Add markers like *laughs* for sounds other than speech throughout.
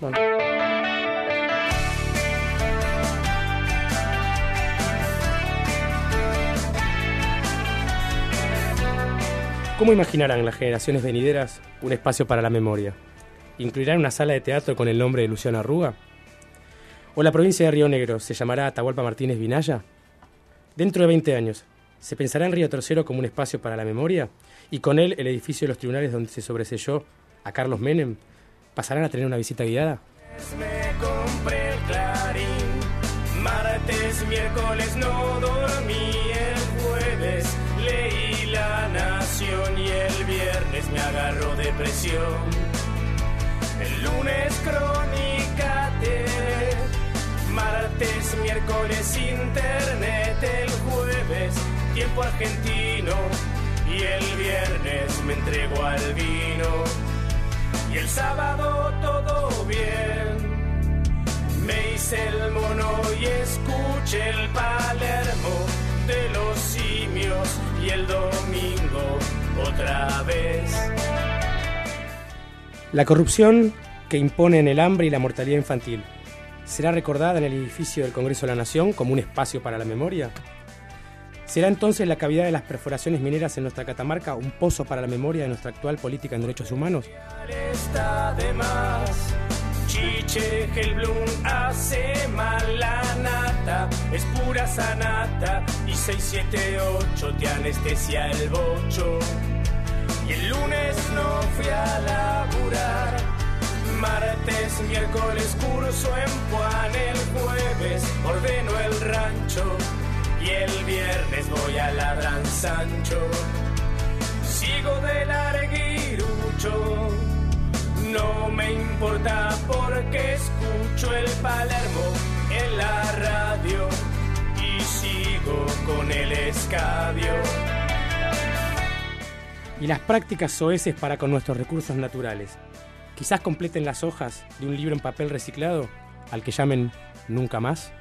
¿Cómo imaginarán las generaciones venideras un espacio para la memoria? ¿Incluirán una sala de teatro con el nombre de Luciano Arruga? ¿O la provincia de Río Negro se llamará Atahualpa Martínez Vinaya? Dentro de 20 años, ¿se pensará en Río Tercero como un espacio para la memoria? ¿Y con él el edificio de los tribunales donde se sobreselló a Carlos Menem? ¿Pasarán a tener una visita guiada? Me compré el clarín, martes, miércoles no dormí, el jueves leí La Nación y el viernes me agarró depresión. El lunes crónica TV, martes, miércoles internet, el jueves tiempo argentino. Y el viernes me entrego al vino y el sábado todo bien. Me hice el mono y escuché el Palermo de los simios y el domingo otra vez. La corrupción que imponen el hambre y la mortalidad infantil será recordada en el edificio del Congreso de la Nación como un espacio para la memoria. ¿Será entonces la cavidad de las perforaciones mineras en nuestra Catamarca un pozo para la memoria de nuestra actual política en derechos humanos? Chiche, Hellblum hace mal la nata, es pura sanata. Y 678 te anestesia el bocho. Y el lunes no fui a laburar, martes, miércoles curso en Juan, el jueves ordeno el rancho y el viernes voy a Ladran Sancho. Sigo de larguirucho, no me importa porque escucho el Palermo en la radio y sigo con el escabio. Y las prácticas soeces para con nuestros recursos naturales. Quizás completen las hojas de un libro en papel reciclado al que llamen Nunca más.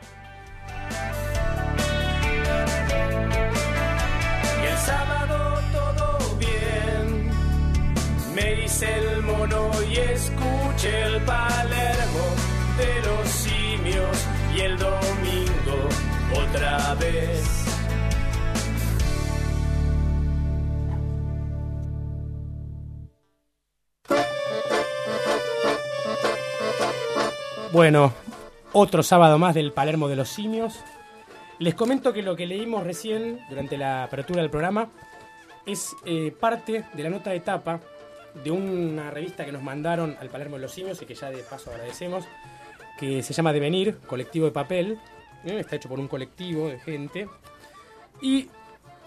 El mono y escuché el Palermo de los simios y el domingo otra vez. Bueno, otro sábado más del Palermo de los Simios. Les comento que lo que leímos recién durante la apertura del programa es eh, parte de la nota de tapa de una revista que nos mandaron al Palermo de los Simios y que ya de paso agradecemos, que se llama Devenir, colectivo de papel. ¿eh? Está hecho por un colectivo de gente. Y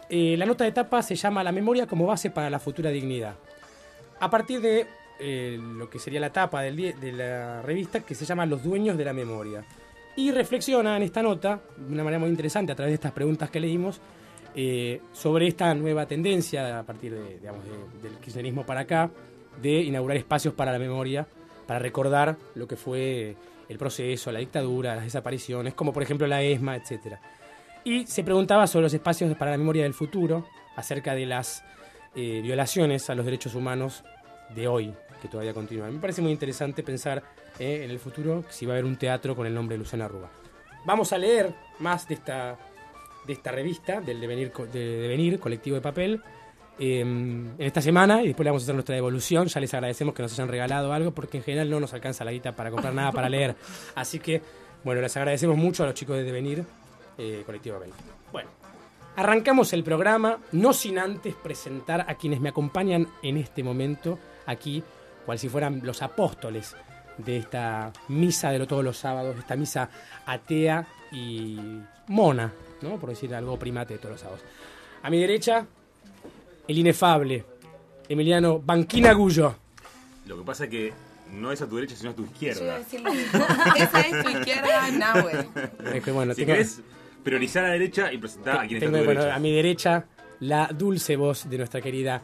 eh, la nota de tapa se llama La memoria como base para la futura dignidad. A partir de eh, lo que sería la tapa del de la revista que se llama Los dueños de la memoria. Y reflexiona en esta nota, de una manera muy interesante, a través de estas preguntas que leímos, eh, sobre esta nueva tendencia a partir de, del kirchnerismo para acá, de inaugurar espacios para la memoria, para recordar lo que fue el proceso, la dictadura, las desapariciones, como por ejemplo la ESMA, etcétera. Y se preguntaba sobre los espacios para la memoria del futuro, acerca de las eh, violaciones a los derechos humanos de hoy, que todavía continúan. Me parece muy interesante pensar eh, en el futuro si va a haber un teatro con el nombre de Luciana Arruga. Vamos a leer más de esta, de esta revista, del Devenir, Devenir Colectivo de Papel, eh, en esta semana y después le vamos a hacer nuestra devolución. Ya les agradecemos que nos hayan regalado algo porque en general no nos alcanza la guita para comprar nada para leer. Así que, bueno, les agradecemos mucho a los chicos de Devenir eh, Colectivo de Papel. Bueno, arrancamos el programa, no sin antes presentar a quienes me acompañan en este momento aquí, cual si fueran los apóstoles de esta misa de lo- todos los sábados, esta misa atea y mona, ¿no? Por decir algo primate de todos los sábados. A mi derecha, el inefable Emiliano Banquina Gullo. Lo que pasa es que no es a tu derecha, sino a tu Yo iba a izquierda. *laughs* Esa es tu izquierda, Nahue. Es que, bueno, Si tengo- querés priorizar a la derecha y presentar a quien está a tengo, tu bueno, derecha. a mi derecha la dulce voz de nuestra querida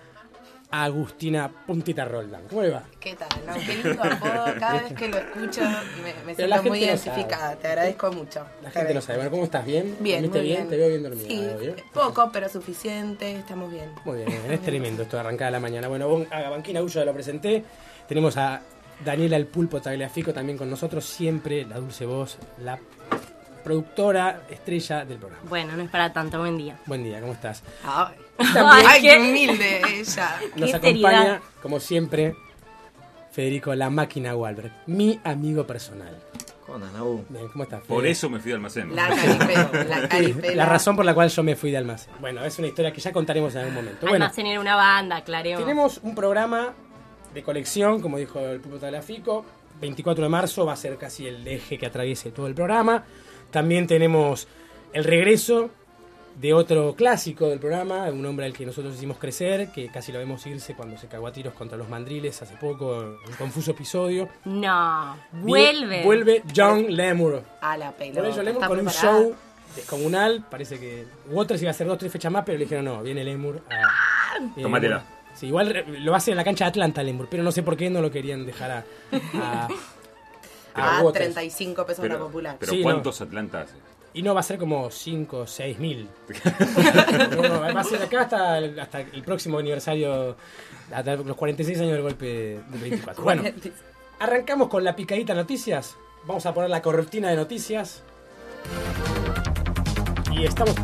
Agustina Puntita Roldán. ¿Cómo le va? ¿Qué tal? No, qué lindo apodo. Cada vez que lo escucho me, me siento muy identificada. Te agradezco mucho. La Te gente no agradezco. sabe. Bueno, ¿cómo estás? ¿Bien? Bien, ¿Dormiste muy bien? bien. Te veo bien dormida. Sí, ¿veo bien? poco, pero suficiente. Estamos bien. Muy bien, es tremendo esto de arrancar a la mañana. Bueno, a Banquina Gullo ya lo presenté. Tenemos a Daniela El Pulpo Tagliafico también con nosotros, siempre la dulce voz, la productora estrella del programa. Bueno, no es para tanto, buen día. Buen día, ¿cómo estás? Ay, *laughs* También Ay, qué- humilde ella. nos Qué acompaña, seriedad. como siempre, Federico La Máquina Walberg, mi amigo personal. ¿Cómo andas, Nabu? Bien, ¿cómo estás? Por Fede? eso me fui al almacén. La caripela. La caripela. la razón por la cual yo me fui de almacén. Bueno, es una historia que ya contaremos en algún momento. Bueno, Almacén era una banda, aclaremos. tenemos un programa de colección, como dijo el Pulpo Tagliafico. 24 de marzo va a ser casi el eje que atraviese todo el programa. También tenemos el regreso de otro clásico del programa, un hombre al que nosotros hicimos crecer, que casi lo vemos irse cuando se cagó a tiros contra los mandriles hace poco, un confuso episodio. No, vuelve. Vuelve John Lemur. A la pelota. Ello Lemur ¿Está con un preparada? show descomunal, parece que Waters iba a hacer dos tres fechas más, pero le dijeron no, viene Lemur a... viene Tómatela. Sí, igual lo va a hacer en la cancha de Atlanta Lemur, pero no sé por qué no lo querían dejar a... a- *laughs* a A Waters. 35 pesos la Pero, popular. pero Sí, ¿cuántos Atlanta hace? Y no va a ser como 5 o 6 mil. *laughs* No, va a ser acá hasta el, hasta el próximo aniversario, hasta los 46 años del golpe del 24. Bueno, arrancamos con la picadita de noticias. Vamos a poner la cortina de noticias. Y estamos.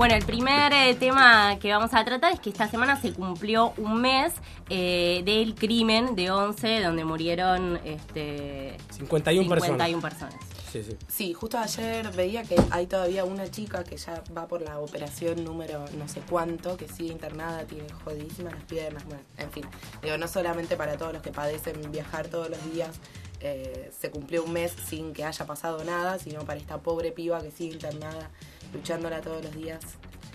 Bueno, el primer eh, tema que vamos a tratar es que esta semana se cumplió un mes eh, del crimen de 11, donde murieron este, 51 personas. 51 personas. Sí, sí. Sí, justo ayer veía que hay todavía una chica que ya va por la operación número no sé cuánto, que sigue internada, tiene jodidísimas las piernas, bueno, en fin. Digo, no solamente para todos los que padecen viajar todos los días, eh, se cumplió un mes sin que haya pasado nada, sino para esta pobre piba que sigue internada, luchándola todos los días.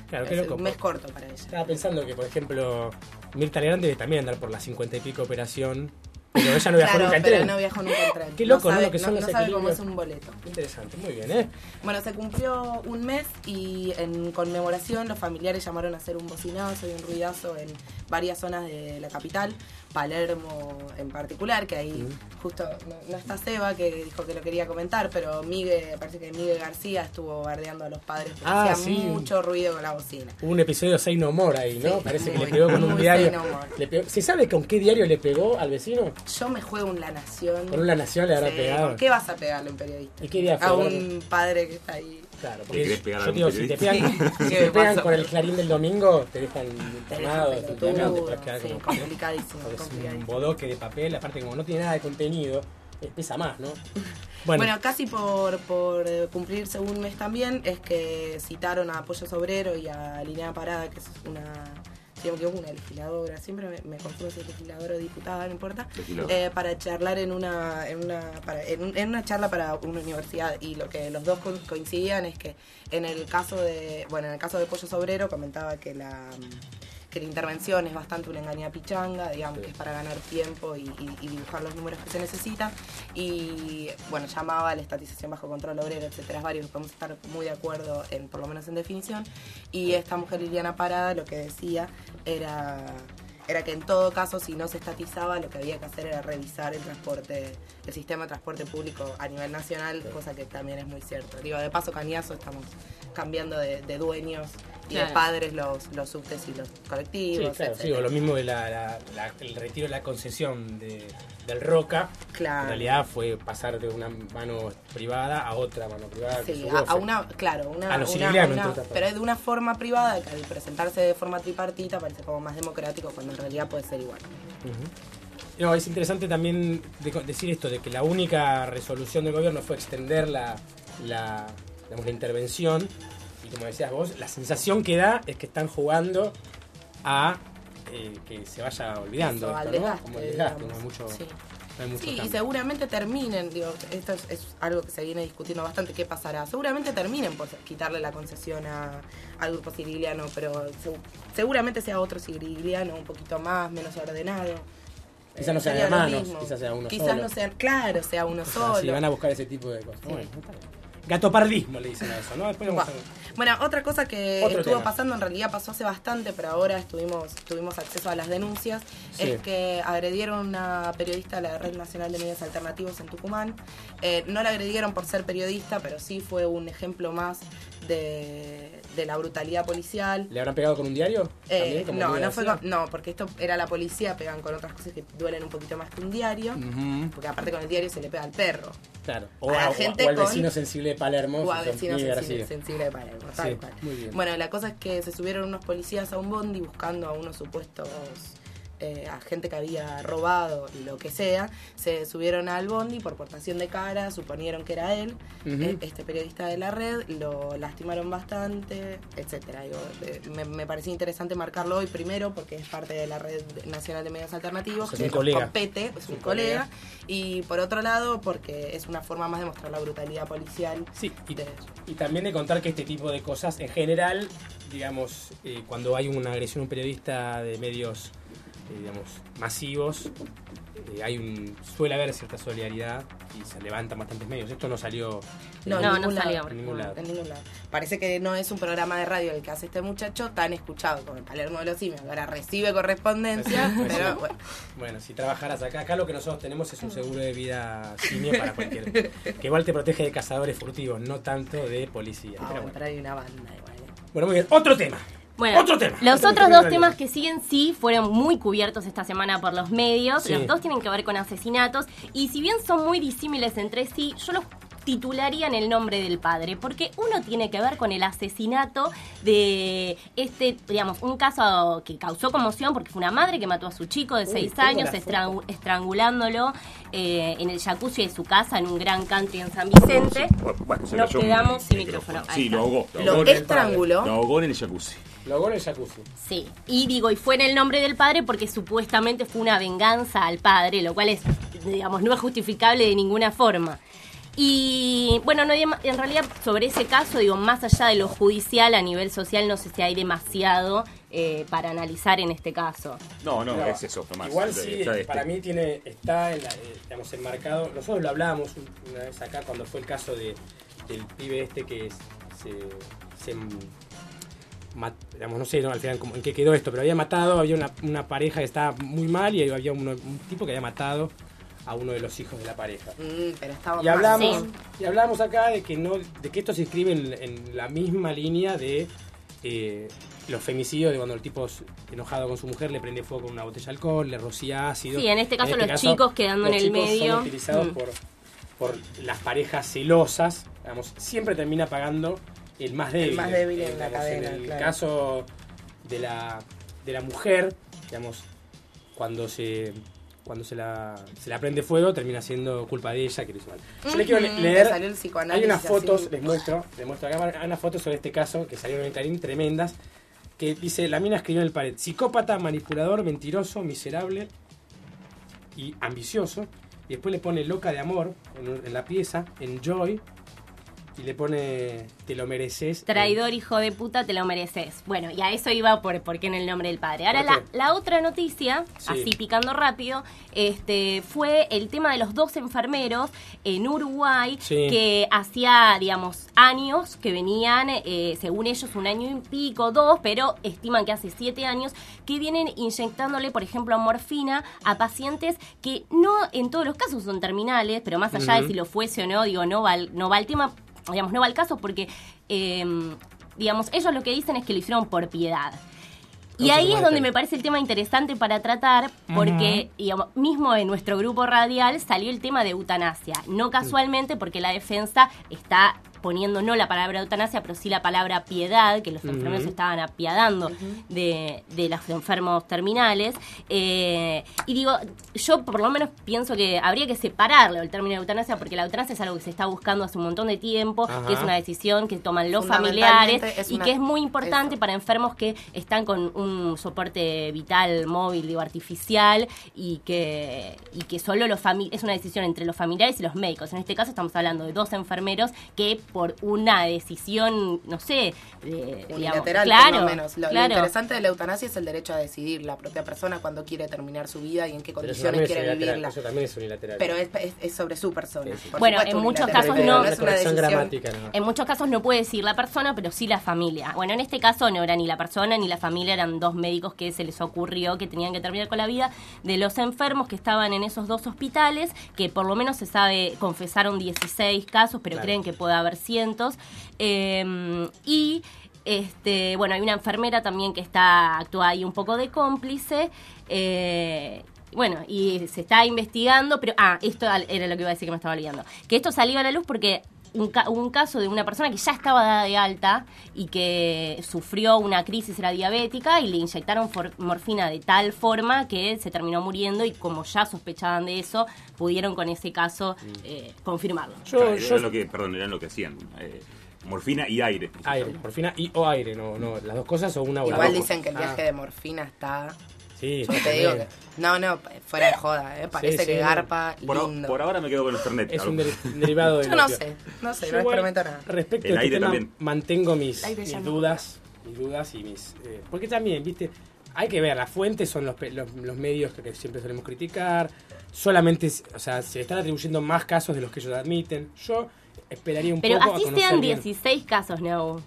Claro, qué loco. un mes corto para ella. Estaba pensando que, por ejemplo, Mirta Legrand debe también andar por la 50 y pico operación. Pero ella no viajó Claro, nunca en tren. no viajó nunca en tren. Qué loco, ¿no? sabe, Lo que son los sabe cómo es un boleto. Interesante, muy bien, ¿eh? Bueno, se cumplió un mes y en conmemoración los familiares llamaron a hacer un bocinazo y un ruidazo en varias zonas de la capital, Palermo en particular, que ahí justo no, no está Seba, que dijo que lo quería comentar, pero Miguel, parece que Miguel García estuvo bardeando a los padres porque Ah, hacía sí. mucho ruido con la bocina. Hubo un episodio Say No More ahí, ¿no? Sí, Parece que le pegó con un diario. Say No More. Le pegó- ¿Se sabe con qué diario le pegó al vecino? Yo me juego en La Nación. Con una nación le habrá Sí, pegado. ¿con ¿Qué vas a pegarle a un periodista? ¿Y qué día fue? A un padre que está ahí. Claro, ¿Le querés pegar yo digo, si te pegan, *laughs* si ¿Qué te pegan con el clarín del domingo, te dejan Te internado, te te puedes quedar sí, como- complicadísimo, porque es un complicadísimo. bodoque de papel, aparte como no tiene nada de contenido, eh, pesa más, ¿no? *laughs* Bueno, Bueno, casi por, por eh, cumplirse un mes también es que citaron a Apoyo Obrero y a Línea Parada, que es una, me equivoco, una legisladora, siempre me, me confundo si es legisladora o diputada, no importa, eh, para charlar en una, en, una, para- en, un- en una charla para una universidad y lo que los dos co- coincidían es que en el caso de, bueno, en el caso de Pollo Obrero comentaba que la que la intervención es bastante una engaña pichanga, digamos que es para ganar tiempo y, y- y dibujar los números que se necesitan. Y bueno, llamaba la estatización bajo control obrero, etcétera, varios que podemos estar muy de acuerdo en, por lo menos en definición. Y esta mujer Liliana Parada lo que decía era era que en todo caso si no se estatizaba lo que había que hacer era revisar el transporte, el sistema de transporte público a nivel nacional, cosa que también es muy cierto. Digo, de paso cañazo estamos cambiando de, de dueños y de Claro. padres los, los subtes y los sí, colectivos. claro, sí, o lo mismo de la, la- la- el retiro de la concesión de, del Roca, Claro. en realidad fue pasar de una mano privada a otra mano privada. Sí, a, una, claro, una, A los una- una- pero es de una forma privada que al presentarse de forma tripartita parece como más democrático cuando en realidad puede ser igual. No, es interesante también de- decir esto, de que la única resolución del gobierno fue extender la, la, digamos, la intervención y como decías vos, la sensación que da es que están jugando a eh, que se vaya olvidando Eso, al esto, ¿no? desgaste, Como el desgaste, no hay mucho, Sí. no hay mucho Sí, y seguramente terminen, digo, esto es, es algo que se viene discutiendo bastante, ¿qué pasará? Seguramente terminen por quitarle la concesión a, al grupo sirigliano, pero se- seguramente sea otro sirigliano un poquito más, menos ordenado. Quizás no Eh, sea de sería lo manos, mismo. quizás sea uno Quizás solo. no sea, claro, sea uno O sea, solo. si van a buscar ese tipo de cosas. Sí. Bueno, está bien. Gatopardismo le dicen a eso, ¿no? Después vamos a... Bueno, otra cosa que Otro estuvo tema. pasando, en realidad pasó hace bastante, pero ahora estuvimos tuvimos acceso a las denuncias, Sí. es que agredieron a una periodista de la Red Nacional de Medios Alternativos en Tucumán. Eh, no la agredieron por ser periodista, pero sí fue un ejemplo más de, de la brutalidad policial. ¿Le habrán pegado con un diario? Eh, no, no fue con- no, porque esto era la policía, pegan con otras cosas que duelen un poquito más que un diario, porque aparte con el diario se le pega al perro. Claro. O, A a- gente o al con- vecino sensible de Palermo. O a si son vecinos Lidia sensible, sensible de Palermo, tal Sí, cual. muy bien. Bueno, la cosa es que se subieron unos policías a un bondi buscando a unos supuestos eh, a gente que había robado y lo que sea. Se subieron al bondi por portación de cara, suponieron que era él, eh, este periodista de la red, lo lastimaron bastante, etcétera. Digo, eh, me, me parecía interesante marcarlo hoy primero porque es parte de la red nacional de medios alternativos, es que colega. compete, es un colega, y por otro lado porque es una forma más de mostrar la brutalidad policial. Sí, y, de- y también de contar que este tipo de cosas, en general, digamos, eh, cuando hay una agresión a un periodista de medios, digamos, masivos, eh, hay un, suele haber cierta solidaridad y se levantan bastantes medios. Esto no salió... No, No, en no ningún salió. lado. En ningún lado. En ningún lado. Parece que no es un programa de radio el que hace este muchacho tan escuchado como el Palermo de los Simios, ahora recibe correspondencia, pero bueno. Bueno, si trabajaras acá, acá lo que nosotros tenemos es un seguro de vida simio para cualquier... que igual te protege de cazadores furtivos, no tanto de policía. Ah, Pero bueno, hay una banda igual. ¿eh? Bueno, muy bien. Otro tema. Bueno, Otro tema. los Otro otros tema dos temas que siguen sí fueron muy cubiertos esta semana por los medios. Sí. Los dos tienen que ver con asesinatos. Y si bien son muy disímiles entre sí, yo los titularía en el nombre del padre, porque uno tiene que ver con el asesinato de este, digamos, un caso que causó conmoción porque fue una madre que mató a su chico de Uy, seis años, estrangulándolo eh, en el jacuzzi de su casa en un gran country en San Vicente. Bueno, se Nos quedamos sin micrófono. Sí, lo ahogó. Lo Lo ahogó, el, estranguló. lo ahogó en el jacuzzi. Luego en el jacuzzi. Sí, y digo, y fue en el nombre del padre porque supuestamente fue una venganza al padre, lo cual es, digamos, no es justificable de ninguna forma. Y bueno, no hay en realidad sobre ese caso, digo, más allá de lo judicial, a nivel social, no sé si hay demasiado eh, para analizar en este caso. No, no, No, es eso, Tomás. Igual sí, está este. para mí tiene, está en la, eh, digamos, enmarcado. Nosotros lo hablábamos un- una vez acá cuando fue el caso de, del pibe este que se, digamos, no sé no, al final en qué quedó esto, pero había matado, había una, una pareja que estaba muy mal y había uno- un tipo que había matado a uno de los hijos de la pareja. Mm, pero estaba Y mal. hablamos, Sí. y hablamos acá de que no, de que esto se inscribe en, en la misma línea de eh, los femicidios, de cuando el tipo es enojado con su mujer le prende fuego con una botella de alcohol, le rocía ácido. Sí, en este caso los chicos quedando los en el chicos medio. Son utilizados Mm. por, por las parejas celosas, digamos, siempre termina pagando el más débil. más débil en Eh, la digamos, cadena, En el claro. caso de la, de la mujer, digamos, cuando se cuando se la, se la prende fuego termina siendo culpa de ella que lo hizo mal. Yo le quiero le- Ujú, leer el hay unas fotos, así. les muestro, les muestro acá hay unas fotos sobre este caso que salieron en Clarín tremendas que dice, la mina escribió en el pared, psicópata, manipulador, mentiroso, miserable y ambicioso. Y después le pone loca de amor en, en la pieza, enjoy, y le pone te lo mereces. Traidor, hijo de puta, te lo mereces. Bueno, y a eso iba por, por qué en el nombre del padre. Ahora, ¿Por la, la otra noticia, Sí. así picando rápido, este fue el tema de los dos enfermeros en Uruguay Sí. que hacía, digamos, años que venían, eh, según ellos, un año y pico, dos, pero estiman que hace siete años, que vienen inyectándole, por ejemplo, morfina a pacientes que no en todos los casos son terminales, pero más allá de si lo fuese o no, digo, no va, no va al tema, digamos, no va al caso porque, eh, digamos, ellos lo que dicen es que lo hicieron por piedad. Y ahí es donde me parece el tema interesante para tratar, porque digamos, mismo en nuestro grupo radial salió el tema de eutanasia. No casualmente porque la defensa está poniendo no la palabra eutanasia, pero sí la palabra piedad, que los enfermeros Ujú. estaban apiadando de, de los enfermos terminales. Eh, y digo, yo por lo menos pienso que habría que separarlo el término de eutanasia, porque la eutanasia es algo que se está buscando hace un montón de tiempo, Ajá. que es una decisión que toman los familiares es y una- que es muy importante eso. para enfermos que están con un soporte vital móvil digo, artificial y que y que solo los es una decisión entre los familiares y los médicos. En este caso estamos hablando de dos enfermeros que por una decisión, no sé, de, digamos, unilateral, claro, por lo menos. Lo, interesante de la eutanasia es el derecho a decidir la propia persona cuando quiere terminar su vida y en qué condiciones quiere vivirla. Eso también es unilateral. Pero es, es- es sobre su persona. Sí, sí. Por Bueno, supuesto, en muchos casos no- es una decisión. gramática, no. En muchos casos no puede decir la persona, pero sí la familia. Bueno, en este caso no era ni la persona ni la familia, eran dos médicos que se les ocurrió que tenían que terminar con la vida de los enfermos que estaban en esos dos hospitales, que por lo menos se sabe, confesaron 16 casos, pero Claro. creen que puede haber cientos. Eh, y este, bueno, hay una enfermera también que está actúa ahí un poco de cómplice. eh, bueno, y se está investigando, pero ah, esto era lo que iba a decir que me estaba olvidando. Que esto salió a la luz porque un, ca- hubo un caso de una persona que ya estaba dada de alta y que sufrió una crisis, era diabética, y le inyectaron morfina de tal forma que se terminó muriendo y como ya sospechaban de eso, pudieron con ese caso eh, confirmarlo. Yo, Claro, yo- eran lo que, perdón, eran lo que hacían. eh, morfina y aire. aire, morfina y o aire, no, no, las dos cosas o una o la Igual dicen que el viaje Ah, de morfina está. Sí, Yo te digo que. No, no, fuera de joda, ¿eh? Parece Sí, que garpa Por, lindo. por ahora me quedo con el Fernet. Es un, deri- un derivado de Yo no sé, no sé, no nada. Respecto El a este aire tema, también. mantengo mis, dudas, mis dudas y mis... eh, porque también, viste, hay que ver, las fuentes son los, pe- los, los medios que siempre solemos criticar, solamente, o sea, se están atribuyendo más casos de los que ellos admiten. Yo esperaría un Pero poco a así sean bien. 16 casos, no.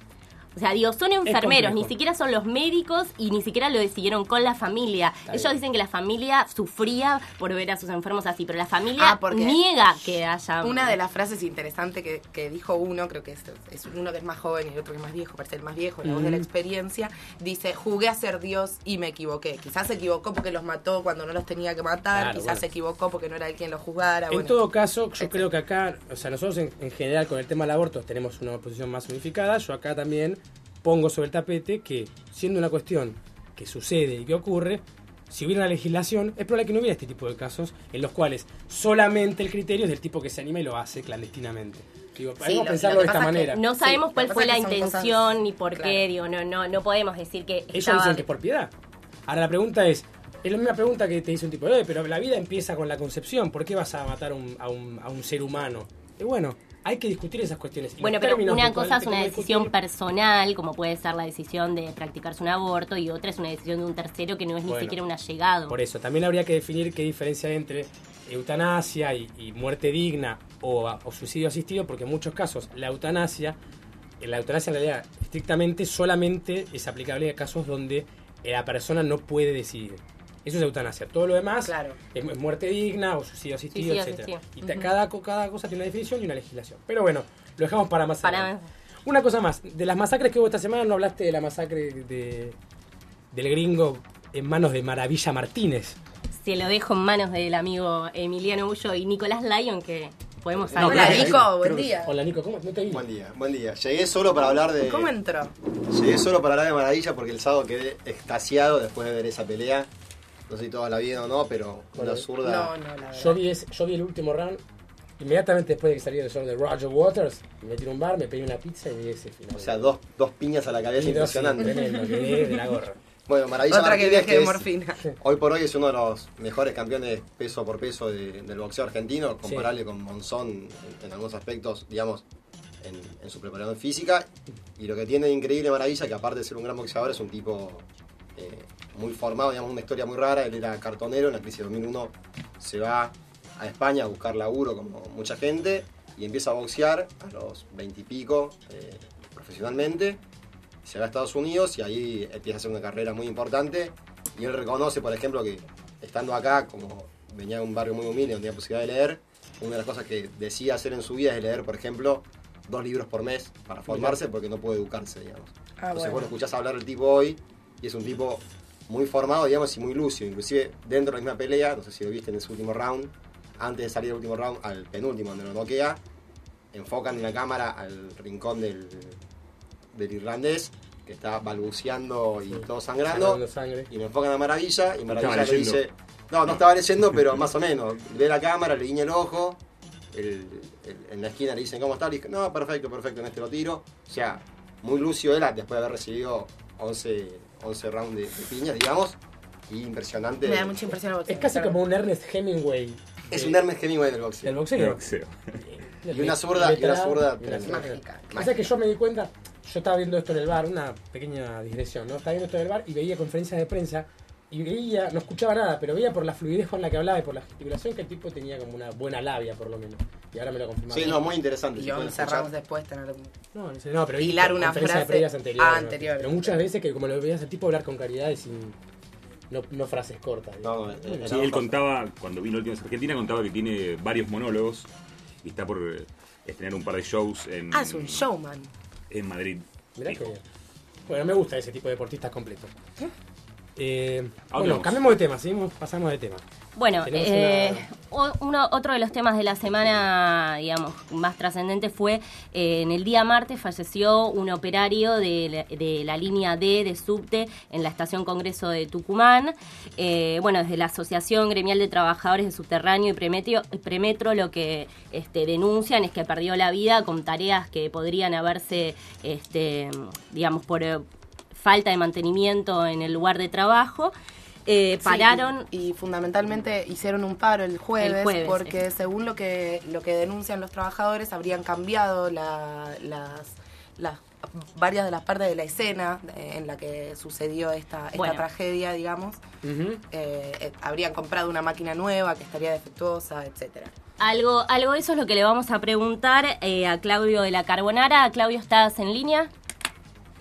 O sea, digo, son enfermeros, ni siquiera son los médicos y ni siquiera lo decidieron con la familia. Está Ellos bien. dicen que la familia sufría por ver a sus enfermos así, pero la familia Ah, porque niega que haya... Una de las frases interesantes que, que dijo uno, creo que es, es uno que es más joven y el otro que es más viejo, parece el más viejo, la voz de la experiencia, dice, jugué a ser Dios y me equivoqué. Quizás se equivocó porque los mató cuando no los tenía que matar, Claro, quizás bueno. se equivocó porque no era él quien los juzgara. En bueno. todo caso, yo creo que acá, o sea, nosotros en, en general con el tema del aborto tenemos una posición más unificada. Yo acá también pongo sobre el tapete que, siendo una cuestión que sucede y que ocurre, si hubiera una legislación, es probable que no hubiera este tipo de casos en los cuales solamente el criterio es del tipo que se anima y lo hace clandestinamente. Digo, Sí, podemos lo- pensarlo lo de esta manera. No sabemos cuál fue la cosas- intención ni por qué, Claro. digo, no, no, no podemos decir que Ellos estaba- dicen que es por piedad. Ahora la pregunta es, es la misma pregunta que te dice un tipo, "Eh, pero la vida empieza con la concepción, ¿por qué vas a matar a un, a un, a un ser humano? Y bueno, hay que discutir esas cuestiones. Bueno, pero una cosa es una decisión discutir- personal, como puede ser la decisión de practicarse un aborto, y otra es una decisión de un tercero que no es ni siquiera un allegado. Por eso, también habría que definir qué diferencia hay entre eutanasia y, y muerte digna o, o suicidio asistido, porque en muchos casos la eutanasia, la eutanasia en realidad estrictamente solamente es aplicable a casos donde la persona no puede decidir. Eso es eutanasia. Todo lo demás Claro. es, es muerte digna o suicidio asistido, asistido. Y cada, cada cosa tiene una definición y una legislación. Pero bueno, lo dejamos para más Para adelante. Una cosa más, de las masacres que hubo esta semana no hablaste de la masacre de, del gringo en manos de Maravilla Martínez. Se lo dejo en manos del amigo Emiliano Ullo y Nicolás Lyon, que podemos No, hablar. Hola, claro, Nico, buen día. Hola Nico, ¿cómo? No te vi. Buen día, buen día. Llegué solo para hablar de. ¿Cómo entró? Llegué solo para hablar de Maravilla porque el sábado quedé extasiado después de ver esa pelea. No sé si todos la vieron o no, pero una zurda. No, no, la. Yo vi, ese- yo vi el último round, inmediatamente después de que saliera el show de Roger Waters, me en un bar, me pedí una pizza y vi ese final. O sea, dos, dos piñas a la cabeza Y dos, sí, impresionante. Tremendo, quedé de la gorra. *laughs* Bueno, Maravilla Otra que Martínez, viaje de es- morfina. hoy por hoy es uno de los mejores campeones peso por peso de- del boxeo argentino, comparable con Monzón en, en algunos aspectos, digamos, en, en su preparación física. Y lo que tiene de increíble Maravilla, que aparte de ser un gran boxeador, es un tipo eh, muy formado, digamos, una historia muy rara. Él era cartonero, en la crisis de 2001 se va a España a buscar laburo como mucha gente y empieza a boxear a los 20 y pico eh, profesionalmente se va a Estados Unidos y ahí empieza a hacer una carrera muy importante. Y él reconoce, por ejemplo, que estando acá, como venía de un barrio muy humilde donde tenía posibilidad de leer, una de las cosas que decía hacer en su vida es leer, por ejemplo, dos libros por mes para formarse porque no puede educarse, digamos. Ah, Entonces bueno. vos lo escuchás hablar del tipo hoy y es un tipo muy formado, digamos, y muy lúcido. Inclusive dentro de la misma pelea, no sé si lo viste en ese último round, antes de salir del último round al penúltimo, donde lo noquea, enfocan la cámara al rincón del, del irlandés que está balbuceando y todo sangrando. Sangre. Y me enfocan a Maravilla y Maravilla le dice. No, no estaba leyendo, *laughs* pero más o menos. Ve la cámara, le guiña el ojo. el- el- en la esquina le dicen cómo está. Le dice, no, perfecto, perfecto, en este lo tiro. O sea, muy lucio él después de haber recibido 11, 11 rounds de, de piñas, digamos. Y impresionante. Me da mucha impresión el boxeo. Es casi como un Ernest Hemingway Es un Hermes Hemingway del boxeo. del El boxeo. boxeo. Y una zurda, y una zurda zurda. Mágica. O sea que yo me di cuenta, yo estaba viendo esto en el bar, una pequeña digresión, ¿no? Estaba viendo esto en el bar y veía conferencias de prensa y veía, no escuchaba nada, pero veía por la fluidez con la que hablaba y por la gesticulación que el tipo tenía como una buena labia, por lo menos. Y ahora me lo confirmaron. Sí, no, muy interesante. Y si cerramos escuchar. después tener No, no sé, no, pero Hilar una frase- anteriores. ah, ¿no? anteriores. Pero muchas veces que como lo veías el tipo hablar con caridad y sin. No, no frases cortas. No, no, eh, eh, Sí, él contaba, cuando vino última vez a Argentina, contaba que tiene varios monólogos y está por estrenar un par de shows en, Ah, es un showman. en Madrid. Mirá que. Bueno, me gusta ese tipo de deportistas completos. Eh, bueno, Hablamos. cambiemos de tema, seguimos, pasamos de tema. Bueno, eh, uno, otro de los temas de la semana, digamos, más trascendente fue eh, en el día martes falleció un operario de la, de la línea D de subte en la estación Congreso de Tucumán. Eh, bueno, desde la Asociación Gremial de Trabajadores de Subterráneo y Premetro, Premetro lo que este, denuncian es que perdió la vida con tareas que podrían haberse, este, digamos, por eh, falta de mantenimiento en el lugar de trabajo. Eh, Sí, pararon y, y fundamentalmente hicieron un paro el jueves, El jueves, porque según lo que lo que denuncian los trabajadores habrían cambiado la- las, las varias de las partes de la escena eh, en la que sucedió esta, esta Bueno. tragedia, digamos. Eh, eh, habrían comprado una máquina nueva que estaría defectuosa, etcétera. Algo, algo de eso es lo que le vamos a preguntar eh, a Claudio de la Carbonara. Claudio, ¿estás en línea?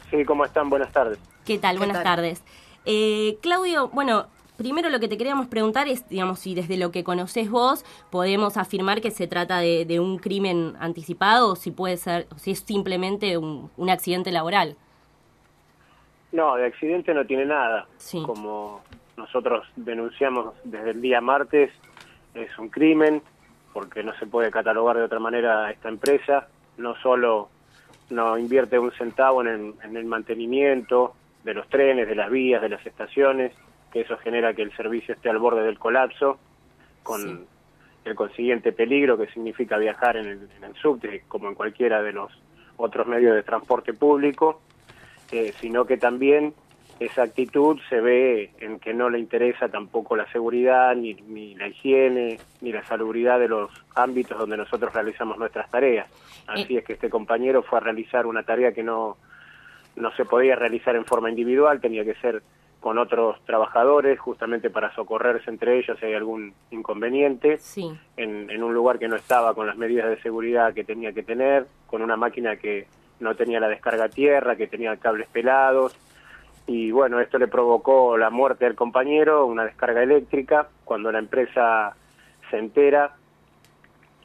Sí, ¿cómo están? Buenas tardes. ¿Qué tal? ¿Qué Buenas tal? tardes. Eh, Claudio, bueno, primero lo que te queríamos preguntar es, digamos, si desde lo que conoces vos podemos afirmar que se trata de, de un crimen anticipado o si puede ser, o si es simplemente un, un accidente laboral. No, de accidente no tiene nada. Sí. Como nosotros denunciamos desde el día martes, es un crimen, porque no se puede catalogar de otra manera a esta empresa. No solo no invierte un centavo en el, en el mantenimiento de los trenes, de las vías, de las estaciones, que eso genera que el servicio esté al borde del colapso, con Sí. el consiguiente peligro que significa viajar en el, en el subte, como en cualquiera de los otros medios de transporte público, eh, sino que también esa actitud se ve en que no le interesa tampoco la seguridad, ni, ni la higiene, ni la salubridad de los ámbitos donde nosotros realizamos nuestras tareas. Así es que este compañero fue a realizar una tarea que no, no se podía realizar en forma individual, tenía que ser con otros trabajadores, justamente para socorrerse entre ellos si hay algún inconveniente Sí. en, en un lugar que no estaba con las medidas de seguridad que tenía que tener, con una máquina que no tenía la descarga a tierra, que tenía cables pelados. Y bueno, esto le provocó la muerte del compañero, una descarga eléctrica. Cuando la empresa se entera,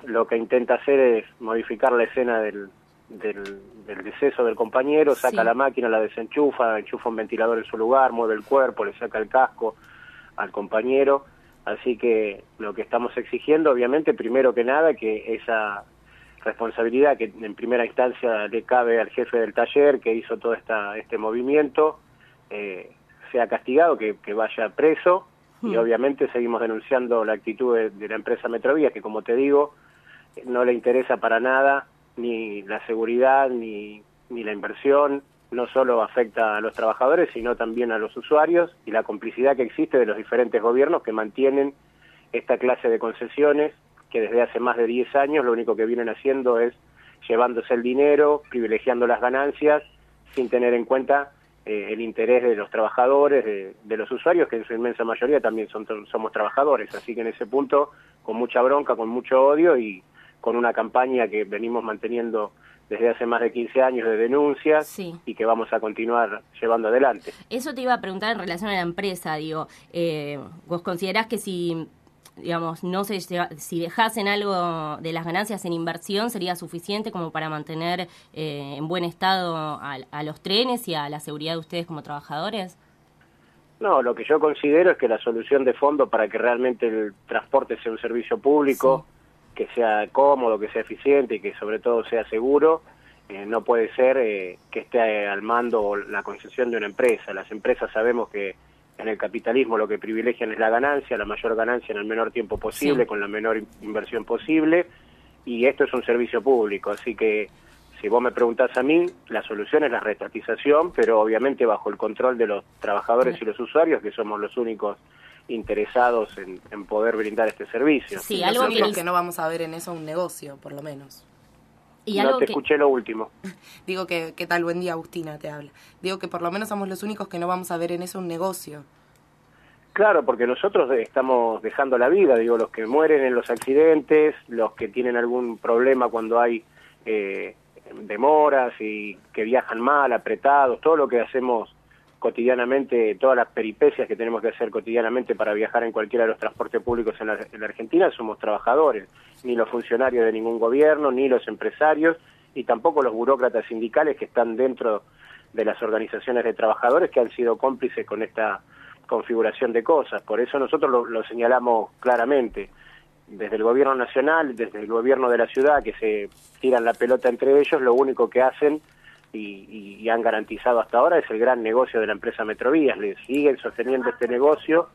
lo que intenta hacer es modificar la escena del, del, del deceso del compañero, saca Sí. la máquina, la desenchufa, enchufa un ventilador en su lugar, mueve el cuerpo, le saca el casco al compañero. Así que lo que estamos exigiendo, obviamente, primero que nada, que esa responsabilidad que en primera instancia le cabe al jefe del taller que hizo todo esta, este movimiento, eh, sea castigado, que, que vaya preso. Y Hmm. obviamente seguimos denunciando la actitud de, de la empresa Metrovías, que como te digo, no le interesa para nada ni la seguridad ni, ni la inversión, no solo afecta a los trabajadores, sino también a los usuarios y la complicidad que existe de los diferentes gobiernos que mantienen esta clase de concesiones que desde hace más de 10 años lo único que vienen haciendo es llevándose el dinero, privilegiando las ganancias, sin tener en cuenta eh, el interés de los trabajadores, de, de los usuarios, que en su inmensa mayoría también son, somos trabajadores. Así que en ese punto, con mucha bronca, con mucho odio y con una campaña que venimos manteniendo desde hace más de 15 años de denuncias Sí. y que vamos a continuar llevando adelante. Eso te iba a preguntar en relación a la empresa, digo, eh, ¿vos considerás que si, digamos, no se lleva- si dejasen algo de las ganancias en inversión sería suficiente como para mantener eh, en buen estado a, a los trenes y a la seguridad de ustedes como trabajadores? No, lo que yo considero es que la solución de fondo para que realmente el transporte sea un servicio público, que sea cómodo, que sea eficiente y que sobre todo sea seguro, eh, no puede ser eh, que esté al mando la concesión de una empresa. Las empresas sabemos que en el capitalismo lo que privilegian es la ganancia, la mayor ganancia en el menor tiempo posible, Sí. con la menor in- inversión posible, y esto es un servicio público, así que si vos me preguntás a mí, la solución es la reestatización, pero obviamente bajo el control de los trabajadores y los usuarios, que somos los únicos interesados en, en poder brindar este servicio. Sí, algo que que no vamos a ver en eso un negocio, por lo menos. Y no algo te que, escuché lo último. *laughs* Digo que, ¿qué tal? Buen día, Agustina, te habla. Digo que por lo menos somos los únicos que no vamos a ver en eso un negocio. Claro, porque nosotros estamos dejando la vida, digo, los que mueren en los accidentes, los que tienen algún problema cuando hay eh, demoras y que viajan mal, apretados, todo lo que hacemos cotidianamente, todas las peripecias que tenemos que hacer cotidianamente para viajar en cualquiera de los transportes públicos en la, en la Argentina, somos trabajadores, ni los funcionarios de ningún gobierno, ni los empresarios, y tampoco los burócratas sindicales que están dentro de las organizaciones de trabajadores que han sido cómplices con esta configuración de cosas. Por eso nosotros lo, lo señalamos claramente, desde el gobierno nacional, desde el gobierno de la ciudad, que se tiran la pelota entre ellos, lo único que hacen y, y- han garantizado hasta ahora es el gran negocio de la empresa Metrovías. Le siguen sosteniendo este negocio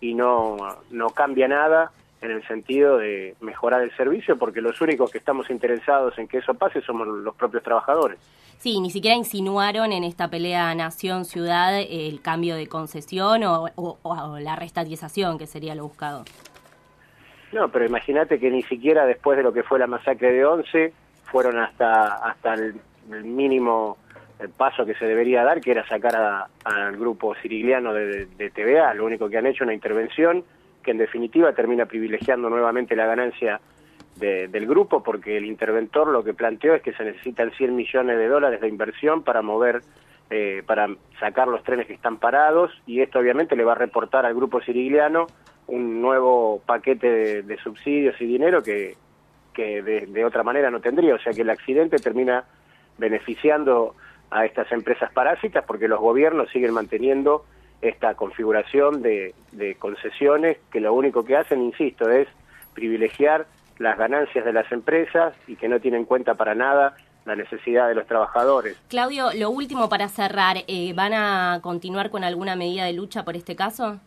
y no, no cambia nada en el sentido de mejorar el servicio, porque los únicos que estamos interesados en que eso pase somos los propios trabajadores. sí, ni siquiera insinuaron en esta pelea nación-ciudad el cambio de concesión o, o- o la restatización, que sería lo buscado. No, pero imagínate que ni siquiera después de lo que fue la masacre de Once fueron hasta hasta el, el mínimo eh, paso que se debería dar, que era sacar al grupo sirigliano de, de TVA. Lo único que han hecho una intervención que en definitiva termina privilegiando nuevamente la ganancia de- del grupo, porque el interventor lo que planteó es que se necesitan 100 millones de dólares de inversión para mover eh, para sacar los trenes que están parados y esto obviamente le va a reportar al grupo sirigliano un nuevo paquete de, subsidios y dinero que, de otra manera no tendría. O sea que el accidente termina beneficiando a estas empresas parásitas porque los gobiernos siguen manteniendo esta configuración de, de concesiones que lo único que hacen, insisto, es privilegiar las ganancias de las empresas y que no tienen en cuenta para nada la necesidad de los trabajadores. Claudio, lo último para cerrar, eh, ¿van a continuar con alguna medida de lucha por este caso?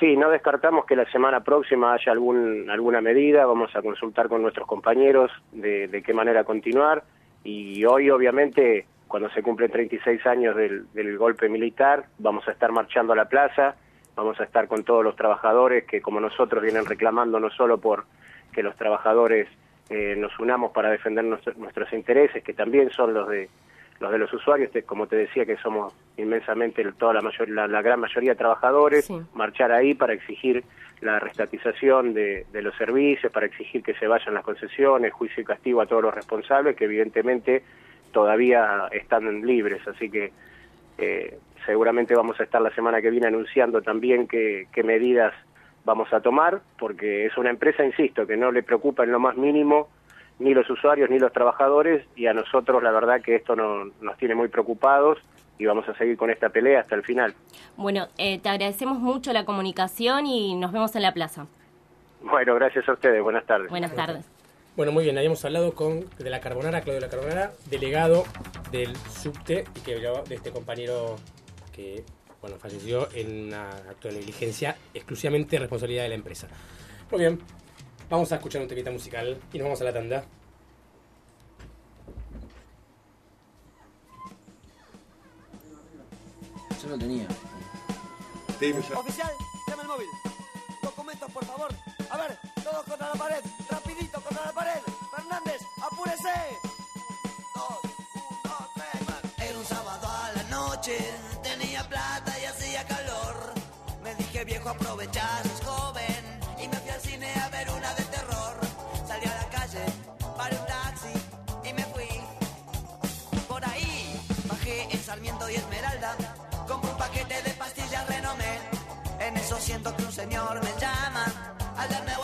Sí, no descartamos que la semana próxima haya algún, alguna medida, vamos a consultar con nuestros compañeros de, de qué manera continuar y hoy obviamente cuando se cumplen 36 años del, del golpe militar vamos a estar marchando a la plaza, vamos a estar con todos los trabajadores que como nosotros vienen reclamando no solo por que los trabajadores eh, nos unamos para defender nuestro- nuestros intereses, que también son los de los de los usuarios, te- como te decía que somos inmensamente toda la mayor, la, la gran mayoría de trabajadores, Sí. marchar ahí para exigir la restatización de, de los servicios, para exigir que se vayan las concesiones, juicio y castigo a todos los responsables, que evidentemente todavía están libres, así que eh, seguramente vamos a estar la semana que viene anunciando también qué, qué medidas vamos a tomar, porque es una empresa, insisto, que no le preocupa en lo más mínimo ni los usuarios ni los trabajadores y a nosotros la verdad que esto no- nos tiene muy preocupados y vamos a seguir con esta pelea hasta el final. Bueno, eh, te agradecemos mucho la comunicación y nos vemos en la plaza. Bueno, gracias a ustedes, buenas tardes. Buenas tardes. Bueno, muy bien, habíamos hablado con de la Carbonara, Claudio de la Carbonara, delegado del subte, y que habló de este compañero que bueno, falleció en una acto de negligencia exclusivamente responsabilidad de la empresa. Muy bien, vamos a escuchar un temita musical y nos vamos a la tanda. Yo no tenía. Oficial, llama el móvil. Documentos, por favor. A ver, todos contra la pared. Rapidito contra la pared. Fernández, apúrese. Dos, uno, tres. Era un sábado a la noche. Tenía plata y hacía calor. Me dije, viejo, aprovechar, sos joven. Y me fui al cine a ver una paquete de pastillas renomé. En eso siento que un señor me llama. Al darme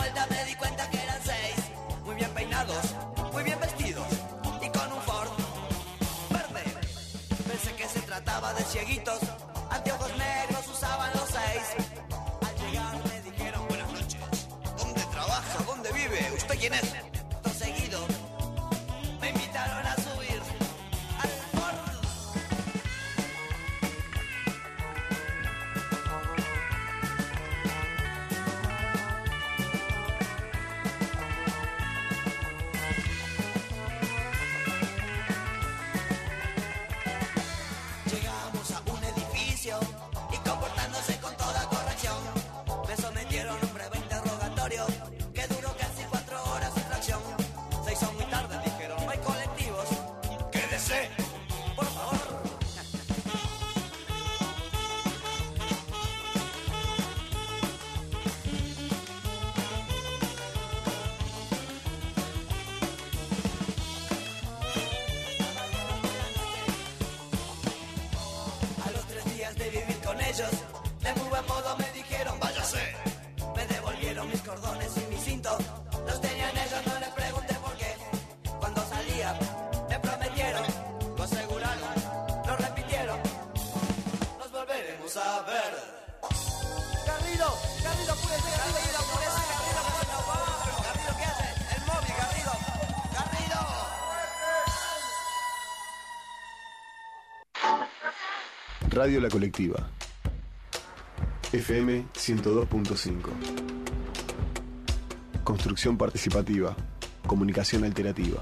Radio La Colectiva. FM 102.5. Construcción participativa. Comunicación alternativa.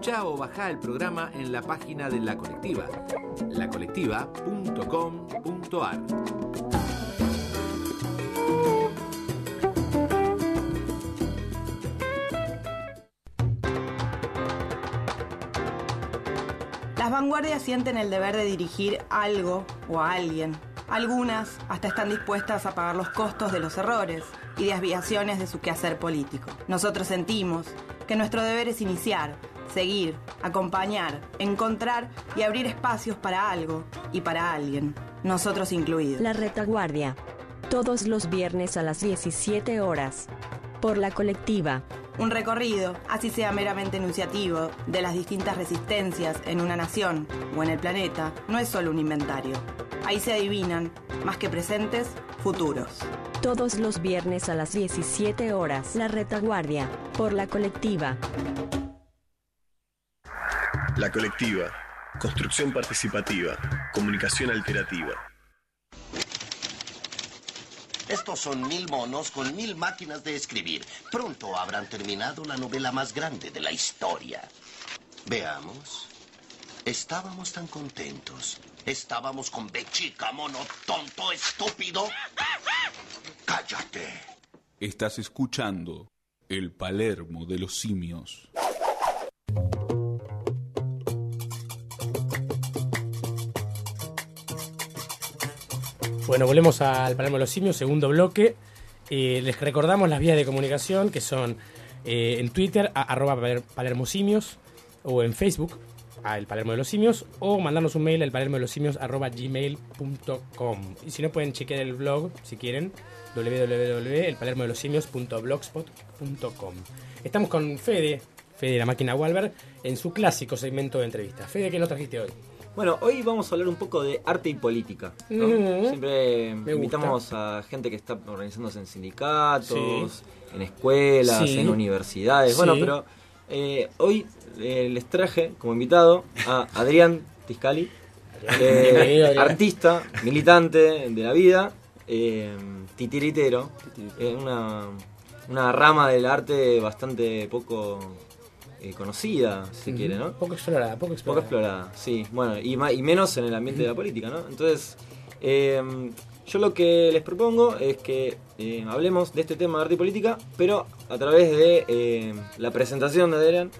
Escuchá o bajá el programa en la página de La Colectiva, lacolectiva.com.ar. Las vanguardias sienten el deber de dirigir algo o a alguien. Algunas hasta están dispuestas a pagar los costos de los errores y desviaciones de su quehacer político. Nosotros sentimos que nuestro deber es iniciar, seguir, acompañar, encontrar y abrir espacios para algo y para alguien, nosotros incluidos. La retaguardia. Todos los viernes a las 17 horas. Por la colectiva. Un recorrido, así sea meramente enunciativo, de las distintas resistencias en una nación o en el planeta, no es solo un inventario. Ahí se adivinan, más que presentes, futuros. Todos los viernes a las 17 horas. La retaguardia. Por la colectiva. La Colectiva. Construcción participativa. Comunicación alternativa. Estos son mil monos con mil máquinas de escribir. Pronto habrán terminado la novela más grande de la historia. Veamos. Estábamos tan contentos. Estábamos con Bechica, mono tonto, estúpido. Cállate. Estás escuchando el Palermo de los simios. Bueno, volvemos al Palermo de los Simios, segundo bloque. Eh, les recordamos las vías de comunicación que son eh, en Twitter, a, arroba paler- palermosimios, o en Facebook, a El Palermo de los Simios, o mandarnos un mail al palermo de los simios arroba gmail.com. Y si no, pueden chequear el blog, si quieren, www.elpalermodelosimios.blogspot.com. Estamos con Fede, Fede de la máquina Walber, en su clásico segmento de entrevistas. Fede, ¿qué nos trajiste hoy? Bueno, hoy vamos a hablar un poco de arte y política. Siempre Me invitamos a gente que está organizándose en sindicatos, Sí. en escuelas, Sí. en universidades. Bueno, pero eh, hoy eh, les traje como invitado a Adrián Tiscali, eh, artista, militante de la vida, eh, titiritero, una, una rama del arte bastante poco eh, conocida, si Ujú. quiere, ¿no? Poco explorada, poco explorada. Poco explorada, sí. Bueno, y, ma- y menos en el ambiente de la política, ¿no? Entonces, eh, yo lo que les propongo es que eh, hablemos de este tema de arte y política, pero a través de eh, la presentación de Adrián,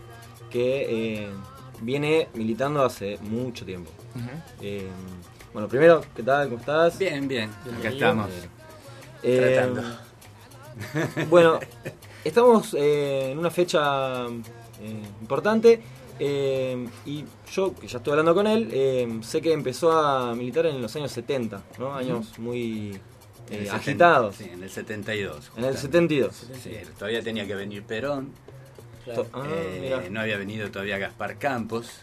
que eh, viene militando hace mucho tiempo. Eh, bueno, primero, ¿qué tal? ¿Cómo estás? Bien, bien. Acá estamos. Eh, Tratando. bueno, *laughs* estamos eh, en una fecha eh, importante eh, y yo, que ya estoy hablando con él, eh, sé que empezó a militar en los años 70, ¿no? Años muy eh, agitados. Sí, en el 72. En el justamente. 72. Sí, todavía tenía que venir Perón. Claro. Ah, no había venido todavía Gaspar Campos.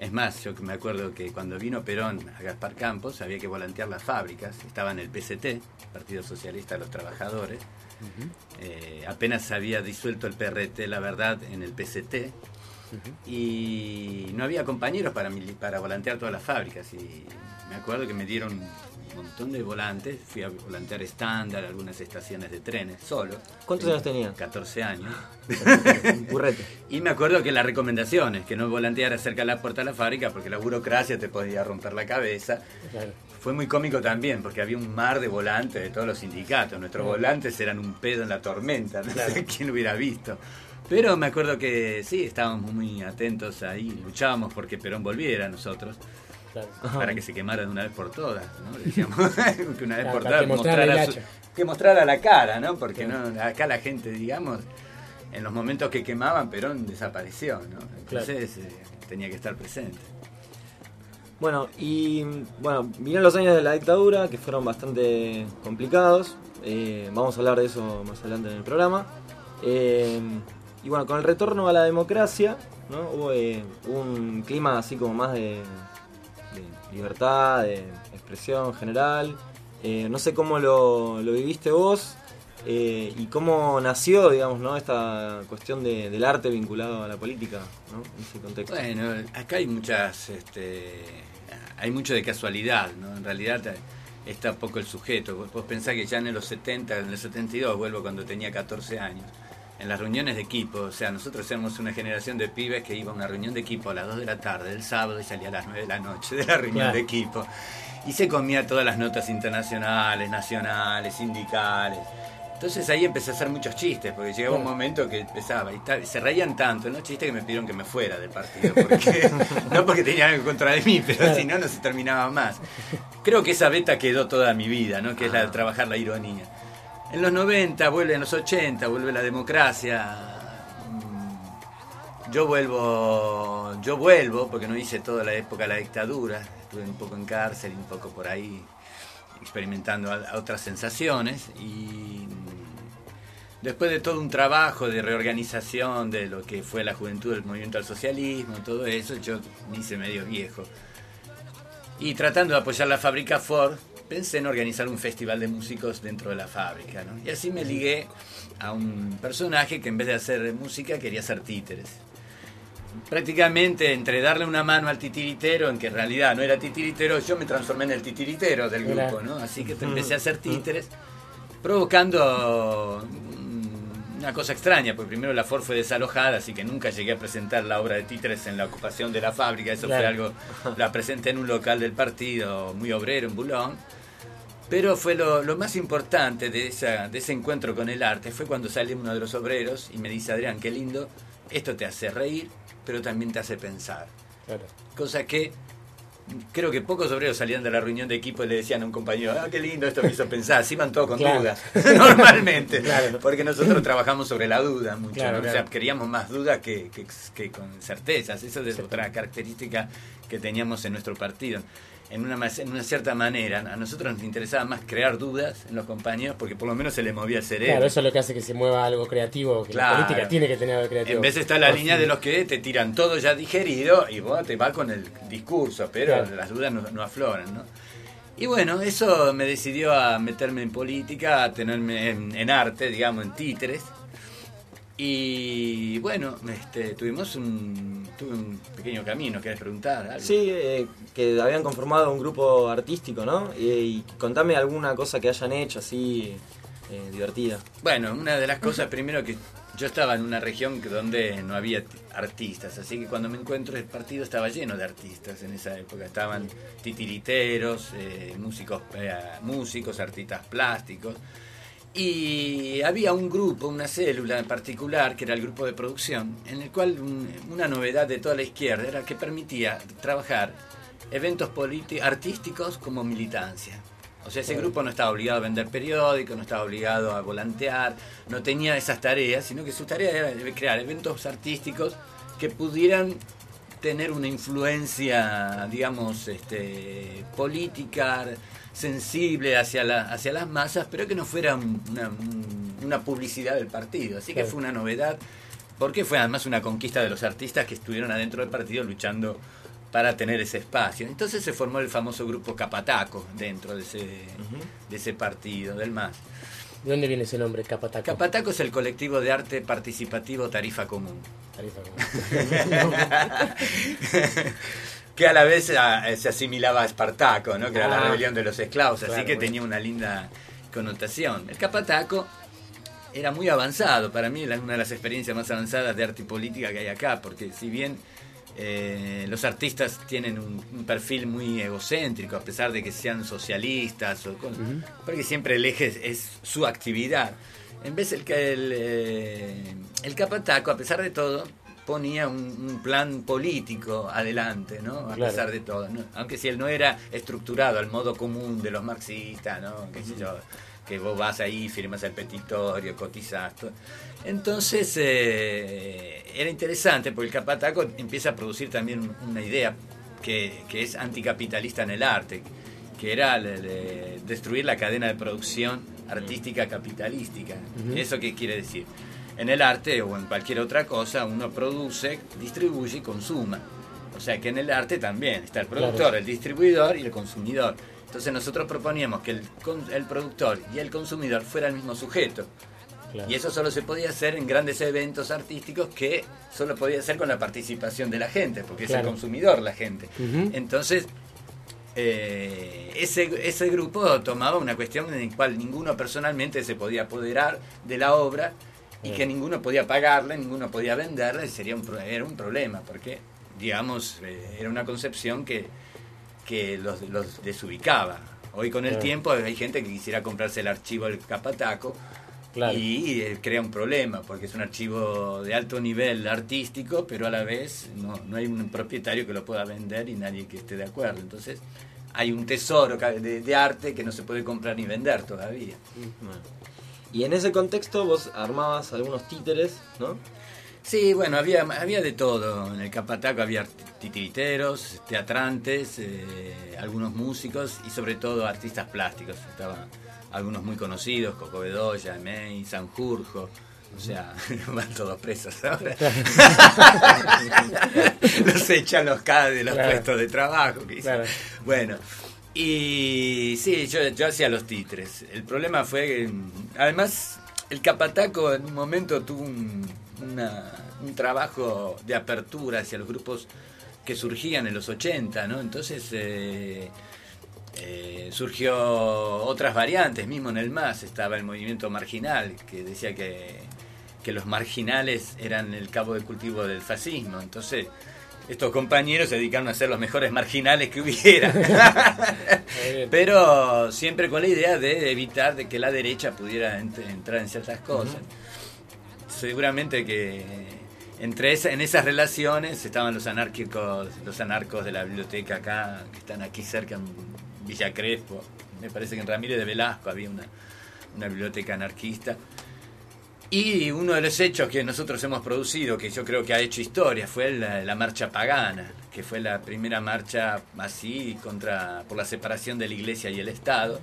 Es más, yo me acuerdo que cuando vino Perón a Gaspar Campos había que volantear las fábricas. Estaba en el PCT, Partido Socialista de los Trabajadores. Eh, apenas se había disuelto el PRT, la verdad, en el PCT. Y no había compañeros para, para volantear todas las fábricas. Y me acuerdo que me dieron un montón de volantes. Fui a volantear estándar, algunas estaciones de trenes, solo. ¿Cuántos años tenías? 14 años. Un currete. *laughs* Y me acuerdo que las recomendaciones, que no volanteara cerca de la puerta de la fábrica porque la burocracia te podía romper la cabeza. Fue muy cómico también porque había un mar de volantes de todos los sindicatos. Nuestros volantes eran un pedo en la tormenta, no Claro. sé quién hubiera visto. Pero me acuerdo que sí, estábamos muy atentos ahí, luchábamos porque Perón volviera a nosotros. Para que se quemara de una vez por todas, ¿no? *laughs* Decíamos *laughs* que una vez Claro, por todas que mostrara su- que mostrara la cara, ¿no? Porque no, acá la gente, digamos, en los momentos que quemaban, Perón desapareció, ¿no? Entonces eh, tenía que estar presente. Bueno, y bueno, vinieron los años de la dictadura que fueron bastante complicados. Eh, vamos a hablar de eso más adelante en el programa. Eh, y bueno, con el retorno a la democracia, ¿no? hubo eh, un clima así como más de, libertad, de expresión general. No sé cómo lo, lo viviste vos y cómo nació, digamos, ¿no? esta cuestión de- del arte vinculado a la política, ¿no? En ese contexto. Bueno, acá hay muchas, este, hay mucho de casualidad, ¿no? En realidad eh, está poco el sujeto. Vos, vos pensás que ya en los 70, en el 72, vuelvo cuando tenía 14 años, en las reuniones de equipo, o sea, nosotros éramos una generación de pibes que iba a una reunión de equipo a las 2 de la tarde del sábado y salía a las 9 de la noche de la reunión Claro. de equipo. Y se comía todas las notas internacionales, nacionales, sindicales. Entonces ahí empecé a hacer muchos chistes, porque llegaba un momento que empezaba y se reían tanto los chistes que me pidieron que me fuera del partido. Porque, *laughs* no porque tenían algo en contra de mí, pero si no, no se terminaba más. Creo que esa beta quedó toda mi vida, ¿no? que es la de trabajar la ironía. En los 90, vuelve en los 80, vuelve la democracia. Mm, Yo vuelvo, yo vuelvo, porque no hice toda la época de la dictadura, estuve un poco en cárcel y un poco por ahí experimentando a- a otras sensaciones y después de todo un trabajo de reorganización de lo que fue la juventud del movimiento al socialismo, todo eso, yo me hice medio viejo. Y tratando de apoyar la fábrica Ford, pensé en organizar un festival de músicos dentro de la fábrica. ¿no? Y así me ligué a un personaje que en vez de hacer música quería hacer títeres. Prácticamente entre darle una mano al titiritero, en que en realidad no era titiritero, yo me transformé en el titiritero del grupo, ¿no? Así que *laughs* empecé a hacer títeres, provocando una cosa extraña, porque primero la Ford fue desalojada, así que nunca llegué a presentar la obra de títeres en la ocupación de la fábrica, eso fue algo, la presenté en un local del partido muy obrero en Boulogne. Pero fue lo, lo más importante de, esa, de ese encuentro con el arte, fue cuando sale uno de los obreros y me dice, Adrián, qué lindo, esto te hace reír, pero también te hace pensar. Claro. Cosa que creo que pocos obreros salían de la reunión de equipo y le decían a un compañero, ah, qué lindo, esto me hizo pensar, se iban todos con Claro. dudas, *laughs* normalmente, Claro. porque nosotros trabajamos sobre la duda mucho, Claro, ¿no? o sea, queríamos más dudas que, que- que con certezas, esa es otra característica que teníamos en nuestro partido. En una, en una cierta manera, a nosotros nos interesaba más crear dudas en los compañeros porque por lo menos se les movía el cerebro. Claro, eso es lo que hace que se mueva algo creativo, que Claro. la política tiene que tener algo creativo. En vez estar la línea de los que te tiran todo ya digerido y vos te vas con el discurso, pero Claro. las dudas no, no afloran, ¿no? Y bueno, eso me decidió a meterme en política, a tenerme en, en arte, digamos, en títeres. Y bueno, este, tuvimos un, tuve un pequeño camino, ¿querés preguntar? algo? Sí, eh, que habían conformado un grupo artístico, ¿no? Y, y contame alguna cosa que hayan hecho así eh, divertida. Bueno, una de las cosas, primero que yo estaba en una región donde no había artistas, así que cuando me encuentro el partido estaba lleno de artistas en esa época. Estaban titiriteros, eh, músicos, eh, músicos, artistas plásticos. Y había un grupo, una célula en particular, que era el grupo de producción, en el cual un- una novedad de toda la izquierda era que permitía trabajar eventos artísticos como militancia. O sea, ese grupo no estaba obligado a vender periódicos, no estaba obligado a volantear, no tenía esas tareas, sino que su tarea era crear eventos artísticos que pudieran tener una influencia, digamos, este, política, sensible hacia, la, hacia las masas, pero que no fuera un- una, un- una publicidad del partido. Así que fue una novedad, porque fue además una conquista de los artistas que estuvieron adentro del partido luchando para tener ese espacio. Entonces se formó el famoso grupo Capataco dentro de ese, de ese partido, del MAS. ¿De dónde viene ese nombre, Capataco? Capataco es el colectivo de arte participativo Tarifa Común. Tarifa *laughs* *laughs* que a la vez ah, se asimilaba a Espartaco, ¿no? que era la Ah. rebelión de los esclavos, así que bueno. tenía una linda connotación. El Capataco era muy avanzado, para mí es una de las experiencias más avanzadas de arte y política que hay acá, porque si bien eh, los artistas tienen un, un perfil muy egocéntrico, a pesar de que sean socialistas, o porque siempre el eje es, es su actividad. En vez el que el, eh, el Capataco, a pesar de todo, ponía un, un plan político adelante, ¿no? A Claro. pesar de todo. ¿no? Aunque si él no era estructurado al modo común de los marxistas, ¿no? Qué sé yo, que vos vas ahí, firmas el petitorio, cotizás. todo. Entonces eh, era interesante porque el Capataco empieza a producir también una idea que, que es anticapitalista en el arte, que era destruir la cadena de producción artística capitalística. Ujú. ¿Eso qué quiere decir? En el arte o en cualquier otra cosa uno produce, distribuye y consuma. O sea que en el arte también está el productor, Claro. el distribuidor y el consumidor. Entonces nosotros proponíamos que el, el productor y el consumidor fueran el mismo sujeto. Claro. Y eso solo se podía hacer en grandes eventos artísticos que solo podía hacer con la participación de la gente, porque es Claro. el consumidor la gente. Ujú. Entonces, eh, ese, ese grupo tomaba una cuestión en la cual ninguno personalmente se podía apoderar de la obra y que ninguno podía pagarla, ninguno podía venderla, y sería un, era un problema, porque, digamos, eh, era una concepción que, que los, los desubicaba. Hoy con el tiempo hay gente que quisiera comprarse el archivo del Capataco Claro. y eh, crea un problema, porque es un archivo de alto nivel artístico, pero a la vez no, no hay un propietario que lo pueda vender y nadie que esté de acuerdo. Entonces hay un tesoro de, de arte que no se puede comprar ni vender todavía. Y en ese contexto vos armabas algunos títeres, ¿no? Sí, bueno, había, había de todo. En el Capataco había titiriteros, teatrantes, eh, algunos músicos y sobre todo artistas plásticos. Estaban algunos muy conocidos, Coco Bedoya, May, Sanjurjo. O sea, *laughs* van todos presos ahora. *laughs* los echan los CAD de los Claro. puestos de trabajo. que. Claro. Bueno, y sí, yo, yo hacía los titres. El problema fue que, además, el Capataco en un momento tuvo un, un trabajo de apertura hacia los grupos que surgían en los 80, ¿no? Entonces eh, eh, surgió otras variantes, mismo en el MAS estaba el movimiento marginal, que decía que, que los marginales eran el cabo de cultivo del fascismo. Entonces, estos compañeros se dedicaron a ser los mejores marginales que hubiera. *laughs* Pero siempre con la idea de evitar de que la derecha pudiera ent- entrar en ciertas cosas. Seguramente que entre esa, en esas relaciones estaban los anárquicos, los anarcos de la biblioteca acá, que están aquí cerca en Villa Crespo. Me parece que en Ramírez de Velasco había una, una biblioteca anarquista. Y uno de los hechos que nosotros hemos producido, que yo creo que ha hecho historia, fue la, marcha pagana, que fue la primera marcha así contra por la separación de la iglesia y el Estado.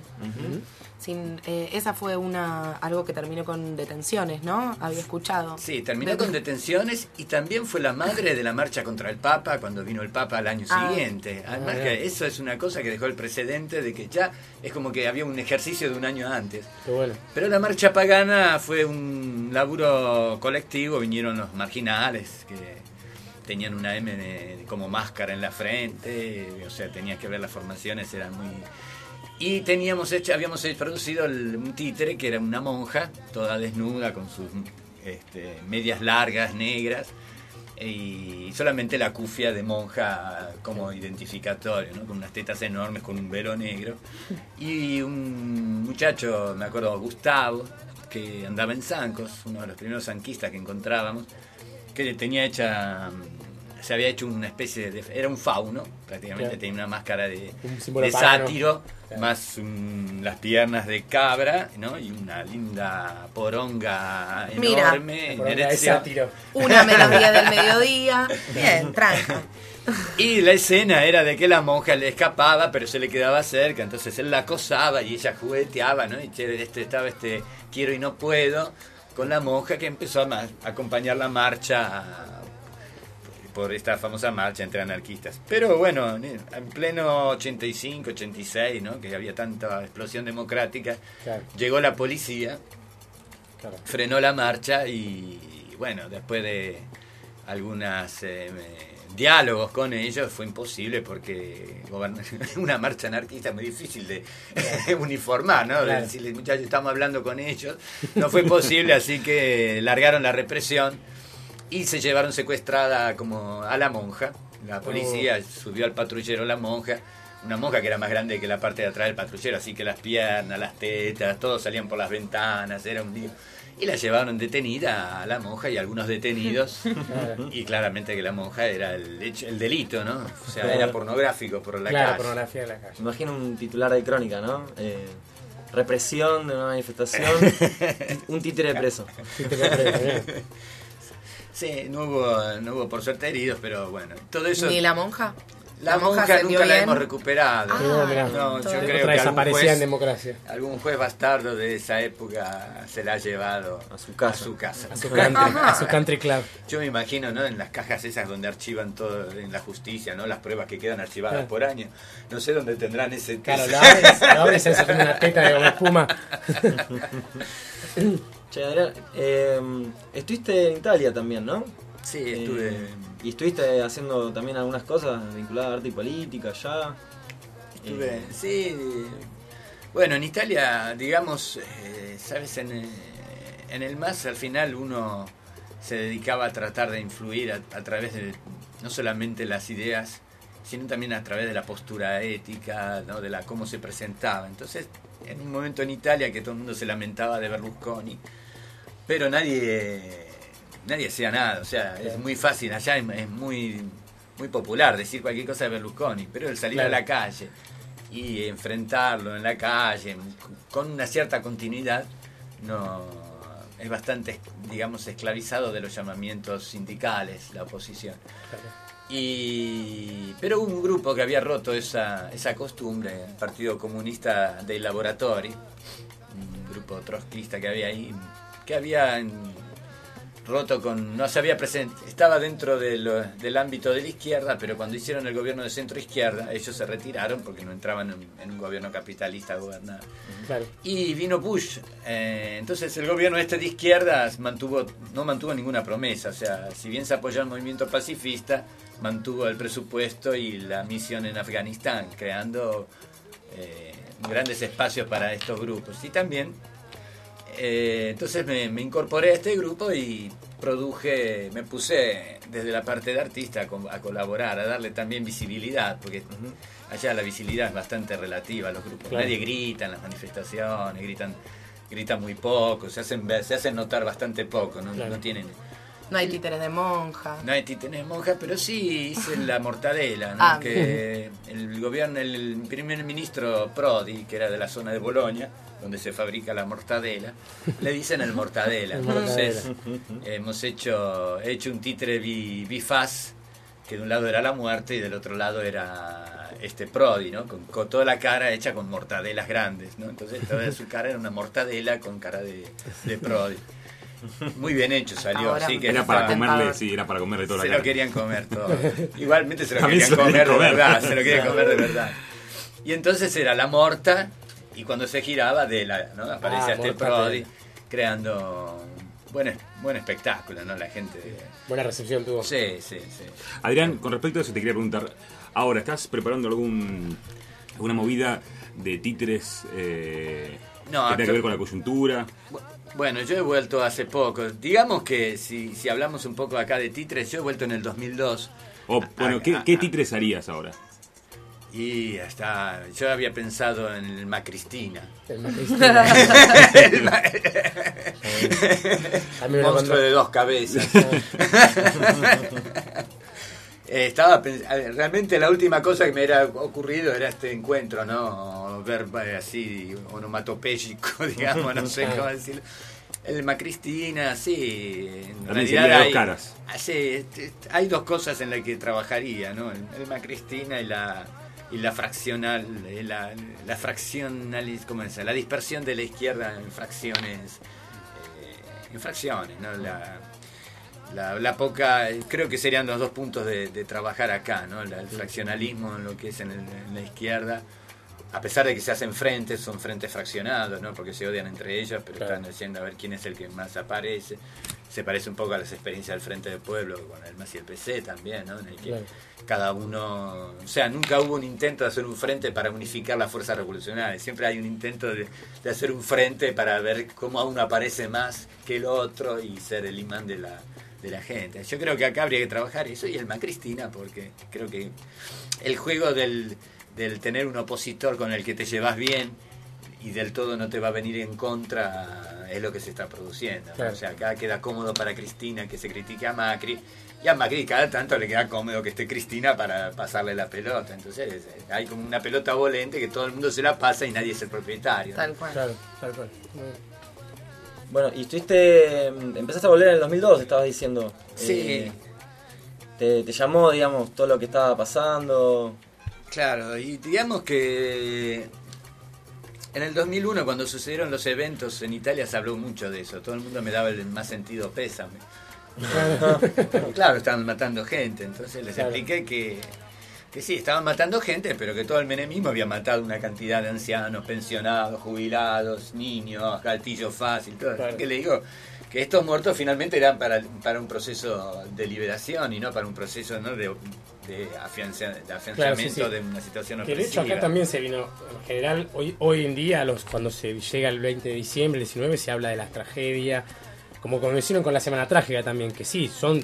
Sin, eh, esa fue una algo que terminó con detenciones, ¿no? Había escuchado. Sí, terminó con detenciones y también fue la madre de la marcha contra el Papa cuando vino el Papa al año Ah. siguiente. Además Ah, que bien. eso es una cosa que dejó el precedente de que ya es como que había un ejercicio de un año antes. Qué bueno. Pero la marcha pagana fue un laburo colectivo, vinieron los marginales que tenían una M de- como máscara en la frente, o sea, tenías que ver las formaciones, eran muy... Y teníamos hecho, habíamos producido el- un títere que era una monja, toda desnuda, con sus este, medias largas, negras, y solamente la cufia de monja como identificatorio, ¿no? con unas tetas enormes, con un velo negro. Y un muchacho, me acuerdo, Gustavo, que andaba en zancos, uno de los primeros zanquistas que encontrábamos, que tenía hecha, se había hecho una especie de, era un fauno, prácticamente Claro. tenía una máscara de, Un sátiro, Claro. más un- las piernas de cabra, ¿no? Y una linda poronga Mira. enorme, en Poronga de erección. sátiro. Una *laughs* melodía del mediodía. Bien, tranca. Y la escena era de que la monja le escapaba, pero se le quedaba cerca, entonces él la acosaba y ella jugueteaba, ¿no? Y che, este, estaba este quiero y no puedo con la monja que empezó a acompañar la marcha por esta famosa marcha entre anarquistas. Pero bueno, en pleno 85, 86, ¿no? Que había tanta explosión democrática, Claro. llegó la policía, Claro. frenó la marcha y bueno, después de algunos diálogos con ellos fue imposible porque *laughs* una marcha anarquista es muy difícil de *laughs* uniformar, ¿no? De Claro. decirle, muchachos, estamos hablando con ellos. No fue posible, así que largaron la represión y se llevaron secuestrada como a la monja. La policía subió al patrullero la monja. Una monja que era más grande que la parte de atrás del patrullero, así que las piernas, las tetas, todos salían por las ventanas, era un lío. Y la llevaron detenida a la monja y a algunos detenidos. *laughs* Claro. Y claramente que la monja era el, hecho- el delito, ¿no? O sea, Claro. era pornográfico por la Claro, calle. pornografía de la calle. Imagino un titular de crónica, ¿no? Eh, represión de una manifestación, *laughs* un títere preso. *laughs* Sí, no hubo, no hubo por suerte heridos, pero bueno, todo eso... ¿Ni la monja? La, monja, nunca la hemos recuperado. Ah, no, yo creo que algún juez, en democracia. algún juez bastardo de esa época se la ha llevado a su casa. A su, casa. A su country, a su country club. Yo me imagino, ¿no? En las cajas esas donde archivan todo en la justicia, ¿no? Las pruebas que quedan archivadas Claro. por año. No sé dónde tendrán ese... Claro, lo abres, lo abres y se *laughs* una teta de espuma. *laughs* Che, Adrián, eh, estuviste en Italia también, ¿no? Sí, Eh, estuve... y estuviste haciendo también algunas cosas vinculadas a arte y política ya. Estuve, Eh, sí. Bueno, en Italia, digamos, eh, sabes, en, eh, en el MAS al final uno se dedicaba a tratar de influir a, a través de no solamente las ideas, sino también a través de la postura ética, ¿no? de la cómo se presentaba. Entonces, en un momento en Italia que todo el mundo se lamentaba de Berlusconi, pero nadie nadie hacía nada, o sea, es muy fácil, allá es, es muy muy popular decir cualquier cosa de Berlusconi, pero el salir Claro. a la calle y enfrentarlo en la calle con una cierta continuidad no es bastante digamos esclavizado de los llamamientos sindicales la oposición. Y pero hubo un grupo que había roto esa, esa costumbre el Partido Comunista dei Laboratori un grupo trotskista que había ahí que había roto con no se había presente estaba dentro de lo- del ámbito de la izquierda pero cuando hicieron el gobierno de centro izquierda ellos se retiraron porque no entraban en, en un gobierno capitalista a gobernar Claro. y vino Bush eh, entonces el gobierno este de izquierdas mantuvo no mantuvo ninguna promesa o sea si bien se apoyó al movimiento pacifista mantuvo el presupuesto y la misión en Afganistán creando eh, grandes espacios para estos grupos. Y también eh, entonces me, me incorporé a este grupo y produje, me puse desde la parte de artista a, co- a colaborar, a darle también visibilidad, porque allá la visibilidad es bastante relativa a los grupos. Claro. Nadie grita en las manifestaciones, gritan gritan muy poco, se hacen se hacen notar bastante poco, no, Claro. no tienen No hay títeres de monja. no hay títeres monjas, pero sí hice la mortadela, ¿no? Ah, que el gobierno, el primer ministro Prodi, que era de la zona de Bolonia, donde se fabrica la mortadela, le dicen el mortadela. El Entonces mortadela. hemos hecho, he hecho un títere bi- bifaz, que de un lado era la muerte y del otro lado era este Prodi, ¿no? Con, con toda la cara hecha con mortadelas grandes, ¿no? Entonces toda su cara era una mortadela con cara de, de Prodi. Muy bien hecho salió, Ahora así que era para estaba- comerle, sí, era para comerle toda se la lo cara. querían comer todo. Igualmente se lo *laughs* querían se lo comer de comer. verdad, se lo querían comer de *laughs* verdad. Y entonces era la morta y cuando se giraba de la, ¿no? Aparecía Ah, este Prodi creando buen, buen espectáculo, ¿no? La gente. Buena recepción tuvo. Sí, sí, sí. Adrián, con respecto a eso te quería preguntar, ahora, ¿estás preparando algún alguna movida de títeres eh, No, que tenga que ver con la coyuntura? Bueno, yo he vuelto hace poco. Digamos que si, si hablamos un poco acá de títeres, yo he vuelto en el 2002. O, bueno, ¿qué, qué ah. títeres harías ahora? Y hasta yo había pensado en el Macristina. El Macristina. *laughs* El ma- *laughs* A lo Monstruo de dos cabezas. *laughs* Eh, Estaba realmente la última cosa que me era ocurrido era este encuentro, ¿no? Ver eh, así onomatopéyico, *laughs* digamos, no sé cómo decirlo. El Macristina, sí, en También realidad hay, caras. ah, sí, hay dos cosas en las que trabajaría, ¿no? El, el Macristina y la y la fraccional, eh, la, la fraccional, ¿cómo es? La dispersión de la izquierda en fracciones, eh, en fracciones, ¿no? La, la, la poca, creo que serían los dos puntos de, de trabajar acá, ¿no? La- el fraccionalismo en lo que es en, el- en la izquierda, a pesar de que se hacen frentes, son frentes fraccionados, ¿no? Porque se odian entre ellos, pero Claro. están diciendo a ver quién es el que más aparece. Se parece un poco a las experiencias del Frente del Pueblo con el MAS y el PC también, ¿no? En el que Claro. cada uno, o sea, nunca hubo un intento de hacer un frente para unificar las fuerzas revolucionarias, siempre hay un intento de, de hacer un frente para ver cómo uno aparece más que el otro y ser el imán de la, de la gente. Yo creo que acá habría que trabajar eso y el Macristina, porque creo que el juego del, del tener un opositor con el que te llevas bien y del todo no te va a venir en contra es lo que se está produciendo. O sea, acá queda cómodo para Cristina que se critique a Macri Y a Macri cada tanto le queda cómodo que esté Cristina para pasarle la pelota. Entonces eh, hay como una pelota volente que todo el mundo se la pasa y nadie es el propietario. ¿no? Tal cual. Claro, tal cual. Bueno, y estuviste. Empezaste a volver en el 2002, estabas diciendo. Sí. Eh, te, te llamó, digamos, todo lo que estaba pasando. Claro, y digamos que en el 2001 cuando sucedieron los eventos en Italia se habló mucho de eso, todo el mundo me daba el más sentido pésame. *laughs* claro, estaban matando gente, entonces les Claro. expliqué que, que sí, estaban matando gente, pero que todo el menemismo había matado una cantidad de ancianos, pensionados, jubilados, niños, galtillo fácil, todo. Claro. Que le digo que estos muertos finalmente eran para, para un proceso de liberación y no para un proceso ¿no? de, de, afianza- de afianzamiento Claro, sí, sí. de una situación Que de hecho opresiva. acá también se vino, en general, hoy, hoy en día, los, cuando se llega el 20 de diciembre, el 19, se habla de las tragedias, como hicieron con la Semana Trágica también, que sí, son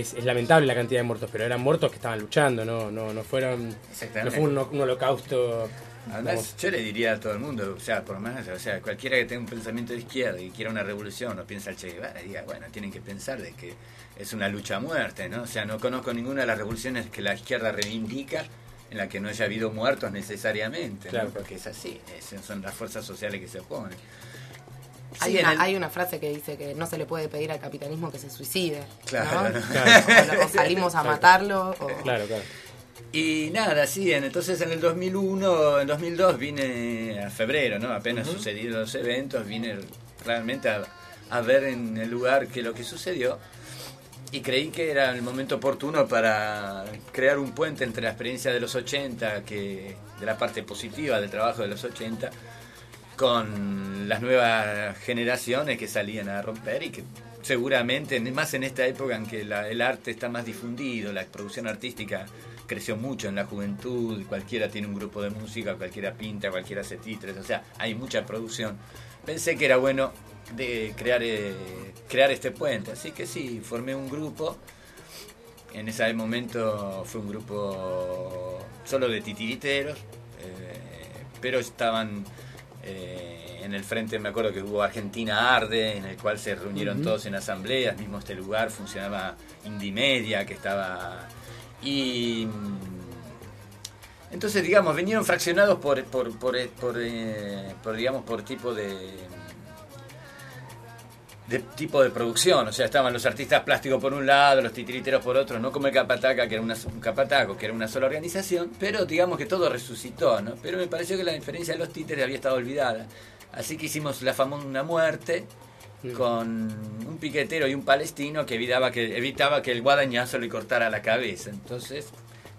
es, es lamentable la cantidad de muertos, pero eran muertos que estaban luchando, no no no fueron, no fue un, un holocausto. Además, vamos, yo le diría a todo el mundo, o sea, por lo menos, o sea, cualquiera que tenga un pensamiento de izquierda y quiera una revolución o piensa al Che Guevara, diga, bueno, tienen que pensar de que es una lucha a muerte, ¿no? O sea, no conozco ninguna de las revoluciones que la izquierda reivindica en la que no haya habido muertos necesariamente, ¿no? Claro. Porque es así, es- son las fuerzas sociales que se oponen. Hay, una, el- hay una frase que dice que no se le puede pedir al capitalismo que se suicide. Claro, ¿no? ¿no? O, o salimos a Claro. matarlo. O... Claro, claro. Y nada, sí, en- entonces en el 2001, en 2002 vine a febrero, ¿no? Apenas sucedieron los eventos, vine realmente a, a ver en el lugar que lo que sucedió y creí que era el momento oportuno para crear un puente entre la experiencia de los 80, que de la parte positiva del trabajo de los 80, con las nuevas generaciones que salían a romper y que seguramente, más en esta época en que la- el arte está más difundido, la producción artística creció mucho en la juventud, cualquiera tiene un grupo de música, cualquiera pinta, cualquiera hace o sea, hay mucha producción. Pensé que era bueno de crear, eh, crear este puente, así que sí, formé un grupo. En ese momento fue un grupo solo de titiriteros, eh, pero estaban eh, en el frente, me acuerdo que hubo Argentina Arde, en el cual se reunieron todos en asambleas, mismo este lugar funcionaba Indimedia, que estaba... Y... mm, Entonces, digamos, vinieron fraccionados por, por, por, eh, por, eh, por, digamos, por tipo de de tipo de producción, o sea, estaban los artistas plásticos por un lado, los titiriteros por otro, no como el Capataca, que era una, un Capataco, que era una sola organización, pero digamos que todo resucitó, ¿no? Pero me pareció que la diferencia de los títeres había estado olvidada. Así que hicimos la famosa muerte con un piquetero y un palestino que evitaba que, evitaba que el guadañazo le cortara la cabeza. Entonces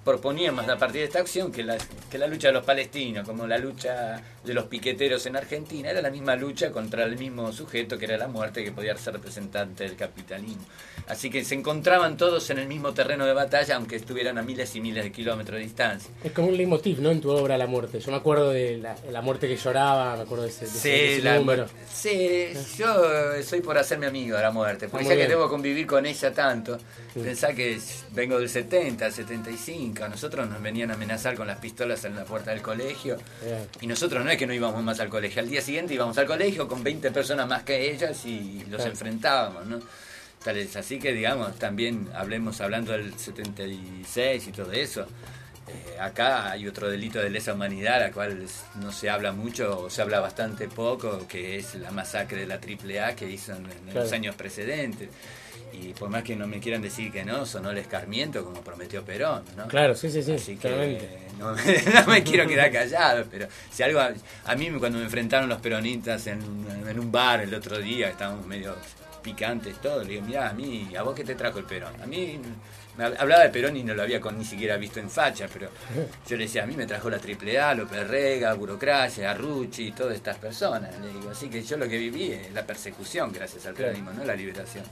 proponíamos a partir de esta acción que la, que la lucha de los palestinos, como la lucha de los piqueteros en Argentina, era la misma lucha contra el mismo sujeto que era la muerte que podía ser representante del capitalismo. Así que se encontraban todos en el mismo terreno de batalla, aunque estuvieran a miles y miles de kilómetros de distancia. Es como un leitmotiv, ¿no? En tu obra La Muerte. Yo me acuerdo de la, la muerte que lloraba, me acuerdo de ese, de ese- de Sí, ese la- número. sí, yo soy por hacerme amigo de la muerte, porque ya que debo convivir con ella tanto, pensá que vengo del 70, 75, a nosotros nos venían a amenazar con las pistolas en la puerta del colegio, y nosotros no es que no íbamos más al colegio, al día siguiente íbamos al colegio con 20 personas más que ellas y los Claro. enfrentábamos, ¿no? Tal es así que, digamos, también hablemos hablando del 76 y todo eso. eh, acá hay otro delito de lesa humanidad, la cual no se habla mucho o se habla bastante poco, que es la masacre de la AAA que hizo en, en los años precedentes. Y por más que no me quieran decir que no, sonó el escarmiento como prometió Perón, ¿no? Claro, sí, sí, sí, Así que no, *laughs* no me quiero quedar callado, pero si algo... A, a mí cuando me enfrentaron los peronistas en, un- en un bar el otro día, estábamos medio picantes todos, le digo, mirá, a mí, ¿a vos qué te trajo el Perón? A mí hablaba de Perón y no lo había con, ni siquiera visto en facha, pero *laughs* yo le decía, a mí me trajo la AAA, López Rega, burocracia, Rucci, todas estas personas. Le digo, así que yo lo que viví es la persecución gracias al peronismo, no la liberación.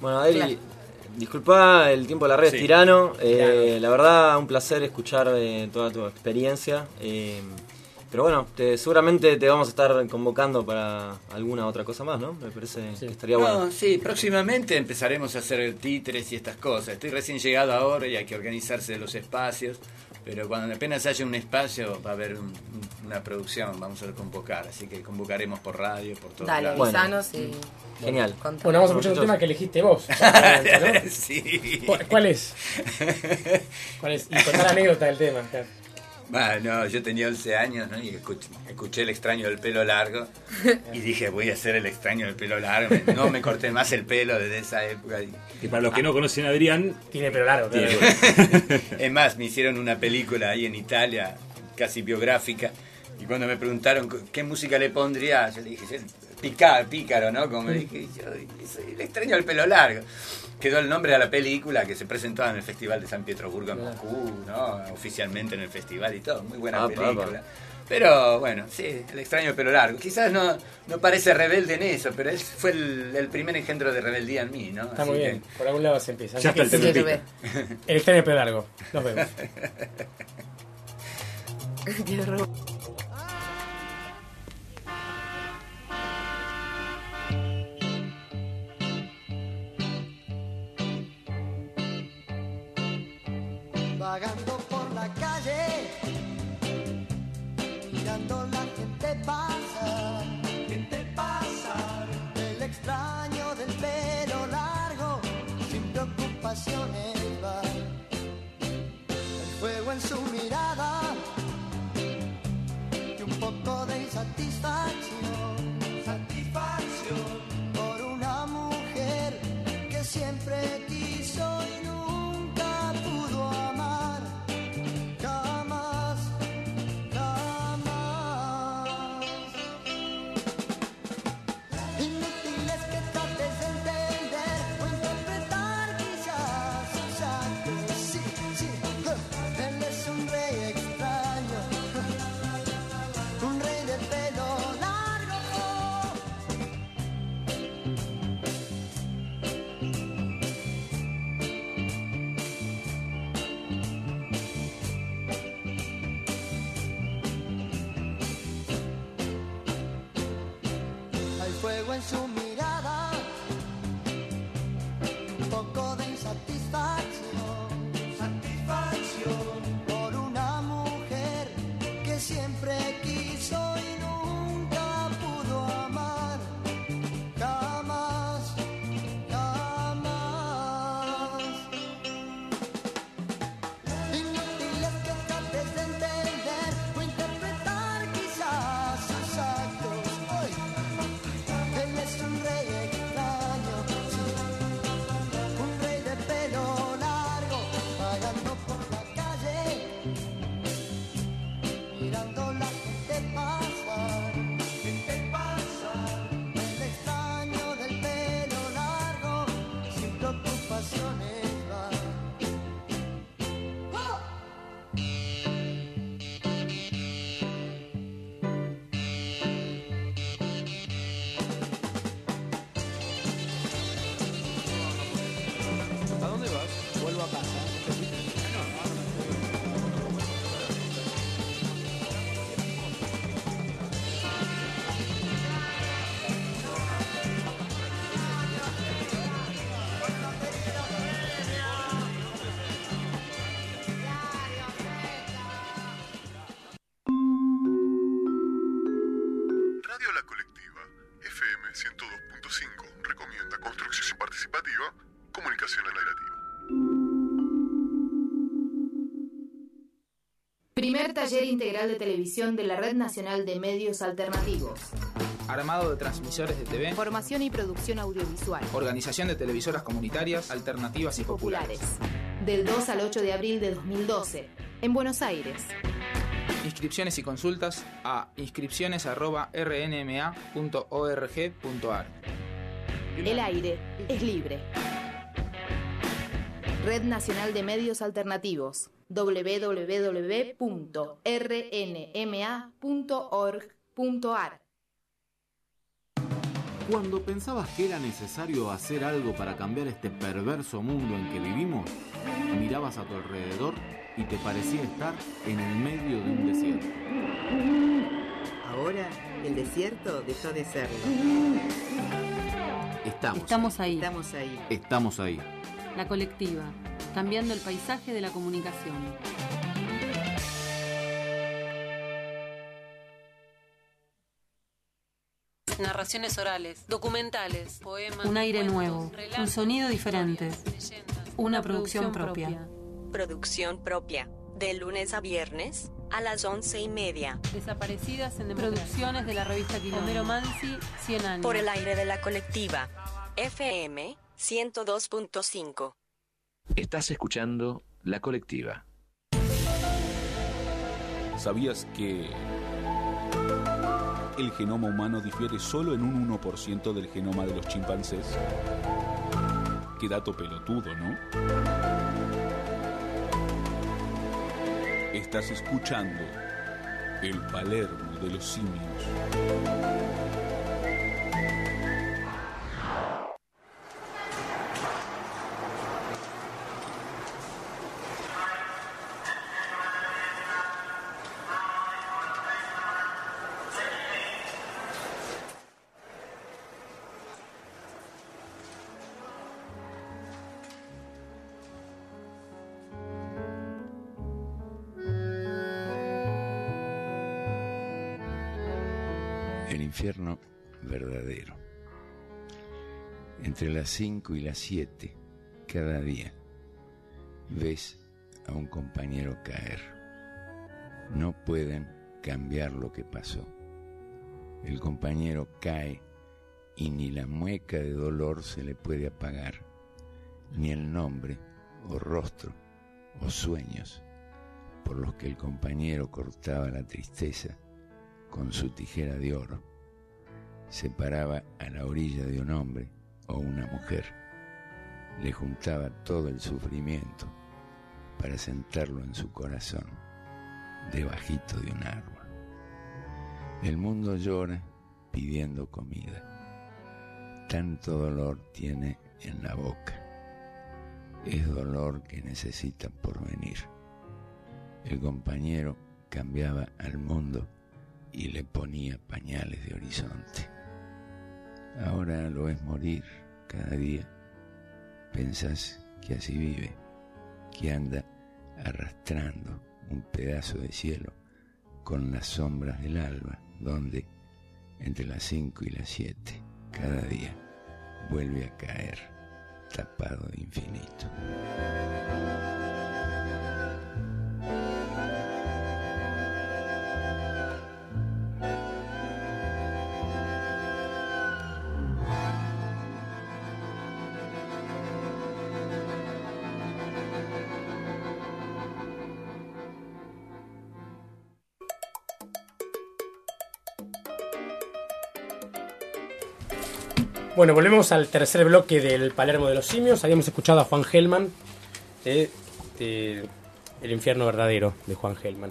Bueno, Adri, disculpa el tiempo de la red, Sí. tirano. Eh, La verdad, un placer escuchar eh, toda tu experiencia. Eh, Pero bueno, te- seguramente te vamos a estar convocando para alguna otra cosa más, ¿no? Me parece que estaría No, bueno. sí, próximamente empezaremos a hacer títeres y estas cosas. Estoy recién llegado ahora y hay que organizarse los espacios. Pero cuando apenas haya un espacio va a haber un- un- una producción, vamos a convocar. Así que convocaremos por radio, por todo. Dale, avisanos y... Genial. Contá. Bueno, vamos a escuchar un tema que elegiste vos. *laughs* ¿no? sí. ¿Cuál, cuál es? *laughs* ¿Cuál es? Y contar la anécdota del tema. claro. Bueno, yo tenía 11 años ¿no? y escuché, escuché el extraño del pelo largo y dije, voy a hacer el extraño del pelo largo. No me corté más el pelo desde esa época. Y, Que para los que no conocen a Adrián, Tiene pelo largo. tiene- *laughs* es más, me hicieron una película ahí en Italia, casi biográfica, y cuando me preguntaron qué música le pondría, yo le dije, pícaro, pícaro, ¿no? Como le dije, yo soy el extraño del pelo largo. Quedó el nombre de la película que se presentó en el Festival de San Pietroburgo en Moscú, ¿no? Oficialmente en el festival y todo. Muy buena película. Pero bueno, sí, el extraño pelo largo. Quizás no, no parece rebelde en eso, pero él fue el, el primer engendro de rebeldía en mí, ¿no? Está Así muy que- bien. Por algún lado se empieza. Ya Así está que el temita. El extraño pelo largo. Nos vemos. *laughs* Qué de televisión de la Red Nacional de Medios Alternativos. Armado de transmisores de TV. Formación y producción audiovisual. Organización de televisoras comunitarias, alternativas y populares. Del 2 al 8 de abril de 2012. En Buenos Aires. Inscripciones y consultas a inscripciones.rnma.org.ar. El aire es libre. Red Nacional de Medios Alternativos. www.rnma.org.ar Cuando pensabas que era necesario hacer algo para cambiar este perverso mundo en que vivimos, mirabas a tu alrededor y te parecía estar en el medio de un desierto. Ahora el desierto dejó de serlo. Estamos. Estamos ahí. Estamos ahí. Estamos ahí. La colectiva, cambiando el paisaje de la comunicación. Narraciones orales, documentales, poemas. Un aire cuentos, nuevo, relatos, un sonido diferente. leyendas. Una producción propia. Producción propia. De lunes a viernes, a las once y media. Desaparecidas en Producciones de la revista Quilomero Mansi, 100 años. Por el aire de la colectiva. FM 102.5. Estás escuchando La Colectiva. ¿Sabías que el genoma humano difiere solo en un 1% del genoma de los chimpancés? Qué dato pelotudo, ¿no? Estás escuchando el Palermo de los simios. Infierno verdadero. Entre las 5 y las 7, cada día, ves a un compañero caer. No pueden cambiar lo que pasó. El compañero cae y ni la mueca de dolor se le puede apagar, ni el nombre o rostro o sueños por los que el compañero cortaba la tristeza con su tijera de oro, se paraba a la orilla de un hombre o una mujer, le juntaba todo el sufrimiento para sentarlo en su corazón, debajito de un árbol. El mundo llora pidiendo comida. Tanto dolor tiene en la boca. Es dolor que necesita por venir. El compañero cambiaba al mundo y le ponía pañales de horizonte. Ahora lo ves morir cada día. Pensás que así vive, que anda arrastrando un pedazo de cielo con las sombras del alba, donde entre las cinco y las siete, cada día, vuelve a caer, tapado de infinito. Bueno, volvemos al tercer bloque del Palermo de los Simios. Habíamos escuchado a Juan Gelman de, de El infierno verdadero de Juan Gelman.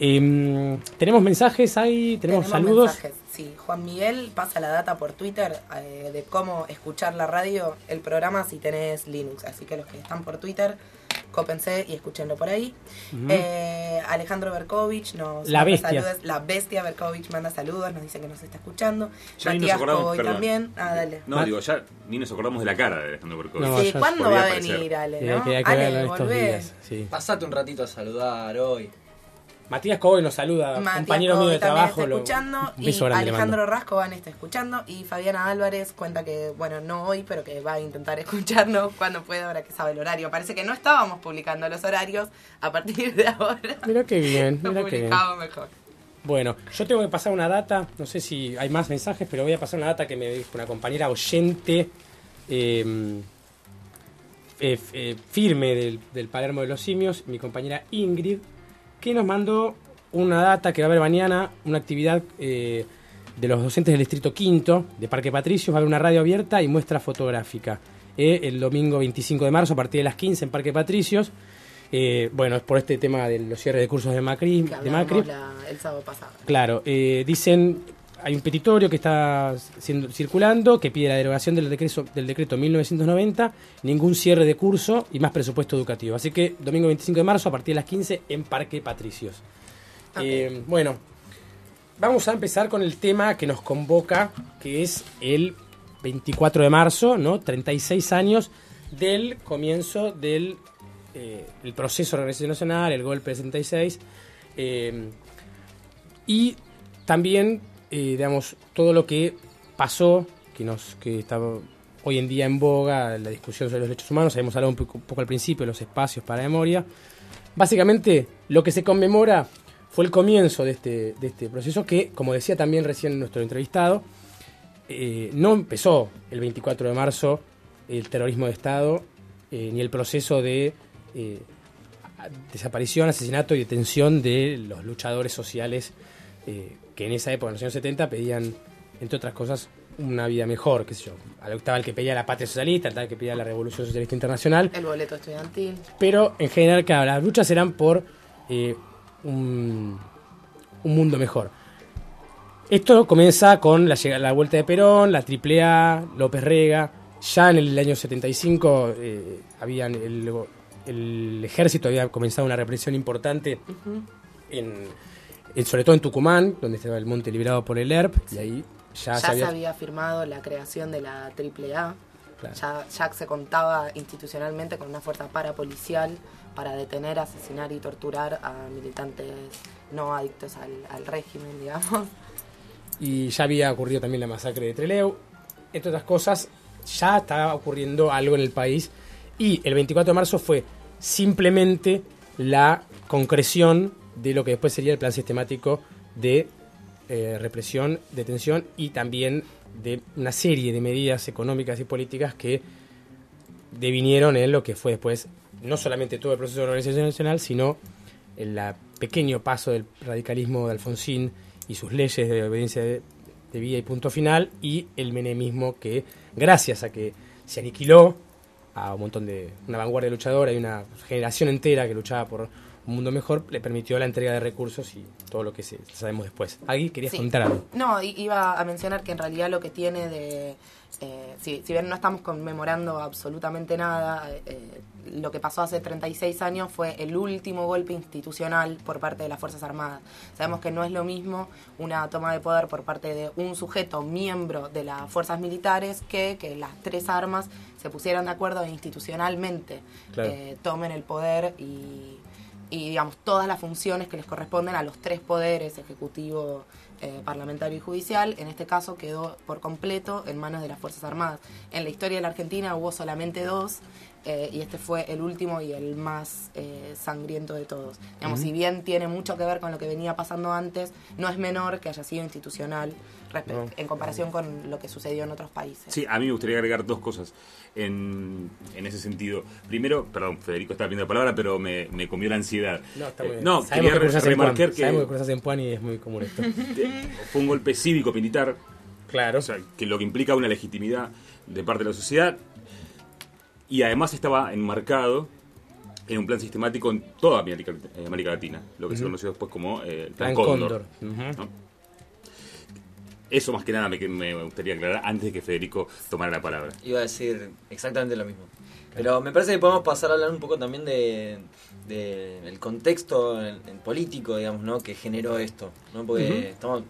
Em, tenemos mensajes ahí, tenemos, saludos. mensajes, Sí, Juan Miguel pasa la data por Twitter eh, de cómo escuchar la radio, el programa si tenés Linux. Así que los que están por Twitter, cópense y escúchenlo por ahí. Eh, Alejandro Berkovich nos La bestia. saludos. La bestia Berkovich manda saludos, nos dice que nos está escuchando. Ya Matías acordamos, Coboy también. Ah, dale. No, digo, ya ni nos acordamos de la cara de Alejandro Berkovich. No, Sí, ¿cuándo va a aparecer. venir Ale? Sí, no? hay que- hay que Ale, volvé. días. sí. Pasate un ratito a saludar hoy. Matías Coboy nos saluda, Matías compañero mío de trabajo. está lo- escuchando y. Alejandro Rascoban está escuchando y Fabiana Álvarez cuenta que, bueno, no hoy, pero que va a intentar *laughs* escucharnos cuando pueda, ahora que sabe el horario. Parece que no estábamos publicando los horarios a partir de ahora. Mira qué bien, *laughs* Lo mira qué bien. mejor. Bueno, yo tengo que pasar una data, no sé si hay más mensajes, pero voy a pasar una data que me dijo una compañera oyente eh, eh, eh, firme del, del Palermo de los Simios, mi compañera Ingrid, que nos mandó una data que va a haber mañana, una actividad eh, de los docentes del Distrito Quinto, de Parque Patricios, va a haber una radio abierta y muestra fotográfica. eh, el domingo 25 de marzo a partir de las 15 en Parque Patricios. Eh, bueno, es por este tema de los cierres de cursos de Macri. Que De Macri. la- el sábado pasado. Claro, dicen, hay un petitorio que está siendo, circulando que pide la derogación del decreto, del decreto 1990, ningún cierre de curso y más presupuesto educativo. Así que domingo 25 de marzo a partir de las 15 en Parque Patricios. Eh, bueno, vamos a empezar con el tema que nos convoca, que es el 24 de marzo, ¿no? 36 años del comienzo del eh, el proceso de organización nacional, el golpe de 66. eh, y también, eh, digamos, todo lo que pasó, que nos que está hoy en día en boga, la discusión sobre los derechos humanos, habíamos hablado un poco, al principio, los espacios para memoria. Básicamente, lo que se conmemora fue el comienzo de este, de este proceso que, como decía también recién nuestro entrevistado, eh, no empezó el 24 de marzo el terrorismo de Estado, eh, ni el proceso de desaparición, asesinato y detención de los luchadores sociales que en esa época, en los años 70, pedían, entre otras cosas, una vida mejor, qué sé yo. Estaba el que pedía la patria socialista, estaba el que pedía la revolución socialista internacional, El boleto estudiantil. pero en general, claro, las luchas eran por eh, un, un mundo mejor. Esto comienza con la, la vuelta de Perón, la AAA, López Rega. Ya en el año 75 eh, habían el, el ejército había comenzado una represión importante, en- sobre todo en Tucumán, donde estaba el monte liberado por el ERP, y ahí ya, Ya, se había... se había firmado la creación de la AAA. Claro. Ya, ya se contaba institucionalmente con una fuerza parapolicial para detener, asesinar y torturar a militantes no adictos al, al régimen, digamos. y ya había ocurrido también la masacre de Trelew. Entre otras cosas, ya estaba ocurriendo algo en el país y el 24 de marzo fue simplemente la concreción de lo que después sería el plan sistemático de eh, represión, detención y también de una serie de medidas económicas y políticas que devinieron en lo que fue después no solamente todo el proceso de organización nacional, sino el pequeño paso del radicalismo de Alfonsín y sus leyes de obediencia de, de y punto final, y el menemismo que, gracias a que se aniquiló a un montón de una vanguardia luchadora y una generación entera que luchaba por un mundo mejor, le permitió la entrega de recursos y todo lo que se- sabemos después. Agui, querías Sí. contar algo. No, iba a mencionar que en realidad lo que tiene de... eh, si, si bien no estamos conmemorando absolutamente nada, eh, lo que pasó hace 36 años fue el último golpe institucional por parte de las Fuerzas Armadas. Sabemos que no es lo mismo una toma de poder por parte de un sujeto miembro de las fuerzas militares que que las tres armas se pusieran de acuerdo e institucionalmente Claro. eh, tomen el poder y, y digamos todas las funciones que les corresponden a los tres poderes ejecutivo eh, parlamentario y judicial en este caso quedó por completo en manos de las fuerzas armadas en la historia de la Argentina hubo solamente dos eh, y este fue el último y el más eh, sangriento de todos digamos Ujú. si bien tiene mucho que ver con lo que venía pasando antes no es menor que haya sido institucional No. en comparación con lo que sucedió en otros países Sí, a mí me gustaría agregar dos cosas en, en ese sentido. Primero, perdón, Federico estaba pidiendo la palabra, pero me, me comió la ansiedad. No, está Eh, muy bien. no, Sabemos quería que remarcar que Sabemos que cruzas en Puan y es muy común esto. fue un golpe cívico-militar. Claro. O sea, que lo que implica una legitimidad de parte de la sociedad. Y además estaba enmarcado en un plan sistemático en toda América, eh, América Latina, lo que se conoció después como eh, el Plan, Plan Cóndor. Cóndor. Eso más que nada me, me gustaría aclarar antes de que Federico tomara la palabra. Iba a decir exactamente lo mismo. Pero me parece que podemos pasar a hablar un poco también de, de el contexto en- en político, digamos, ¿no? que generó esto, ¿no? Porque estamos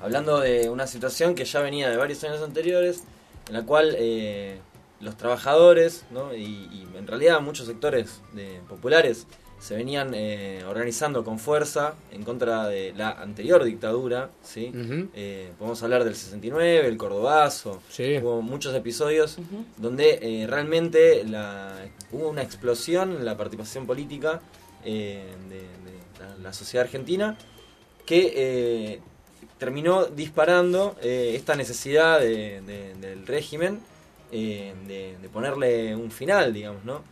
hablando de una situación que ya venía de varios años anteriores, en la cual eh, los trabajadores, ¿no? y, y en realidad muchos sectores de, populares se venían eh, organizando con fuerza en contra de la anterior dictadura, ¿sí? Eh, podemos hablar del 69, el Cordobazo, hubo muchos episodios donde eh, realmente la, hubo una explosión en la participación política eh, de, de la, la sociedad argentina que eh, terminó disparando eh, esta necesidad de- de- del régimen eh, de, de ponerle un final, digamos, ¿no?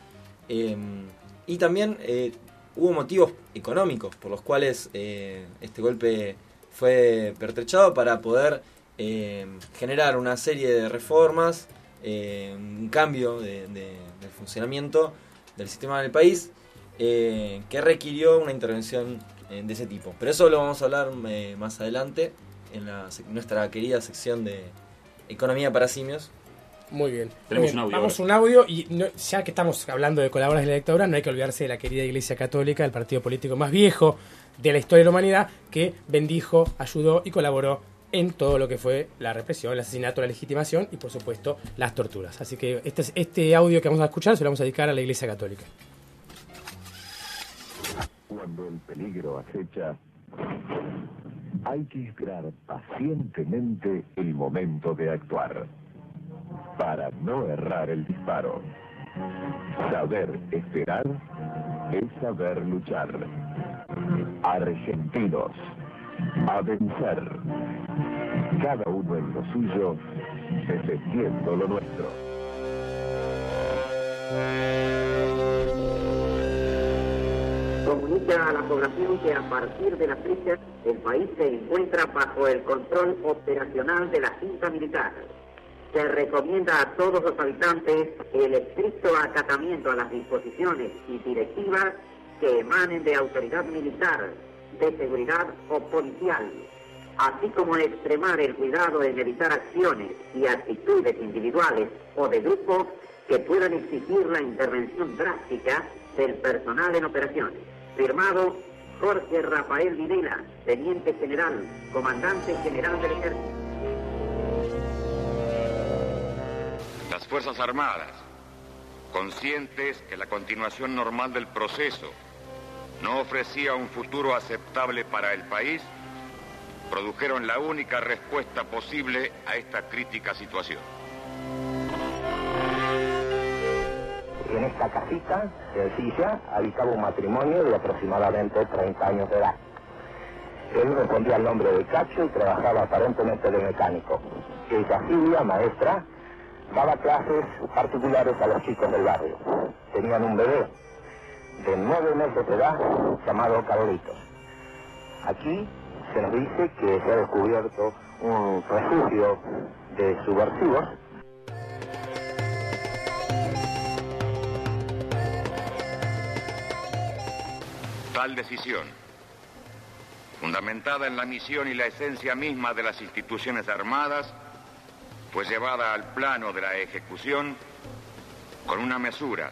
Y también eh, hubo motivos económicos por los cuales eh, este golpe fue pertrechado para poder eh, generar una serie de reformas, un cambio de, de- del funcionamiento del sistema del país que requirió una intervención de ese tipo. Pero eso lo vamos a hablar más adelante. en la nuestra querida sección de Economía para Simios. Muy bien. Tenemos Muy bien. un audio Vamos ahora. un audio y no- ya que estamos hablando de colaboradores de la dictadura, no hay que olvidarse de la querida Iglesia Católica, el partido político más viejo de la historia de la humanidad, que bendijo, ayudó y colaboró en todo lo que fue la represión, el asesinato, la legitimación y por supuesto las torturas. Así que este, es- este audio que vamos a escuchar se lo vamos a dedicar a la Iglesia Católica. Cuando el peligro acecha, hay que esperar pacientemente el momento de actuar para no errar el disparo. Saber esperar es saber luchar. Argentinos, a vencer. Cada uno en lo suyo, defendiendo lo nuestro. comunica a la población que a partir de la fecha el país se encuentra bajo el control operacional de la Junta Militar. Se recomienda a todos los habitantes el estricto acatamiento a las disposiciones y directivas que emanen de autoridad militar, de seguridad o policial, así como extremar el cuidado en evitar acciones y actitudes individuales o de grupo que puedan exigir la intervención drástica del personal en operaciones. Firmado Jorge Rafael Videla, Teniente General, Comandante General del Ejército. Las Fuerzas Armadas, conscientes que la continuación normal del proceso no ofrecía un futuro aceptable para el país, produjeron la única respuesta posible a esta crítica situación. En esta casita sencilla habitaba un matrimonio de aproximadamente 30 años de edad. Él respondía al nombre de Cacho y trabajaba aparentemente de mecánico. Ella, Silvia, maestra, daba clases particulares a los chicos del barrio. Tenían un bebé de nueve meses de edad llamado Carlitos. Aquí se nos dice que se ha descubierto un refugio de subversivos Tal decisión, fundamentada en la misión y la esencia misma de las instituciones armadas, fue llevada al plano de la ejecución con una mesura,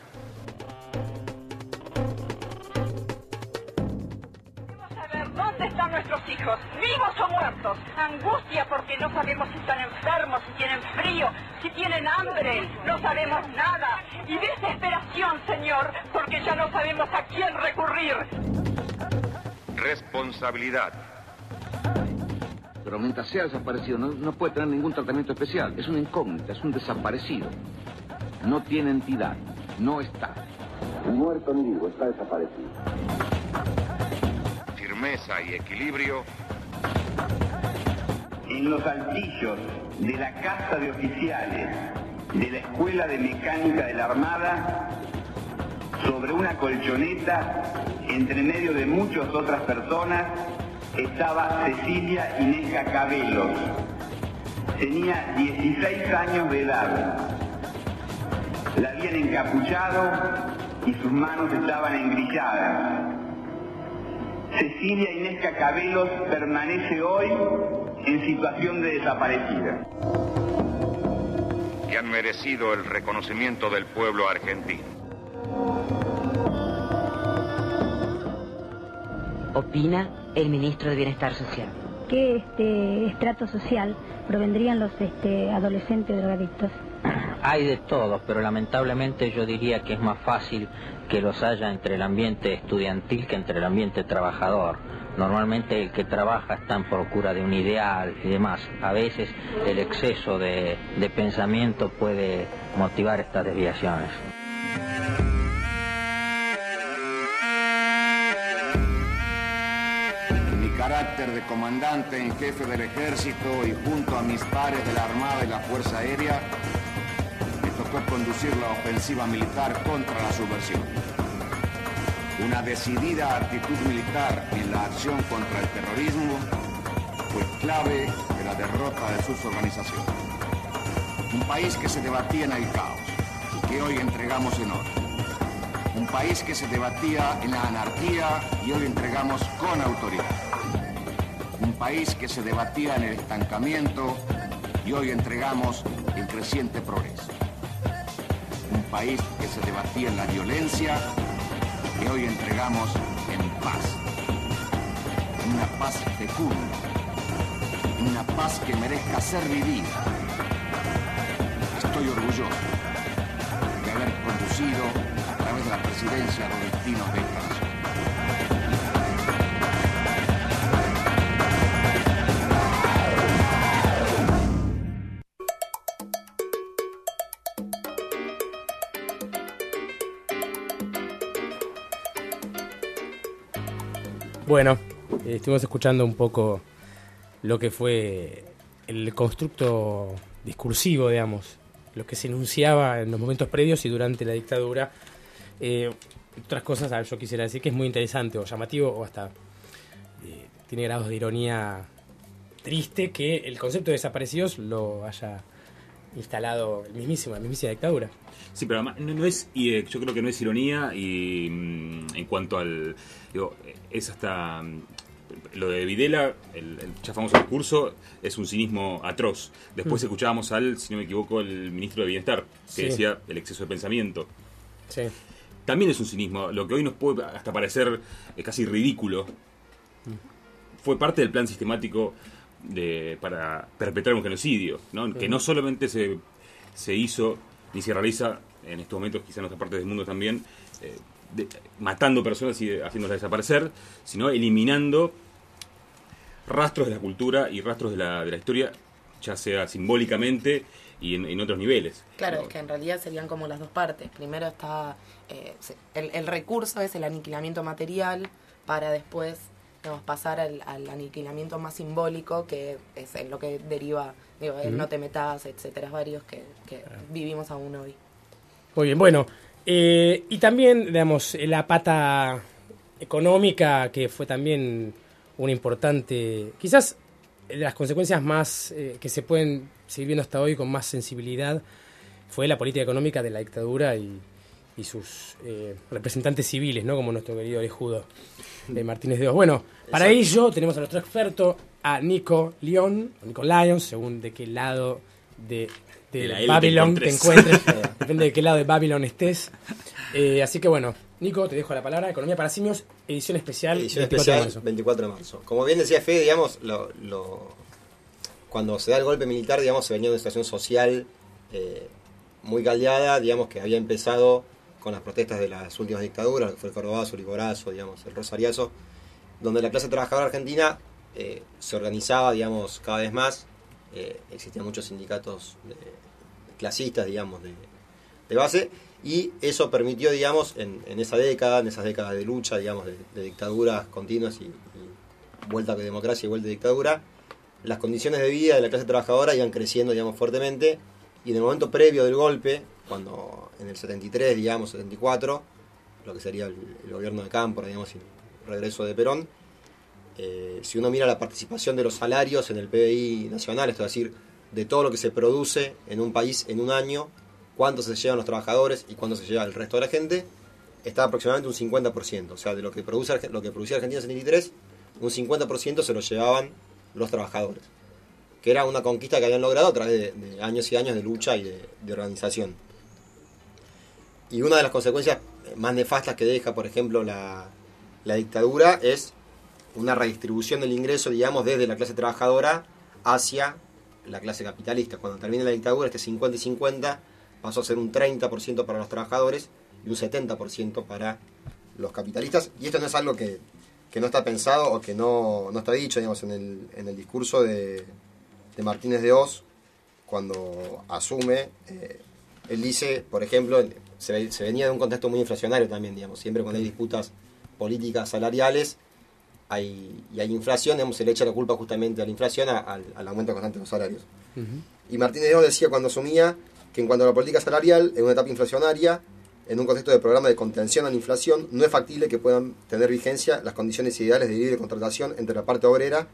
saber dónde están nuestros hijos, vivos o muertos. Angustia porque no sabemos si están enfermos, si tienen frío, si tienen hambre. No sabemos nada. Y desesperación, Señor, porque ya no sabemos a quién recurrir. responsabilidad, Pero mientras sea desaparecido, no, no puede tener ningún tratamiento especial. Es una incógnita, es un desaparecido. No tiene entidad, no está. Muerto ni vivo, está desaparecido. firmeza y equilibrio, en los altillos de la Casa de Oficiales de la Escuela de Mecánica de la Armada, sobre una colchoneta, entre medio de muchas otras personas, estaba Cecilia Inesca Cabelos. Tenía 16 años de edad. La habían encapuchado y sus manos estaban engrilladas. Cecilia Inesca Cabelos permanece hoy en situación de desaparecida. que han merecido el reconocimiento del pueblo argentino. Opina el ministro de Bienestar Social. ¿Qué este, estrato social provendrían los este, adolescentes drogadictos? Hay de todos, pero lamentablemente yo diría que es más fácil que los haya entre el ambiente estudiantil que entre el ambiente trabajador. Normalmente el que trabaja está en procura de un ideal y demás. A veces el exceso de, de pensamiento puede motivar estas desviaciones. De comandante en jefe del ejército y junto a mis pares de la Armada y la Fuerza Aérea, me tocó conducir la ofensiva militar contra la subversión. Una decidida actitud militar en la acción contra el terrorismo fue clave de la derrota de sus organizaciones. Un país que se debatía en el caos y que hoy entregamos en orden. Un país que se debatía en la anarquía y hoy entregamos con autoridad. País que se debatía en el estancamiento y hoy entregamos el creciente progreso. Un país que se debatía en la violencia y hoy entregamos en paz. Una paz fecunda, una paz que merezca ser vivida. Estoy orgulloso de haber conducido a través de la presidencia los destinos de esta nación. Bueno, estuvimos escuchando un poco lo que fue el constructo discursivo, digamos, lo que se enunciaba en los momentos previos y durante la dictadura. Eh, otras cosas, a ver, yo quisiera decir que es muy interesante o llamativo o hasta eh, tiene grados de ironía triste que el concepto de desaparecidos lo haya instalado el mismísimo, la mismísima dictadura. Sí, pero además no, no es, y eh, yo creo que no es ironía y mm, en cuanto al, digo, es hasta mm, lo de Videla, el, el ya famoso discurso, es un cinismo atroz. Después Mm. escuchábamos al, si no me equivoco, el ministro de Bienestar, que Sí. decía el exceso de pensamiento. Sí. También es un cinismo, lo que hoy nos puede hasta parecer eh, casi ridículo, fue parte del plan sistemático de, para perpetrar un genocidio, ¿no? que no solamente se, se hizo ni se realiza en estos momentos, quizá en otras partes del mundo también, eh, de- matando personas y haciéndolas desaparecer, sino eliminando rastros de la cultura y rastros de la, de la historia, ya sea simbólicamente y en, en otros niveles. Claro, ¿no? es que en realidad serían como las dos partes. Primero está eh, se- el, el recurso es el aniquilamiento material para después digamos, pasar al, al aniquilamiento más simbólico que es en lo que deriva digo, el no te metas, etcétera, varios que, que vivimos aún hoy. Muy bien, bueno. eh, y también, digamos, la pata económica, que fue también una importante, quizás las consecuencias más eh, que se pueden seguir viendo hasta hoy con más sensibilidad, fue la política económica de la dictadura y, y sus eh, representantes civiles, ¿no? Como nuestro querido orejudo de Martínez de Oz. Bueno, para Exacto. ello tenemos a nuestro experto, a Nico León, o Nico Lyons, según de qué lado de, de De te Babylon te encuentres. *laughs* Depende de qué lado de Babylon estés. Eh, así que bueno, Nico, te dejo la palabra. Economía para simios, edición especial. Edición 24 de especial marzo. 24 de marzo. Como bien decía Fede, digamos, lo, lo- cuando se da el golpe militar, digamos, se venía de una situación social eh, muy caldeada, digamos, que había empezado con las protestas de las últimas dictaduras, fue el Cordobazo, el Igorazo, digamos, el Rosariazo, donde la clase trabajadora argentina eh, se organizaba, digamos, cada vez más. Eh, existían muchos sindicatos de- clasistas, digamos, de, de base, y eso permitió, digamos, en, esa década, en esas décadas de lucha, digamos, de, de dictaduras continuas y, vuelta a democracia y vuelta a dictadura, las condiciones de vida de la clase trabajadora iban creciendo, digamos, fuertemente, y en el momento previo del golpe, cuando en el 73, digamos, 74, lo que sería el, gobierno de Cámpora, digamos, y el regreso de Perón, eh, si uno mira la participación de los salarios en el PBI nacional, es decir, de todo lo que se produce en un país en un año, cuánto se llevan los trabajadores y cuánto se lleva el resto de la gente, está aproximadamente un 50%. O sea, de lo que, produce, lo que producía Argentina en 73, un 50% se lo llevaban los trabajadores. Que era una conquista que habían logrado a través de, años y años de lucha y de organización. Y una de las consecuencias más nefastas que deja, por ejemplo, la, la dictadura es una redistribución del ingreso, digamos, desde la clase trabajadora hacia la clase capitalista. Cuando termina la dictadura, este 50 y 50 pasó a ser un 30% para los trabajadores y un 70% para los capitalistas. Y esto no es algo que, que no está pensado o que no, no está dicho, digamos, en el, en el discurso de, de Martínez de Oz, cuando asume, eh, él dice, por ejemplo, se, se venía de un contexto muy inflacionario también, digamos, siempre cuando hay disputas políticas salariales hay, y hay inflación, digamos, se le echa la culpa justamente a la inflación, a- al, al aumento constante de los salarios. Y Martínez de decía cuando asumía que en cuanto a la política salarial, en una etapa inflacionaria, en un contexto de programa de contención a la inflación, no es factible que puedan tener vigencia las condiciones ideales de libre contratación entre la parte obrera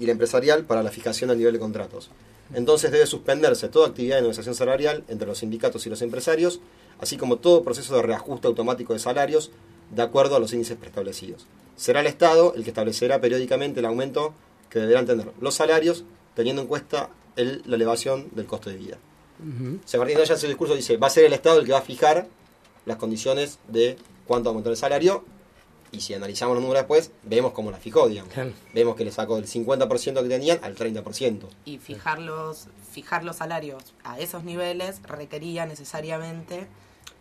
y la empresarial para la fijación al nivel de contratos. Entonces debe suspenderse toda actividad de negociación salarial entre los sindicatos y los empresarios, así como todo proceso de reajuste automático de salarios de acuerdo a los índices preestablecidos. Será el Estado el que establecerá periódicamente el aumento que deberán tener los salarios teniendo en cuenta el- la elevación del costo de vida. O sea, Martín ya en su discurso dice, va a ser el Estado el que va a fijar las condiciones de cuánto aumentó el salario, y si analizamos los números después, vemos cómo la fijó, digamos. Vemos que le sacó del 50% que tenían al 30%. Y fijar los, fijar los salarios a esos niveles requería necesariamente...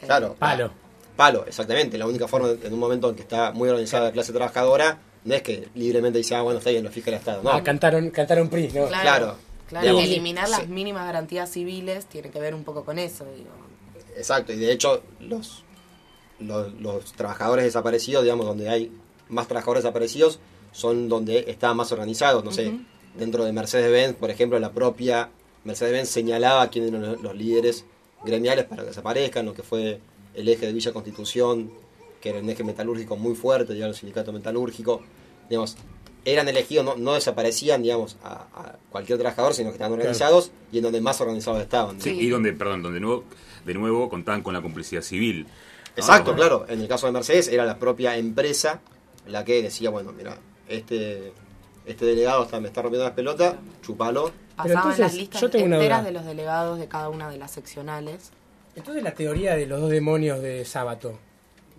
Claro. Palo. Palo, exactamente. La única forma, en un momento en que está muy organizada la clase trabajadora, no es que libremente dice, ah, bueno, está bien, lo fija el Estado. No, Ah, cantaron, cantaron PRI, ¿no? Claro. Claro, Digamos, eliminar las mínimas garantías civiles tiene que ver un poco con eso, digo. Exacto, y de hecho los, los, los trabajadores desaparecidos, digamos, donde hay más trabajadores desaparecidos, son donde estaban más organizados. No sé, dentro de Mercedes-Benz, por ejemplo, la propia Mercedes-Benz señalaba quiénes eran los líderes gremiales para que desaparezcan, lo que fue el eje de Villa Constitución, que era un eje metalúrgico muy fuerte, digamos, el sindicato metalúrgico, digamos, eran elegidos, no, no desaparecían, digamos, a, a cualquier trabajador, sino que estaban Claro. organizados y en donde más organizados estaban. Sí, y donde, perdón, donde de nuevo, de nuevo contaban con la complicidad civil. Exacto, claro. En el caso de Mercedes era la propia empresa la que decía, bueno, mira, este, este delegado está, me está rompiendo las pelotas, chupalo. Pasaban entonces, las listas yo tengo una enteras duda. de los delegados de cada una de las seccionales. Entonces la teoría de los dos demonios de Sábato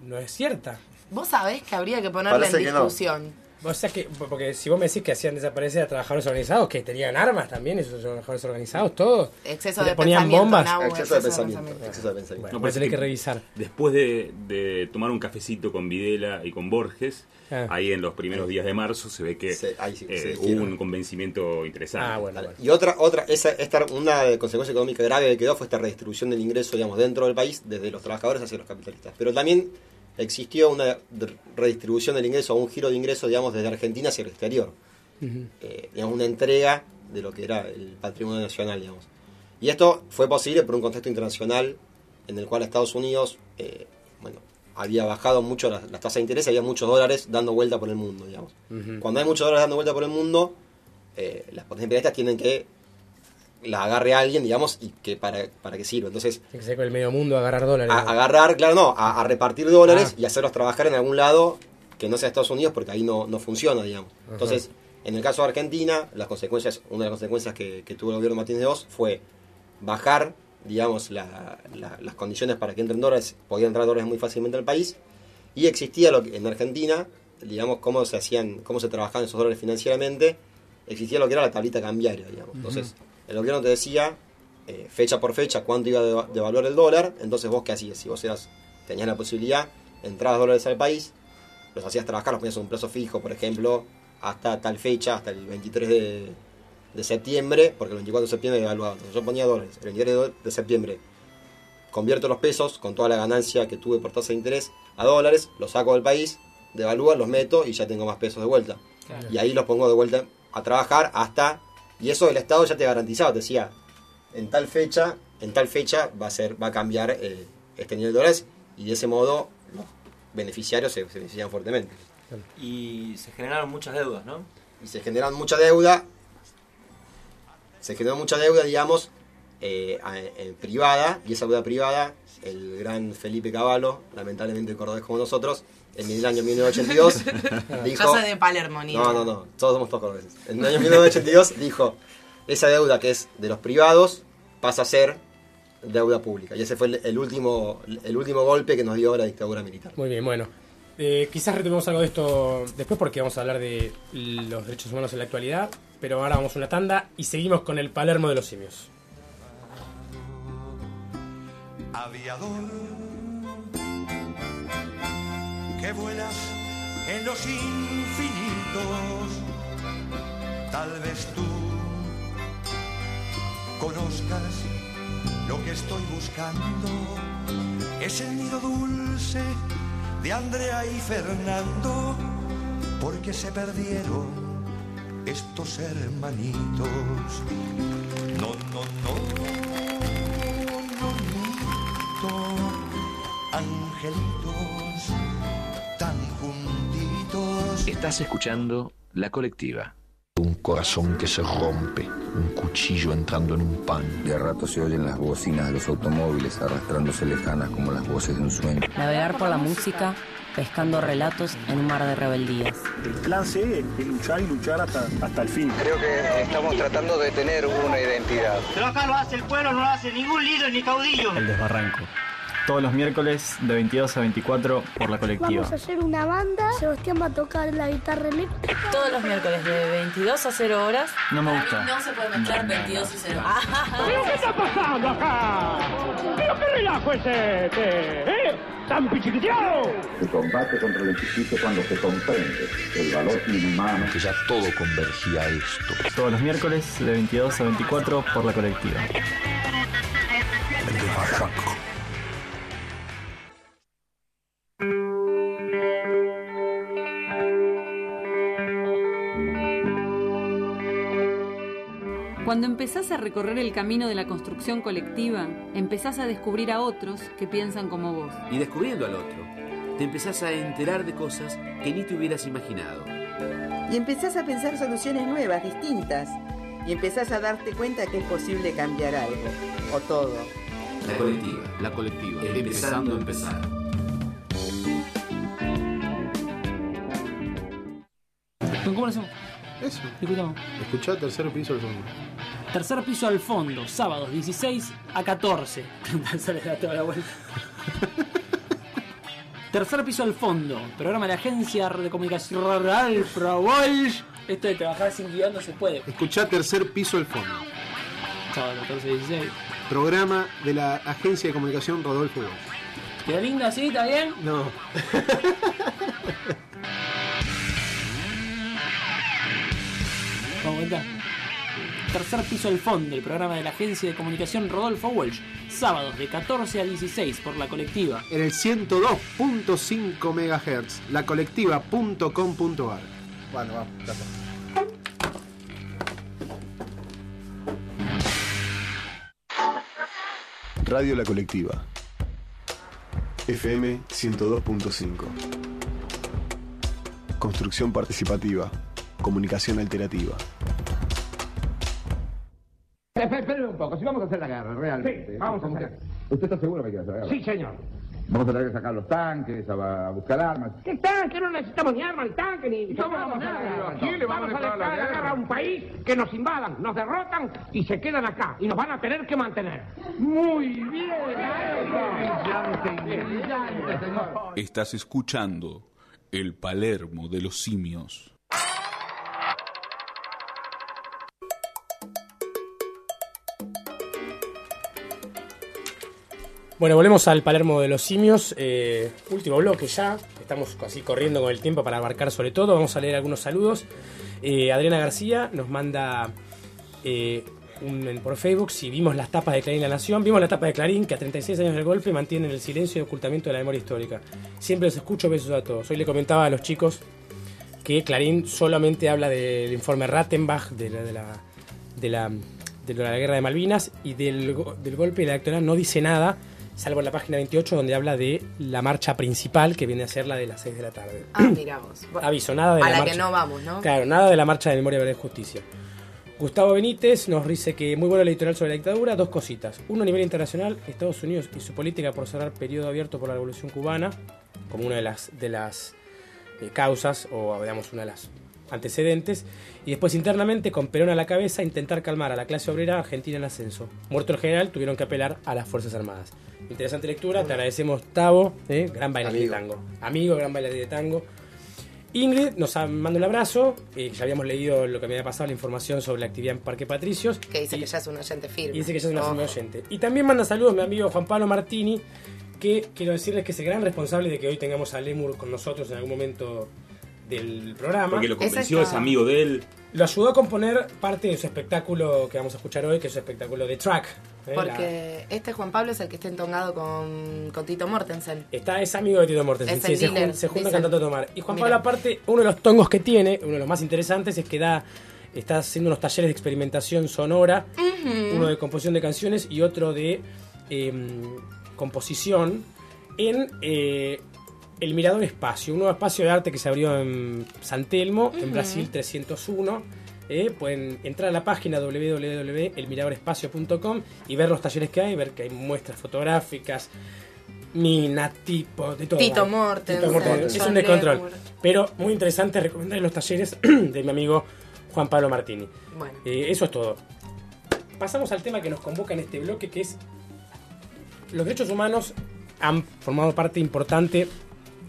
no es cierta. Vos sabés que habría que ponerla Parece en que no. discusión. O sea que, porque si vos me decís que hacían desaparecer a trabajadores organizados, que tenían armas también, esos trabajadores organizados, todos. Exceso de ponían pensamiento, bombas. Nahue, Exceso de exceso de pensamiento. Exceso de pensamiento. Bueno, No, parece que que revisar. Después de, de tomar un cafecito con Videla y con Borges, Ah. ahí en los primeros días de marzo se ve que ahí sí, eh, se hubo un convencimiento interesante. Ah, Y otra, otra, esa, esta, una consecuencia económica grave que quedó fue esta redistribución del ingreso, digamos, dentro del país, desde los trabajadores hacia los capitalistas. Pero también existió una redistribución del ingreso, un giro de ingreso, digamos, desde Argentina hacia el exterior. eh, digamos, una entrega de lo que era el patrimonio nacional, digamos. Y esto fue posible por un contexto internacional en el cual Estados Unidos, eh, bueno, había bajado mucho las, las tasas de interés, había muchos dólares dando vuelta por el mundo, digamos. Cuando hay muchos dólares dando vuelta por el mundo, eh, las potencias imperialistas tienen que la agarre a alguien, digamos, y que para, para que sirva. Entonces, Tiene que ser con el medio mundo agarrar dólares. a- agarrar, claro, no, a, a repartir dólares Ah. y hacerlos trabajar en algún lado que no sea Estados Unidos, porque ahí no, no funciona, digamos. Entonces, en el caso de Argentina, las consecuencias, una de las consecuencias que, que tuvo el gobierno Martínez de Oz fue bajar, digamos, la- la- las condiciones para que entren dólares, podían entrar dólares muy fácilmente al país, y existía lo que, en Argentina, digamos, cómo se hacían, cómo se trabajaban esos dólares financieramente, existía lo que era la tablita cambiaria, digamos. Entonces, el gobierno te decía, eh, fecha por fecha, cuánto iba a deva- devaluar el dólar, entonces vos qué hacías, si vos eras, tenías la posibilidad, entrabas dólares al país, los hacías trabajar, los ponías a un plazo fijo, por ejemplo, hasta tal fecha, hasta el 23 de, de septiembre, porque el 24 de septiembre devaluaba. Entonces yo ponía dólares, el 23 de septiembre convierto los pesos con toda la ganancia que tuve por tasa de interés a dólares, los saco del país, devalúo, los meto y ya tengo más pesos de vuelta. Claro. Y ahí los pongo de vuelta a trabajar hasta... Y eso el Estado ya te garantizaba, te decía, en tal fecha, en tal fecha va a ser, va a cambiar eh, este nivel de dólares y de ese modo los beneficiarios se, se benefician fuertemente. Y se generaron muchas deudas, ¿no? Y se generan mucha deuda, se generó mucha deuda, digamos, eh, eh, privada, y esa deuda privada, el gran Felipe Cavallo, lamentablemente cordobés como nosotros, en el año 1982, *laughs* dijo... Yo soy de Palermo, ni No, no, no, todos somos todos cordobeses. En el año 1982 dijo, esa deuda que es de los privados pasa a ser deuda pública. Y ese fue el, el último, el último golpe que nos dio la dictadura militar. Muy bien, bueno. Eh, quizás retomemos algo de esto después porque vamos a hablar de los derechos humanos en la actualidad, pero ahora vamos a una tanda y seguimos con el Palermo de los simios. aviador que vuelas en los infinitos. Tal vez tú conozcas lo que estoy buscando. Es el nido dulce de Andrea y Fernando, porque se perdieron estos hermanitos. No, no, no, angelitos tan juntitos. Estás escuchando La Colectiva. Un corazón que se rompe, un cuchillo entrando en un pan. De a rato se oyen las bocinas de los automóviles arrastrándose lejanas como las voces de un sueño. Navegar por la música pescando relatos en un mar de rebeldías. El plan C es luchar y luchar hasta, hasta el fin. Creo que estamos tratando de tener una identidad. Pero acá lo hace el pueblo, no lo hace ningún líder ni caudillo. El desbarranco. Todos los miércoles de 22 a 24 por la colectiva. Vamos a hacer una banda, Sebastián va a tocar la guitarra eléctrica. Todos los miércoles de 22 a 0 horas. No me gusta. No se puede mezclar 22 y 0 ¿Pero qué está pasando acá? ¿Pero qué relajo es este? ¿Eh? ¡Tan pichiquiteado! Se combate contra el injusticia cuando se comprende el valor inhumano. Que ya todo convergía a esto. Todos los miércoles de 22 a 24 por la colectiva. El desbarranco. Cuando empezás a recorrer el camino de la construcción colectiva, empezás a descubrir a otros que piensan como vos. Y descubriendo al otro, te empezás a enterar de cosas que ni te hubieras imaginado. Y empezás a pensar soluciones nuevas, distintas. Y empezás a darte cuenta que es posible cambiar algo, o todo. La colectiva. La colectiva. Empezando a empezar. ¿Cómo lo hacemos? Eso. Escuchamos. Escuchá tercer piso del fondo. Tercer piso al fondo, sábados 16 a 14. Se le da toda la vuelta. Tercer piso al fondo, programa de la agencia de comunicación rural Provolge. Esto de trabajar sin guion no se puede. Escuchá tercer piso al fondo. Sábado 14 16. Programa de la agencia de comunicación Rodolfo Bosch. ¿Quedó lindo así? ¿Está bien? No. *laughs* Vamos. Tercer piso al fondo, el programa de la agencia de comunicación Rodolfo Walsh. Sábados de 14 a 16 por la colectiva. En el 102.5 MHz, lacolectiva.com.ar. Bueno, vamos, está. Radio La Colectiva. FM 102.5. Construcción participativa. Comunicación alternativa. Esperen un poco, si vamos a hacer la guerra, realmente. Sí, vamos a ¿Cómo hacer. ¿Usted está seguro que quiere hacer la guerra? Sí, señor. Vamos a tener que sacar los tanques, a, a buscar armas. ¿Qué tanque? No necesitamos ni armas, ni tanque, ni... ¿Cómo vamos a nada. hacer la guerra? ¿A quién le vamos a declarar la guerra? a un país que nos invadan, nos derrotan y se quedan acá. Y nos van a tener que mantener. Muy bien. Estás escuchando el Palermo de los simios. Bueno, volvemos al Palermo de los simios. eh, último bloque ya. Estamos así corriendo con el tiempo para abarcar sobre todo. Vamos a leer algunos saludos. Eh, Adriana García nos manda eh, un- por Facebook si vimos las tapas de Clarín La Nación. Vimos la tapa de Clarín que a 36 años del golpe mantienen el silencio y ocultamiento de la memoria histórica. Siempre los escucho, besos a todos. Hoy le comentaba a los chicos que Clarín solamente habla del informe Rattenbach, de la, de la, de la, de la guerra de Malvinas y del, del golpe electoral no dice nada, salvo en la página 28 donde habla de la marcha principal que viene a ser la de las 6 de la tarde. Ah, *clears throat* mira vos. Bueno, Aviso, nada de a la, la marcha. que no vamos, ¿no? Claro, nada de la marcha de memoria, verdad y justicia. Gustavo Benítez nos dice que muy bueno el editorial sobre la dictadura, dos cositas. Uno a nivel internacional, Estados Unidos y su política por cerrar periodo abierto por la revolución cubana, como una de las, de las eh, causas, o digamos una de las antecedentes. Y después internamente, con Perón a la cabeza, intentar calmar a la clase obrera argentina en ascenso. Muerto el general, tuvieron que apelar a las Fuerzas Armadas. Interesante lectura, te agradecemos Tavo, eh, gran bailarín de tango. Amigo, gran bailarín de tango. Ingrid nos manda un abrazo, eh, ya habíamos leído lo que me había pasado, la información sobre la actividad en Parque Patricios. Que dice que ya es un oyente firme. Y dice que ya es firme oyente. Y también manda saludos mi amigo Juan Pablo Martini, que quiero decirles que es el gran responsable de que hoy tengamos a Lemur con nosotros en algún momento del programa. Porque lo convenció, es amigo de él. Lo ayudó a componer parte de su espectáculo que vamos a escuchar hoy, que es su espectáculo de track. ¿eh? La- Porque este Juan Pablo es el que está entongado con, con Tito Mortensen. Está, es amigo de Tito Mortensen, Es sí, se, dealer, jun- se junta cantando a tomar. Y Juan Mira. Pablo, aparte, uno de los tongos que tiene, uno de los más interesantes, es que da está haciendo unos talleres de experimentación sonora, uno de composición de canciones y otro de em, composición en eh, el Mirador Espacio, un nuevo espacio de arte que se abrió en San Telmo, en. Brasil 301. Eh, pueden entrar a la página www.elmiradorespacio.com y ver los talleres que hay, ver que hay muestras fotográficas, Mina, tipo, de todo. Tito Mortensen. Es un descontrol. Lemur. Pero muy interesante recomendar los talleres *clears throat* de mi amigo Juan Pablo Martini. Bueno. Eh, eso es todo. Pasamos al tema que nos convoca en este bloque, que es los derechos humanos han formado parte importante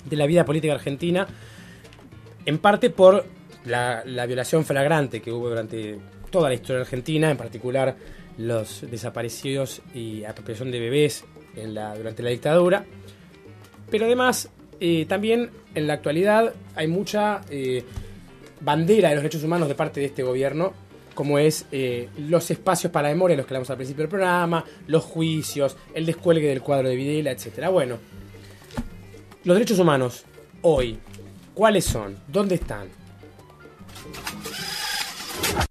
de la vida política argentina, en parte por la, la violación flagrante que hubo durante toda la historia argentina, en particular los desaparecidos y apropiación de bebés durante la dictadura. Pero además, eh, también en la actualidad hay mucha eh, bandera de los derechos humanos de parte de este gobierno, como es eh, los espacios para memoria, los que hablamos al principio del programa, los juicios, el descuelgue del cuadro de Videla, etcétera. Bueno, los derechos humanos hoy, ¿cuáles son? ¿Dónde están?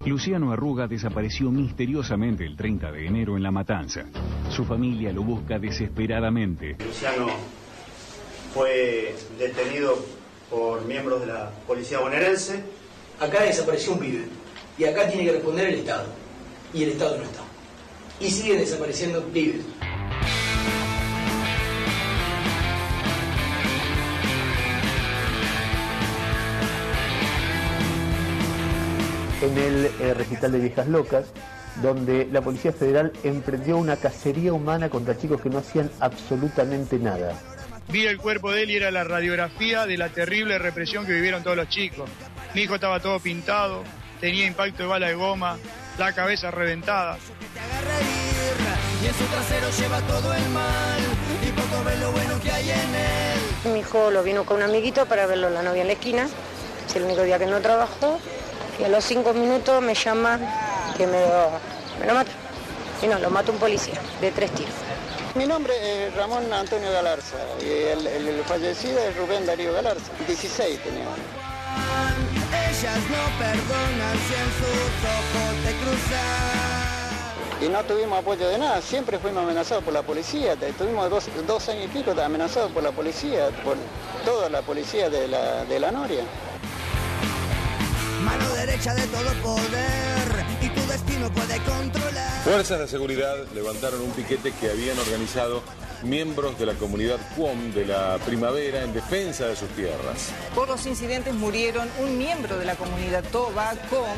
Luciano Arruga desapareció misteriosamente el 30 de enero en La Matanza. Su familia lo busca desesperadamente. Luciano fue detenido por miembros de la policía bonaerense. Acá desapareció un pibe y acá tiene que responder el Estado. Y el Estado no está. Y sigue desapareciendo pibes. En el eh, recital de Viejas Locas, donde la Policía Federal emprendió una cacería humana contra chicos que no hacían absolutamente nada. Vi el cuerpo de él y era la radiografía de la terrible represión que vivieron todos los chicos. Mi hijo estaba todo pintado, tenía impacto de bala de goma, la cabeza reventada. Y en su trasero lleva todo el mal y poco ve lo bueno que hay en él. Mi hijo lo vino con un amiguito para verlo la novia en la esquina. Es el único día que no trabajó. Y a los cinco minutos me llama que me lo, mata. Y no, lo mata un policía de tres tiros. Mi nombre es Ramón Antonio Galarza y el, fallecido es Rubén Darío Galarza. 16 tenía. Ellas no perdonan si en sus ojos te cruzan. Y no tuvimos apoyo de nada, siempre fuimos amenazados por la policía. Te- Tuvimos dos, dos años y pico amenazados por la policía, por toda la policía de la, de la Noria. Mano derecha de todo poder y tu destino puede controlar. Fuerzas de seguridad levantaron un piquete que habían organizado miembros de la comunidad QOM de la primavera en defensa de sus tierras. Por los incidentes murieron un miembro de la comunidad Toba con...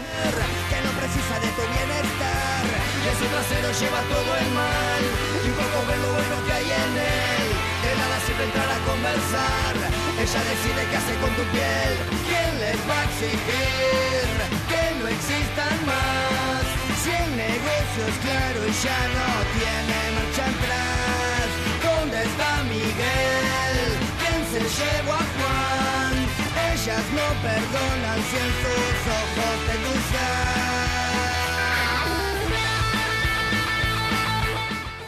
Que no precisa de tu bienestar. Y en su trasero lleva todo el mal y un poco ve lo bueno que hay en él. De nada sirve entrar a conversar. Ella decide qué hace con tu piel. ¿Quién les va a exigir que no existan más? Si el negocio es claro y ya no tiene marcha atrás. ¿Dónde está Miguel? ¿Quién se llevó a Juan? Ellas no perdonan si en sus ojos te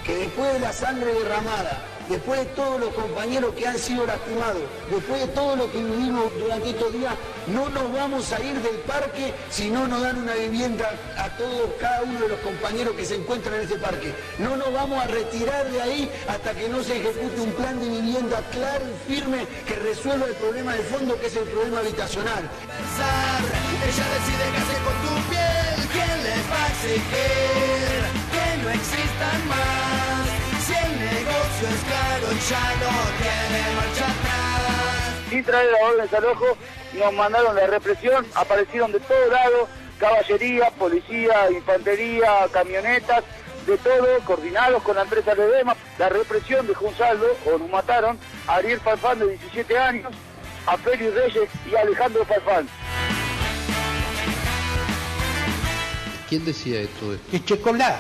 que después de la sangre derramada, después de todos los compañeros que han sido lastimados, después de todo lo que vivimos durante estos días, no nos vamos a ir del parque si no nos dan una vivienda a todos, cada uno de los compañeros que se encuentran en ese parque. No nos vamos a retirar de ahí hasta que no se ejecute un plan de vivienda claro y firme que resuelva el problema de fondo que es el problema habitacional. Negocio es ya no tiene marcha atrás. sin traer la orden de alojo, nos mandaron la represión, aparecieron de todos lados, caballería, policía, infantería, camionetas, de todo, coordinados con la empresa Ledema. La represión dejó un saldo, o nos mataron, a Ariel Farfán de 17 años, a Félix Reyes y a Alejandro Farfán. ¿Quién decía esto? Echecolás.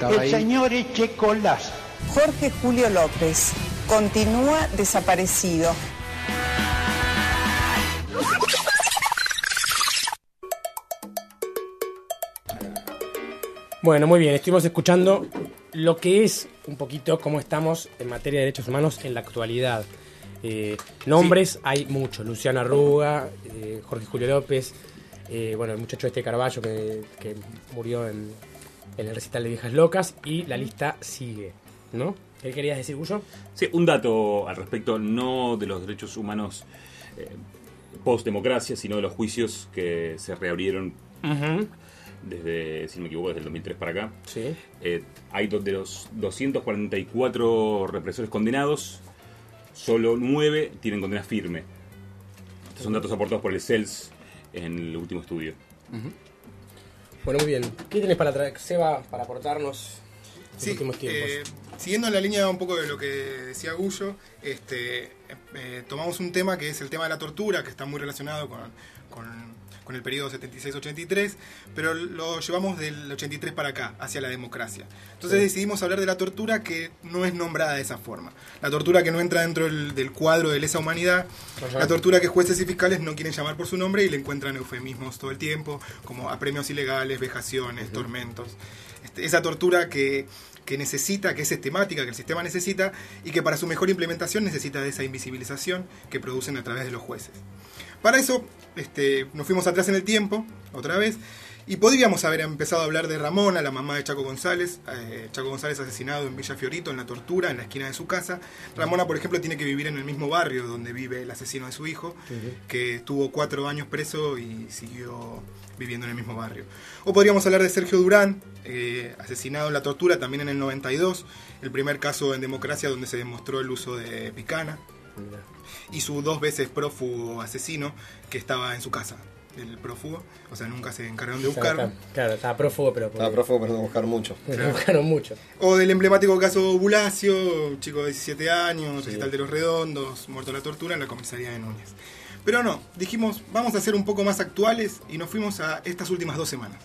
El ahí. señor Echecolás. Jorge Julio López continúa desaparecido. Bueno, muy bien, estuvimos escuchando lo que es un poquito cómo estamos en materia de derechos humanos en la actualidad. Eh, nombres hay muchos, Luciano Arruga, eh, Jorge Julio López, eh, bueno, el muchacho este Carballo que, que murió en, en el recital de Viejas Locas y la lista sigue, ¿no? ¿Qué querías decir, Gullo? Sí, un dato al respecto, no de los derechos humanos eh, post-democracia, sino de los juicios que se reabrieron desde, si no me equivoco, desde el 2003 para acá. Sí. Eh, hay de los 244 represores condenados, solo 9 tienen condena firme. Estos son datos aportados por el CELS en el último estudio. Bueno, muy bien. ¿Qué tienes para traer, Seba, para aportarnos los Sí, últimos tiempos? eh, siguiendo en la línea un poco de lo que decía Gullo, este, eh, tomamos un tema que es el tema de la tortura, que está muy relacionado con, con- con el periodo 76-83, pero lo llevamos del 83 para acá, hacia la democracia. Entonces Sí. decidimos hablar de la tortura que no es nombrada de esa forma. La tortura que no entra dentro del, del cuadro de lesa humanidad, Ajá. la tortura que jueces y fiscales no quieren llamar por su nombre y le encuentran eufemismos todo el tiempo, como apremios ilegales, vejaciones, tormentos. Este, esa tortura que, que necesita, que es sistemática, que el sistema necesita y que para su mejor implementación necesita de esa invisibilización que producen a través de los jueces. Para eso este, nos fuimos atrás en el tiempo, otra vez, y podríamos haber empezado a hablar de Ramona, la mamá de Chaco González, eh, Chaco González asesinado en Villa Fiorito, en la tortura, en la esquina de su casa. Ramona, por ejemplo, tiene que vivir en el mismo barrio donde vive el asesino de su hijo, que estuvo cuatro años preso y siguió viviendo en el mismo barrio. O podríamos hablar de Sergio Durán, eh, asesinado en la tortura también en el 92, el primer caso en democracia donde se demostró el uso de picana, y su dos veces prófugo asesino que estaba en su casa, el prófugo, o sea, nunca se encargaron de buscarlo. Claro, claro, estaba prófugo, pero... Estaba prófugo, pero no buscaron mucho. *laughs* Pero buscaron mucho. O del emblemático caso Bulacio, un chico de 17 años, recital de los redondos, muerto a la tortura en la comisaría de Núñez. Pero no, dijimos, vamos a ser un poco más actuales y nos fuimos a estas últimas dos semanas.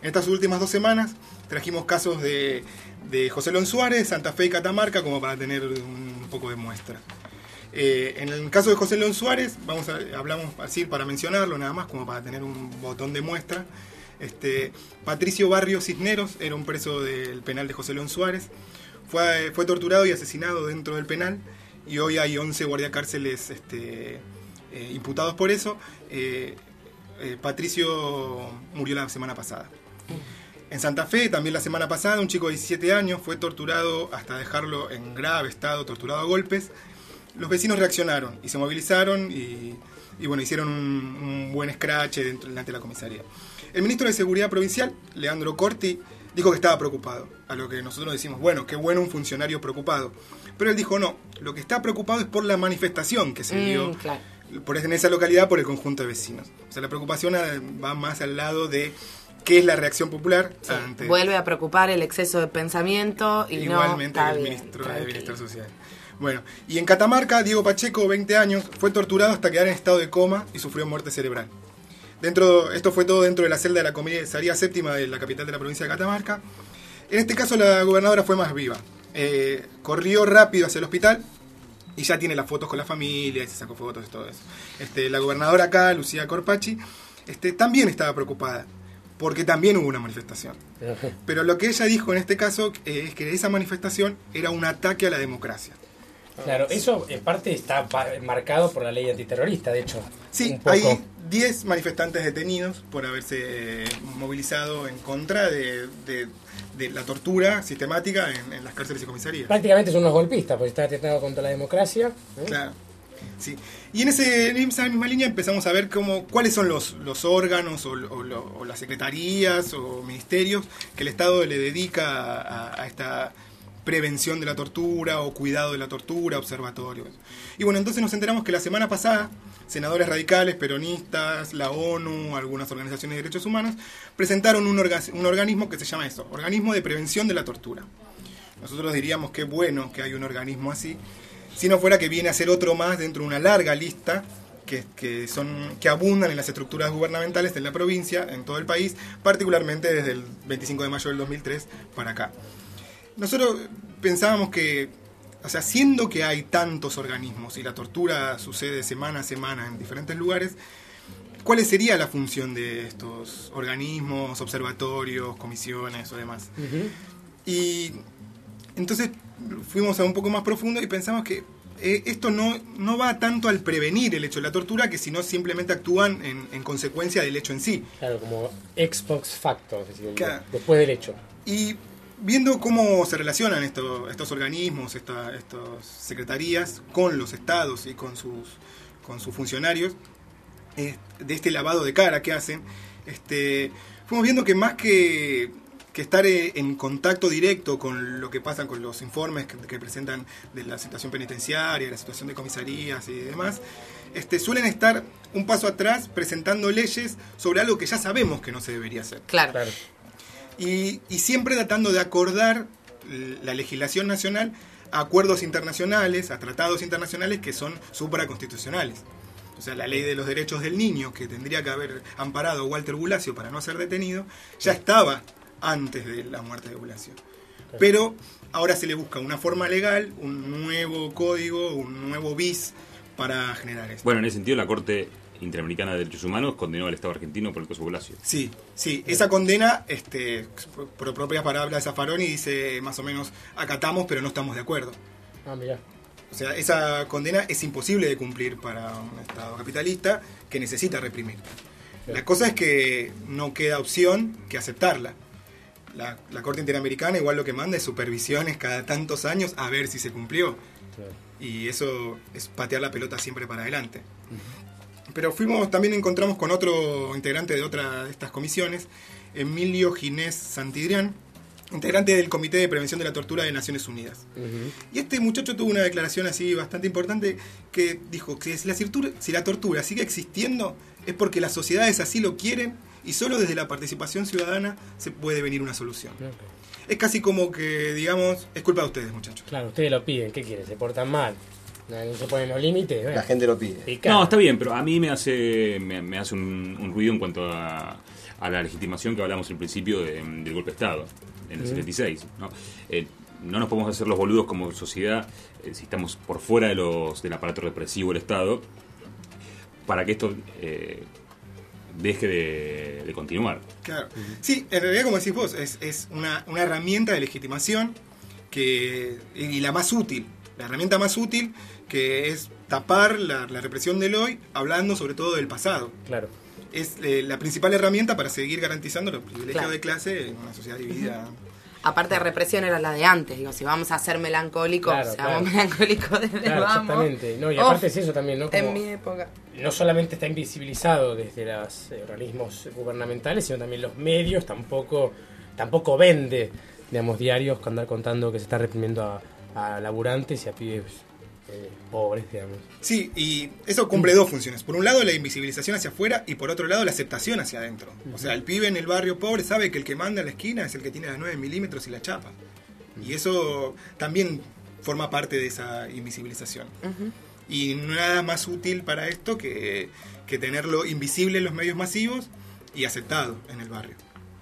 En estas últimas dos semanas trajimos casos de, de José Lón Suárez, Santa Fe y Catamarca como para tener un poco de muestra. Eh, en el caso de José León Suárez, vamos a, hablamos así para mencionarlo nada más, como para tener un botón de muestra. Este, Patricio Barrio Cisneros era un preso del penal de José León Suárez. Fue, torturado y asesinado dentro del penal y hoy hay 11 guardiacárceles este, eh, imputados por eso. Eh, eh, Patricio murió la semana pasada. En Santa Fe, también la semana pasada, un chico de 17 años fue torturado hasta dejarlo en grave estado, torturado a golpes. Los vecinos reaccionaron y se movilizaron y, y bueno, hicieron un, un buen scratch dentro, delante de la comisaría. El ministro de Seguridad Provincial, Leandro Corti, dijo que estaba preocupado. A lo que nosotros decimos, bueno, qué bueno un funcionario preocupado. Pero él dijo, no, lo que está preocupado es por la manifestación que se Mm, dio claro. por, en esa localidad por el conjunto de vecinos. O sea, la preocupación va más al lado de qué es la reacción popular ante Vuelve a preocupar el exceso de pensamiento y igualmente no está el bien, ministro de. Bienestar Social. Bueno, y en Catamarca, Diego Pacheco, 20 años, fue torturado hasta quedar en estado de coma y sufrió muerte cerebral. Dentro, esto fue todo dentro de la celda de la comisaría séptima de la capital de la provincia de Catamarca. En este caso la gobernadora fue más viva. Eh, corrió rápido hacia el hospital y ya tiene las fotos con la familia y se sacó fotos y todo eso. Este, la gobernadora acá, Lucía Corpachi, este, también estaba preocupada porque también hubo una manifestación. Pero lo que ella dijo en este caso eh, es que esa manifestación era un ataque a la democracia. Claro, eso en parte está marcado por la ley antiterrorista, de hecho. Sí, hay 10 manifestantes detenidos por haberse eh, movilizado en contra de, de- de la tortura sistemática en, en las cárceles y comisarías. Prácticamente son unos golpistas, porque está atentado contra la democracia. ¿eh? Claro. Sí. Y en, ese, en esa misma línea empezamos a ver cómo, cuáles son los, los órganos o, o las secretarías o ministerios que el Estado le dedica a, a esta prevención de la tortura o cuidado de la tortura, observatorios. Y bueno, entonces nos enteramos que la semana pasada senadores radicales, peronistas, la ONU, algunas organizaciones de derechos humanos, presentaron un organismo que se llama eso, Organismo de Prevención de la Tortura. Nosotros diríamos que bueno que hay un organismo así, si no fuera que viene a ser otro más dentro de una larga lista que, que son, que abundan en las estructuras gubernamentales en la provincia, en todo el país, particularmente desde el 25 de mayo del 2003 para acá. Nosotros pensábamos que, o sea, siendo que hay tantos organismos y la tortura sucede semana a semana en diferentes lugares, ¿cuál sería la función de estos organismos, observatorios, comisiones o demás? Y entonces fuimos a un poco más profundo y pensamos que eh, esto no, no va tanto al prevenir el hecho de la tortura, que sino simplemente actúan en, en consecuencia del hecho en sí. Claro, como Xbox facto, es decir, Claro. después del hecho. Y viendo cómo se relacionan estos, estos organismos, esta- estas secretarías con los estados y con sus, con sus funcionarios, eh, de este lavado de cara que hacen, este, fuimos viendo que más que que estar eh, en contacto directo con lo que pasa con los informes que, que presentan de la situación penitenciaria, de la situación de comisarías y demás, este, suelen estar un paso atrás presentando leyes sobre algo que ya sabemos que no se debería hacer. Claro. Y, y siempre tratando de acordar l- la legislación nacional a acuerdos internacionales, a tratados internacionales que son supraconstitucionales. O sea, la ley de los derechos del niño, que tendría que haber amparado Walter Bulacio para no ser detenido, ya estaba antes de la muerte de Bulacio. Pero ahora se le busca una forma legal, un nuevo código, un nuevo bis para generar esto. Bueno, en ese sentido, la Corte Interamericana de Derechos Humanos condenó al Estado argentino por el caso Bulacio. Sí, sí, esa condena, este, por propias palabras de Zaffaroni, dice más o menos, acatamos pero no estamos de acuerdo. Ah, mirá. O sea, esa condena es imposible de cumplir para un Estado capitalista que necesita reprimir. La cosa es que no queda opción que aceptarla. La, la Corte Interamericana igual lo que manda es supervisiones cada tantos años a ver si se cumplió. Y eso es patear la pelota siempre para adelante. Pero fuimos, también encontramos con otro integrante de otra de estas comisiones, Emilio Ginés Santidrián, integrante del Comité de Prevención de la Tortura de Naciones Unidas. Y este muchacho tuvo una declaración así bastante importante que dijo que si la, tortura, si la tortura sigue existiendo es porque las sociedades así lo quieren y solo desde la participación ciudadana se puede venir una solución. Es casi como que, digamos, es culpa de ustedes, muchachos. Claro, ustedes lo piden, ¿qué quieren? Se portan mal. No, se ponen los límites. bueno. La gente lo pide. No, está bien, pero a mí me hace, me, me hace un, un ruido en cuanto a, a la legitimación que hablamos al principio de- del golpe de Estado, en el Ujú. 76. ¿no? Eh, no nos podemos hacer los boludos como sociedad eh, si estamos por fuera de los, del aparato represivo del Estado para que esto eh, deje de, de continuar. Claro. Sí, en realidad, como decís vos, es, es una, una herramienta de legitimación que y la más útil. La herramienta más útil que es tapar la, la represión del hoy hablando sobre todo del pasado. Claro. Es eh, la principal herramienta para seguir garantizando los privilegios Claro. de clase en una sociedad dividida. *laughs* Aparte de represión era la de antes, digo, si vamos a ser melancólicos, Claro, seamos claro. melancólicos desde Claro, vamos. exactamente. No, y aparte es eso también, ¿no? Como En mi época. no solamente está invisibilizado desde los eh, organismos gubernamentales, sino también los medios tampoco tampoco vende, digamos, diarios que andar contando que se está reprimiendo a, a laburantes y a pibes eh, pobres, digamos. Sí, y eso cumple dos funciones. Por un lado, la invisibilización hacia afuera y por otro lado, la aceptación hacia adentro. O sea, el pibe en el barrio pobre sabe que el que manda en la esquina es el que tiene las 9 milímetros y la chapa. Y eso también forma parte de esa invisibilización. Y nada más útil para esto que, que tenerlo invisible en los medios masivos y aceptado en el barrio.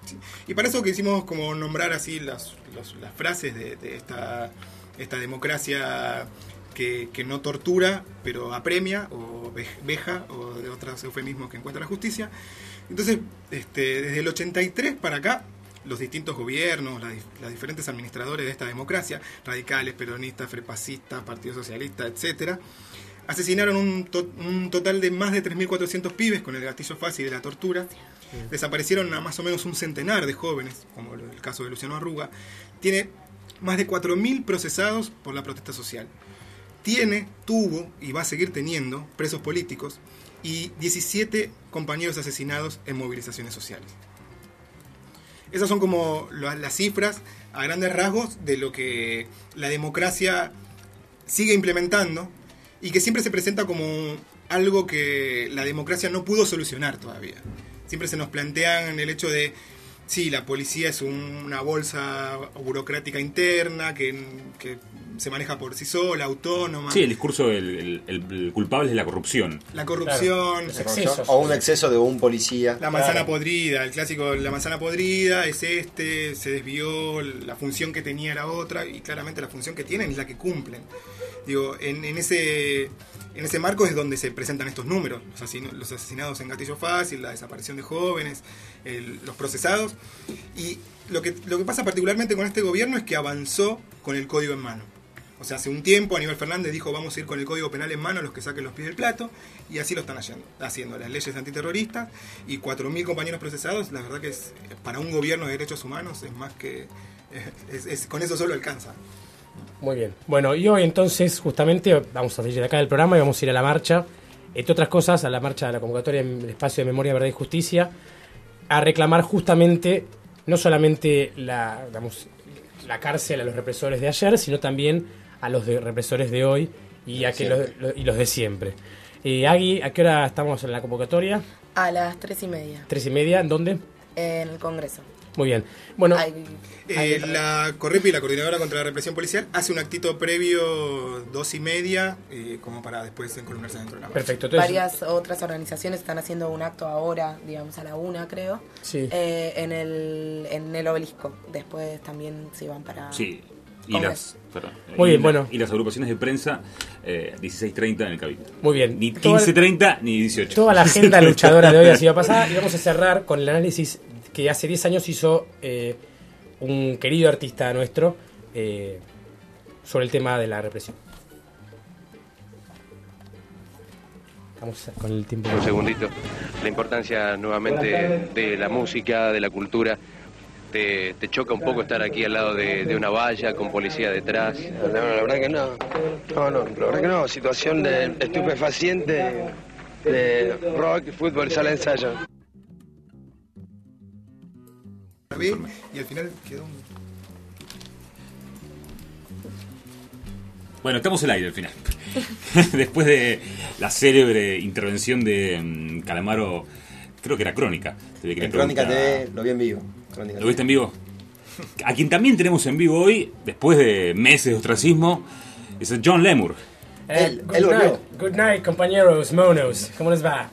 Sí. Y para eso quisimos como nombrar así las, los- las frases de, de esta, esta democracia que, que no tortura, pero apremia o ve- veja, o de otros eufemismos que encuentra la justicia. Entonces, este, desde el 83 para acá, los distintos gobiernos, las, dif- las diferentes administradores de esta democracia, radicales, peronistas, frepacistas, Partido Socialista, etcétera, asesinaron un, to- un total de más de 3.400 pibes con el gatillo fácil de la tortura. Desaparecieron a más o menos un centenar de jóvenes, como el caso de Luciano Arruga. Tiene más de 4.000 procesados por la protesta social. Tiene, tuvo y va a seguir teniendo presos políticos y 17 compañeros asesinados en movilizaciones sociales. Esas son como la- las cifras a grandes rasgos de lo que la democracia sigue implementando y que siempre se presenta como algo que la democracia no pudo solucionar todavía. Siempre se nos plantean el hecho de, sí, la policía es un- una bolsa burocrática interna que, que se maneja por sí sola, autónoma. Sí, el discurso, el, el- el culpable es la corrupción. La corrupción, O un exceso de un policía. La manzana podrida, el clásico, la manzana podrida es este, se desvió, la función que tenía era otra, y claramente la función que tienen es la que cumplen. Digo, en, en ese, en ese marco es donde se presentan estos números, los, asesinados en gatillo fácil, la desaparición de jóvenes, los procesados. Y lo que, lo que pasa particularmente con este gobierno es que avanzó con el código en mano. O sea, hace un tiempo Aníbal Fernández dijo vamos a ir con el código penal en mano los que saquen los pies del plato y así lo están haciendo, haciendo las leyes antiterroristas y 4.000 compañeros procesados, la verdad que es para un gobierno de derechos humanos es más que... es- con eso solo alcanza. Muy bien. Bueno, y hoy entonces justamente vamos a salir de acá del programa y vamos a ir a la marcha, entre otras cosas, a la marcha de la convocatoria del espacio de memoria, verdad y justicia, a reclamar justamente no solamente la, digamos, la cárcel a los represores de ayer, sino también a los de represores de hoy y, a que los, Siempre. lo- y los de siempre. Eh, Agui, ¿a qué hora estamos en la convocatoria? A las tres y media, Tres y media, ¿en dónde? en el Congreso. Muy bien. Bueno, Eh, la Correpi, la Coordinadora contra la Represión Policial, hace un actito previo, dos y media, eh, como para después encolumnarse dentro de la marcha. Perfecto, Varias otras organizaciones están haciendo un acto ahora, digamos a la una creo, Sí. eh, en, el, en el obelisco. Después también se van para... Sí. Y las, perdón, Muy y bien, la- bueno. Y las agrupaciones de prensa, eh, 16.30 en el Cabildo. Muy bien. Ni Toda- 15.30 ni 18. Toda la agenda *laughs* luchadora de hoy ha sido pasada y vamos a cerrar con el análisis que hace 10 años hizo eh, un querido artista nuestro eh, sobre el tema de la represión. Vamos con el tiempo. Un segundito. La importancia nuevamente de la música, de la cultura. Te, te choca un poco estar aquí al lado de, de una valla con policía detrás. No, la verdad que no. No, no, la verdad que no. Situación de estupefaciente de rock, fútbol, sala de Ve, Y al final quedó un... Bueno, estamos al aire al final. *laughs* Después de la célebre intervención de mm, Calamaro, creo que era Crónica. Que En Crónica pregunta- TV lo vi en vivo. Crónica ¿Lo viste en vivo? A quien también tenemos en vivo hoy, después de meses de ostracismo, es John Lemur. Eh, good, night, good night, compañeros monos. ¿Cómo les va?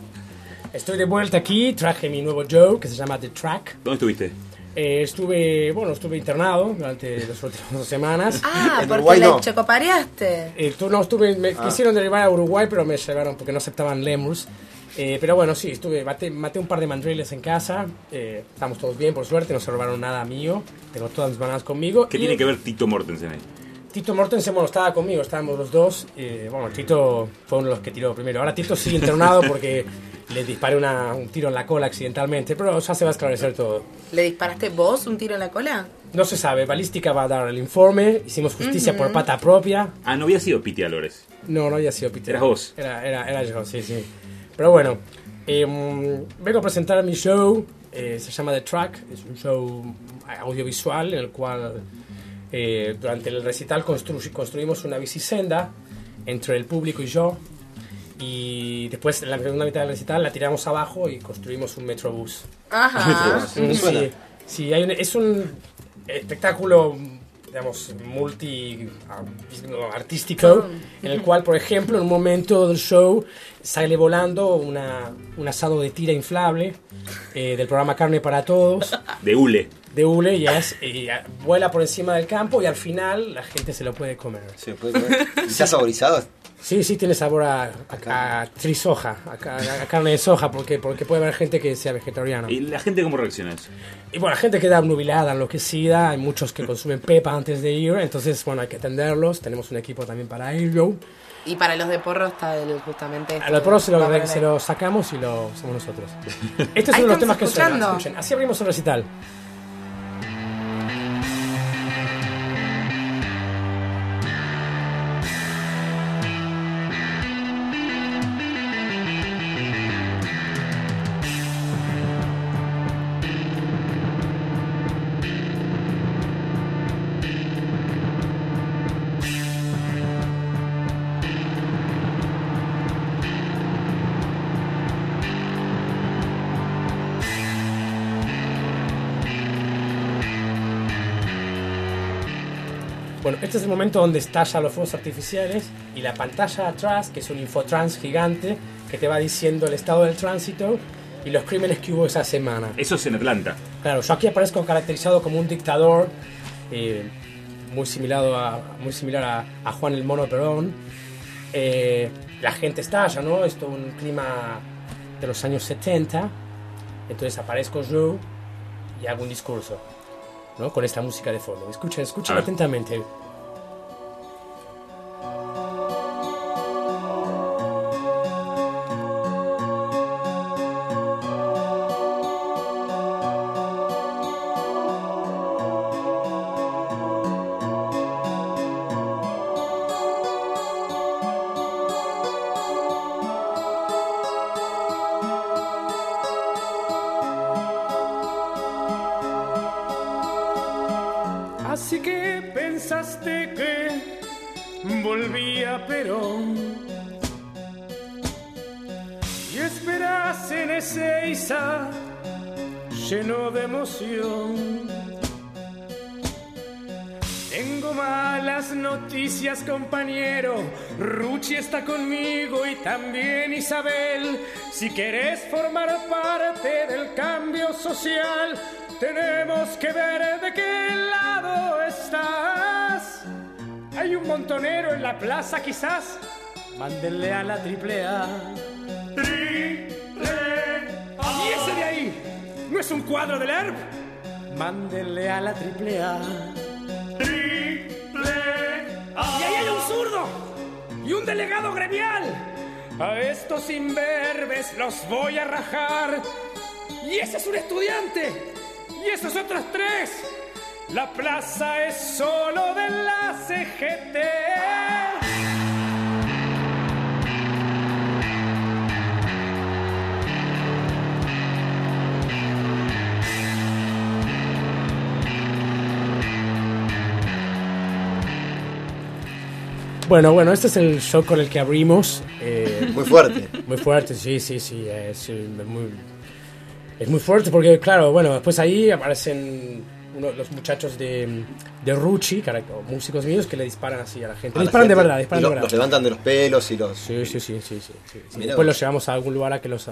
Estoy de vuelta aquí, traje mi nuevo show que se llama The Track. ¿Dónde estuviste? Eh, estuve, bueno, estuve internado durante las últimas dos semanas. Ah, porque le chocopareaste. Eh, tú no estuve, me Ah. quisieron derivar a Uruguay, pero me llevaron porque no aceptaban lemurs. Eh, pero bueno, sí, estuve, maté, maté un par de mandriles en casa. eh, estamos todos bien, por suerte, no se robaron nada mío. Tengo todas mis bananas conmigo. ¿Qué y tiene que ver Tito Mortensen ahí? Tito Mortensen, bueno, estaba conmigo, estábamos los dos. eh, bueno, Tito fue uno de los que tiró primero. Ahora Tito sigue internado porque le disparé una- un tiro en la cola accidentalmente, pero ya se va a esclarecer todo. ¿Le disparaste vos un tiro en la cola? No se sabe, Balística va a dar el informe, hicimos justicia Ujú. por pata propia. Ah, no había sido Piti Alores. No, no había sido Peter. Eras vos. Era, era, era yo, sí, sí. Pero bueno, em, vengo a presentar mi show. eh, se llama The Track. Es un show audiovisual en el cual eh, durante el recital constru- construimos una bicisenda entre el público y yo. Y después, en la segunda mitad del recital, la tiramos abajo y construimos un metrobús. Ajá. Mm, sí, sí, hay un- es un espectáculo, digamos, multi ah, artístico, en el cual, por ejemplo, en un momento del show sale volando una, un asado de tira inflable eh, del programa Carne para Todos. De Ule. De Ule, ya es, y, vuela por encima del campo y al final la gente se lo puede comer. Se puede comer. ¿Y ¿Está saborizado? Sí, sí tiene sabor a, a, a trisoja, a, a carne de soja, porque, porque puede haber gente que sea vegetariana. ¿Y la gente cómo reacciona eso? Y bueno, la gente queda nubilada, enloquecida, hay muchos que consumen pepa antes de ir, entonces bueno, hay que atenderlos, tenemos un equipo también para ello. Y para los de porro está el, justamente... A los pros se lo, se lo sacamos y lo somos nosotros. Este es uno de los temas que suenan, escuchando. escuchen. Así abrimos el recital. Este es el momento donde estallan los fuegos artificiales y la pantalla atrás, que es un infotrans gigante, que te va diciendo el estado del tránsito y los crímenes que hubo esa semana. Eso es en Atlanta. Claro, yo aquí aparezco caracterizado como un dictador, eh, muy, similar a, muy similar a, a Juan el Mono Perón. Eh, la gente estalla, ¿no? Esto es un clima de los años 70. Entonces aparezco yo y hago un discurso, ¿no? Con esta música de fondo. Escuchen, escuchen atentamente. Ruchi está conmigo y también Isabel. Si querés formar parte del cambio social, tenemos que ver de qué lado estás. Hay un montonero en la plaza, quizás. Mándenle a la triple A. Triple A. ¿Y ese de ahí? ¿No es un cuadro del ERP? Mándenle a la triple A. Y un delegado gremial. A estos imberbes los voy a rajar. Y ese es un estudiante. Y esos otros tres. La plaza es solo de la CGT. Bueno, bueno, este es el show con el que abrimos. eh, Muy fuerte. Muy fuerte, sí, sí, sí. Es muy, es muy fuerte porque, claro, bueno, después ahí aparecen uno- los muchachos de, de o músicos míos, que le disparan así a la gente. A la disparan de gente. verdad, disparan Y de verdad. Los levantan de los pelos y los. Sí, sí, sí, sí, sí, sí. Sí, Mirá Después vos. los llevamos a algún lugar a que los,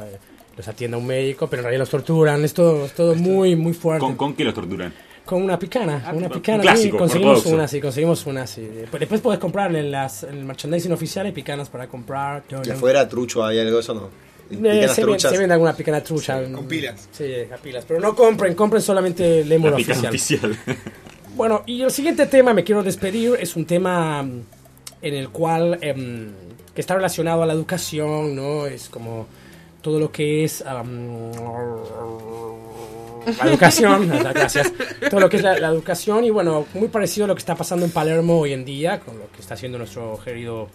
los atienda un médico, pero en realidad los torturan. Es todo, es todo muy, muy fuerte. ¿Con, ¿Con qué los torturan? Con una picana, con una un picana. clásico, sí, conseguimos ortodoxo. una, sí, conseguimos una, sí. Después, puedes comprar en, las, en el merchandising oficial hay picanas para comprar. Y ¿no? afuera, trucho, hay algo de eso, ¿no? Eh, se, vende, truchas. se vende alguna picana trucha. con pilas. Sí, a pilas. Pero no compren, compren solamente el oficial. oficial. *laughs* Bueno, y el siguiente tema, me quiero despedir, es un tema mm, en el cual, em, que está relacionado a la educación, ¿no? Es como todo lo que es... am, la educación, *laughs* gracias. Todo lo que es la, la educación y bueno, muy parecido a lo que está pasando en Palermo hoy en día con lo que está haciendo nuestro querido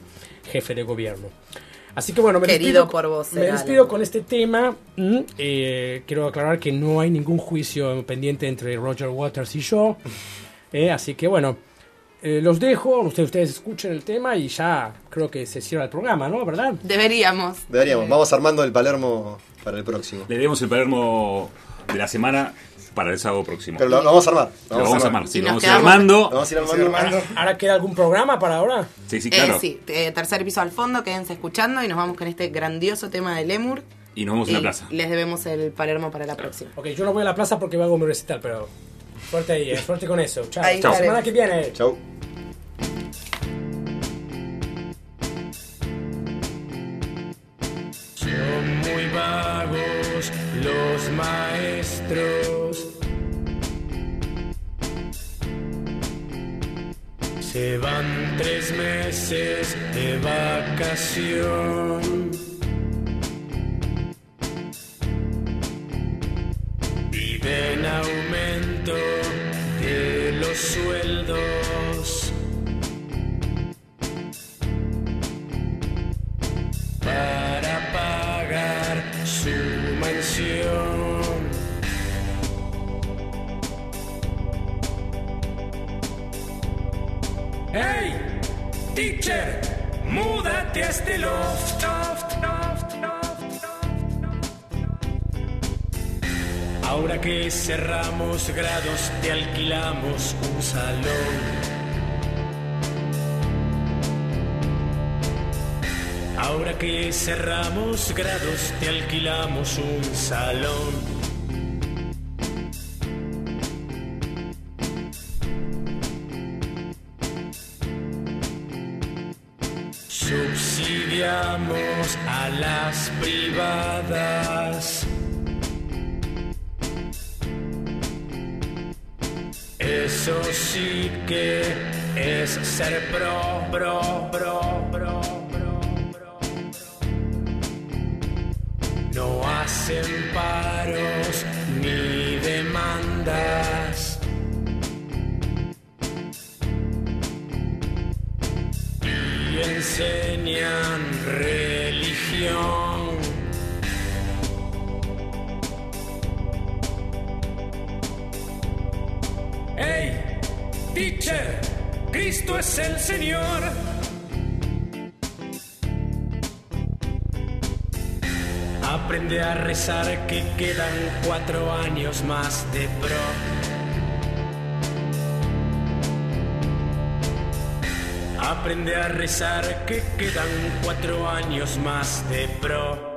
jefe de gobierno. Así que bueno, me Querido despido, por vos, me despido con este tema. Mm, eh, quiero aclarar que no hay ningún juicio pendiente entre Roger Waters y yo. Eh, así que bueno, eh, los dejo, ustedes, ustedes escuchen el tema y ya creo que se cierra el programa, ¿no? ¿Verdad? Deberíamos. Deberíamos. Vamos armando el Palermo para el próximo. Le demos el Palermo de la semana para el sábado próximo. Pero lo, lo vamos a armar. Lo vamos a armar, sí, Y lo vamos a ir quedamos- armando. Lo vamos a ir armando. ¿Ahora queda algún programa para ahora? Sí, sí, Eh, claro. sí, eh, tercer piso al fondo, quédense escuchando y nos vamos con este grandioso tema de Lemur. Y nos vemos en la Y plaza. Les debemos el Palermo para la próxima. Ok, yo no voy a la plaza porque hago mi recital, pero suerte ahí, eh, suerte con eso. Chao. Chao. estaremos. Semana que viene. Chau. Son muy vagos los maestros. Se van tres meses de vacación. Ahora que cerramos grados, te alquilamos un salón. Ahora que cerramos grados, te alquilamos un salón. Subsidiamos a las privadas. Eso sí que es ser pro, pro, pro, pro. El Señor. Aprende a rezar que quedan cuatro años más de pro. Aprende a rezar que quedan cuatro años más de pro.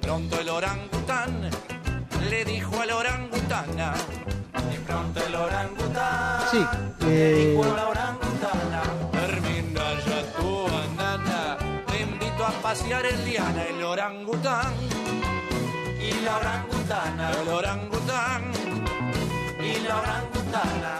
pronto el orangután le dijo a la orangutana. de pronto el orangután, Sí, le eh, dijo a la orangutana, Termina ya tu banana, te invito a pasear en liana. El orangután, y la orangutana, el orangután. y la orangutana,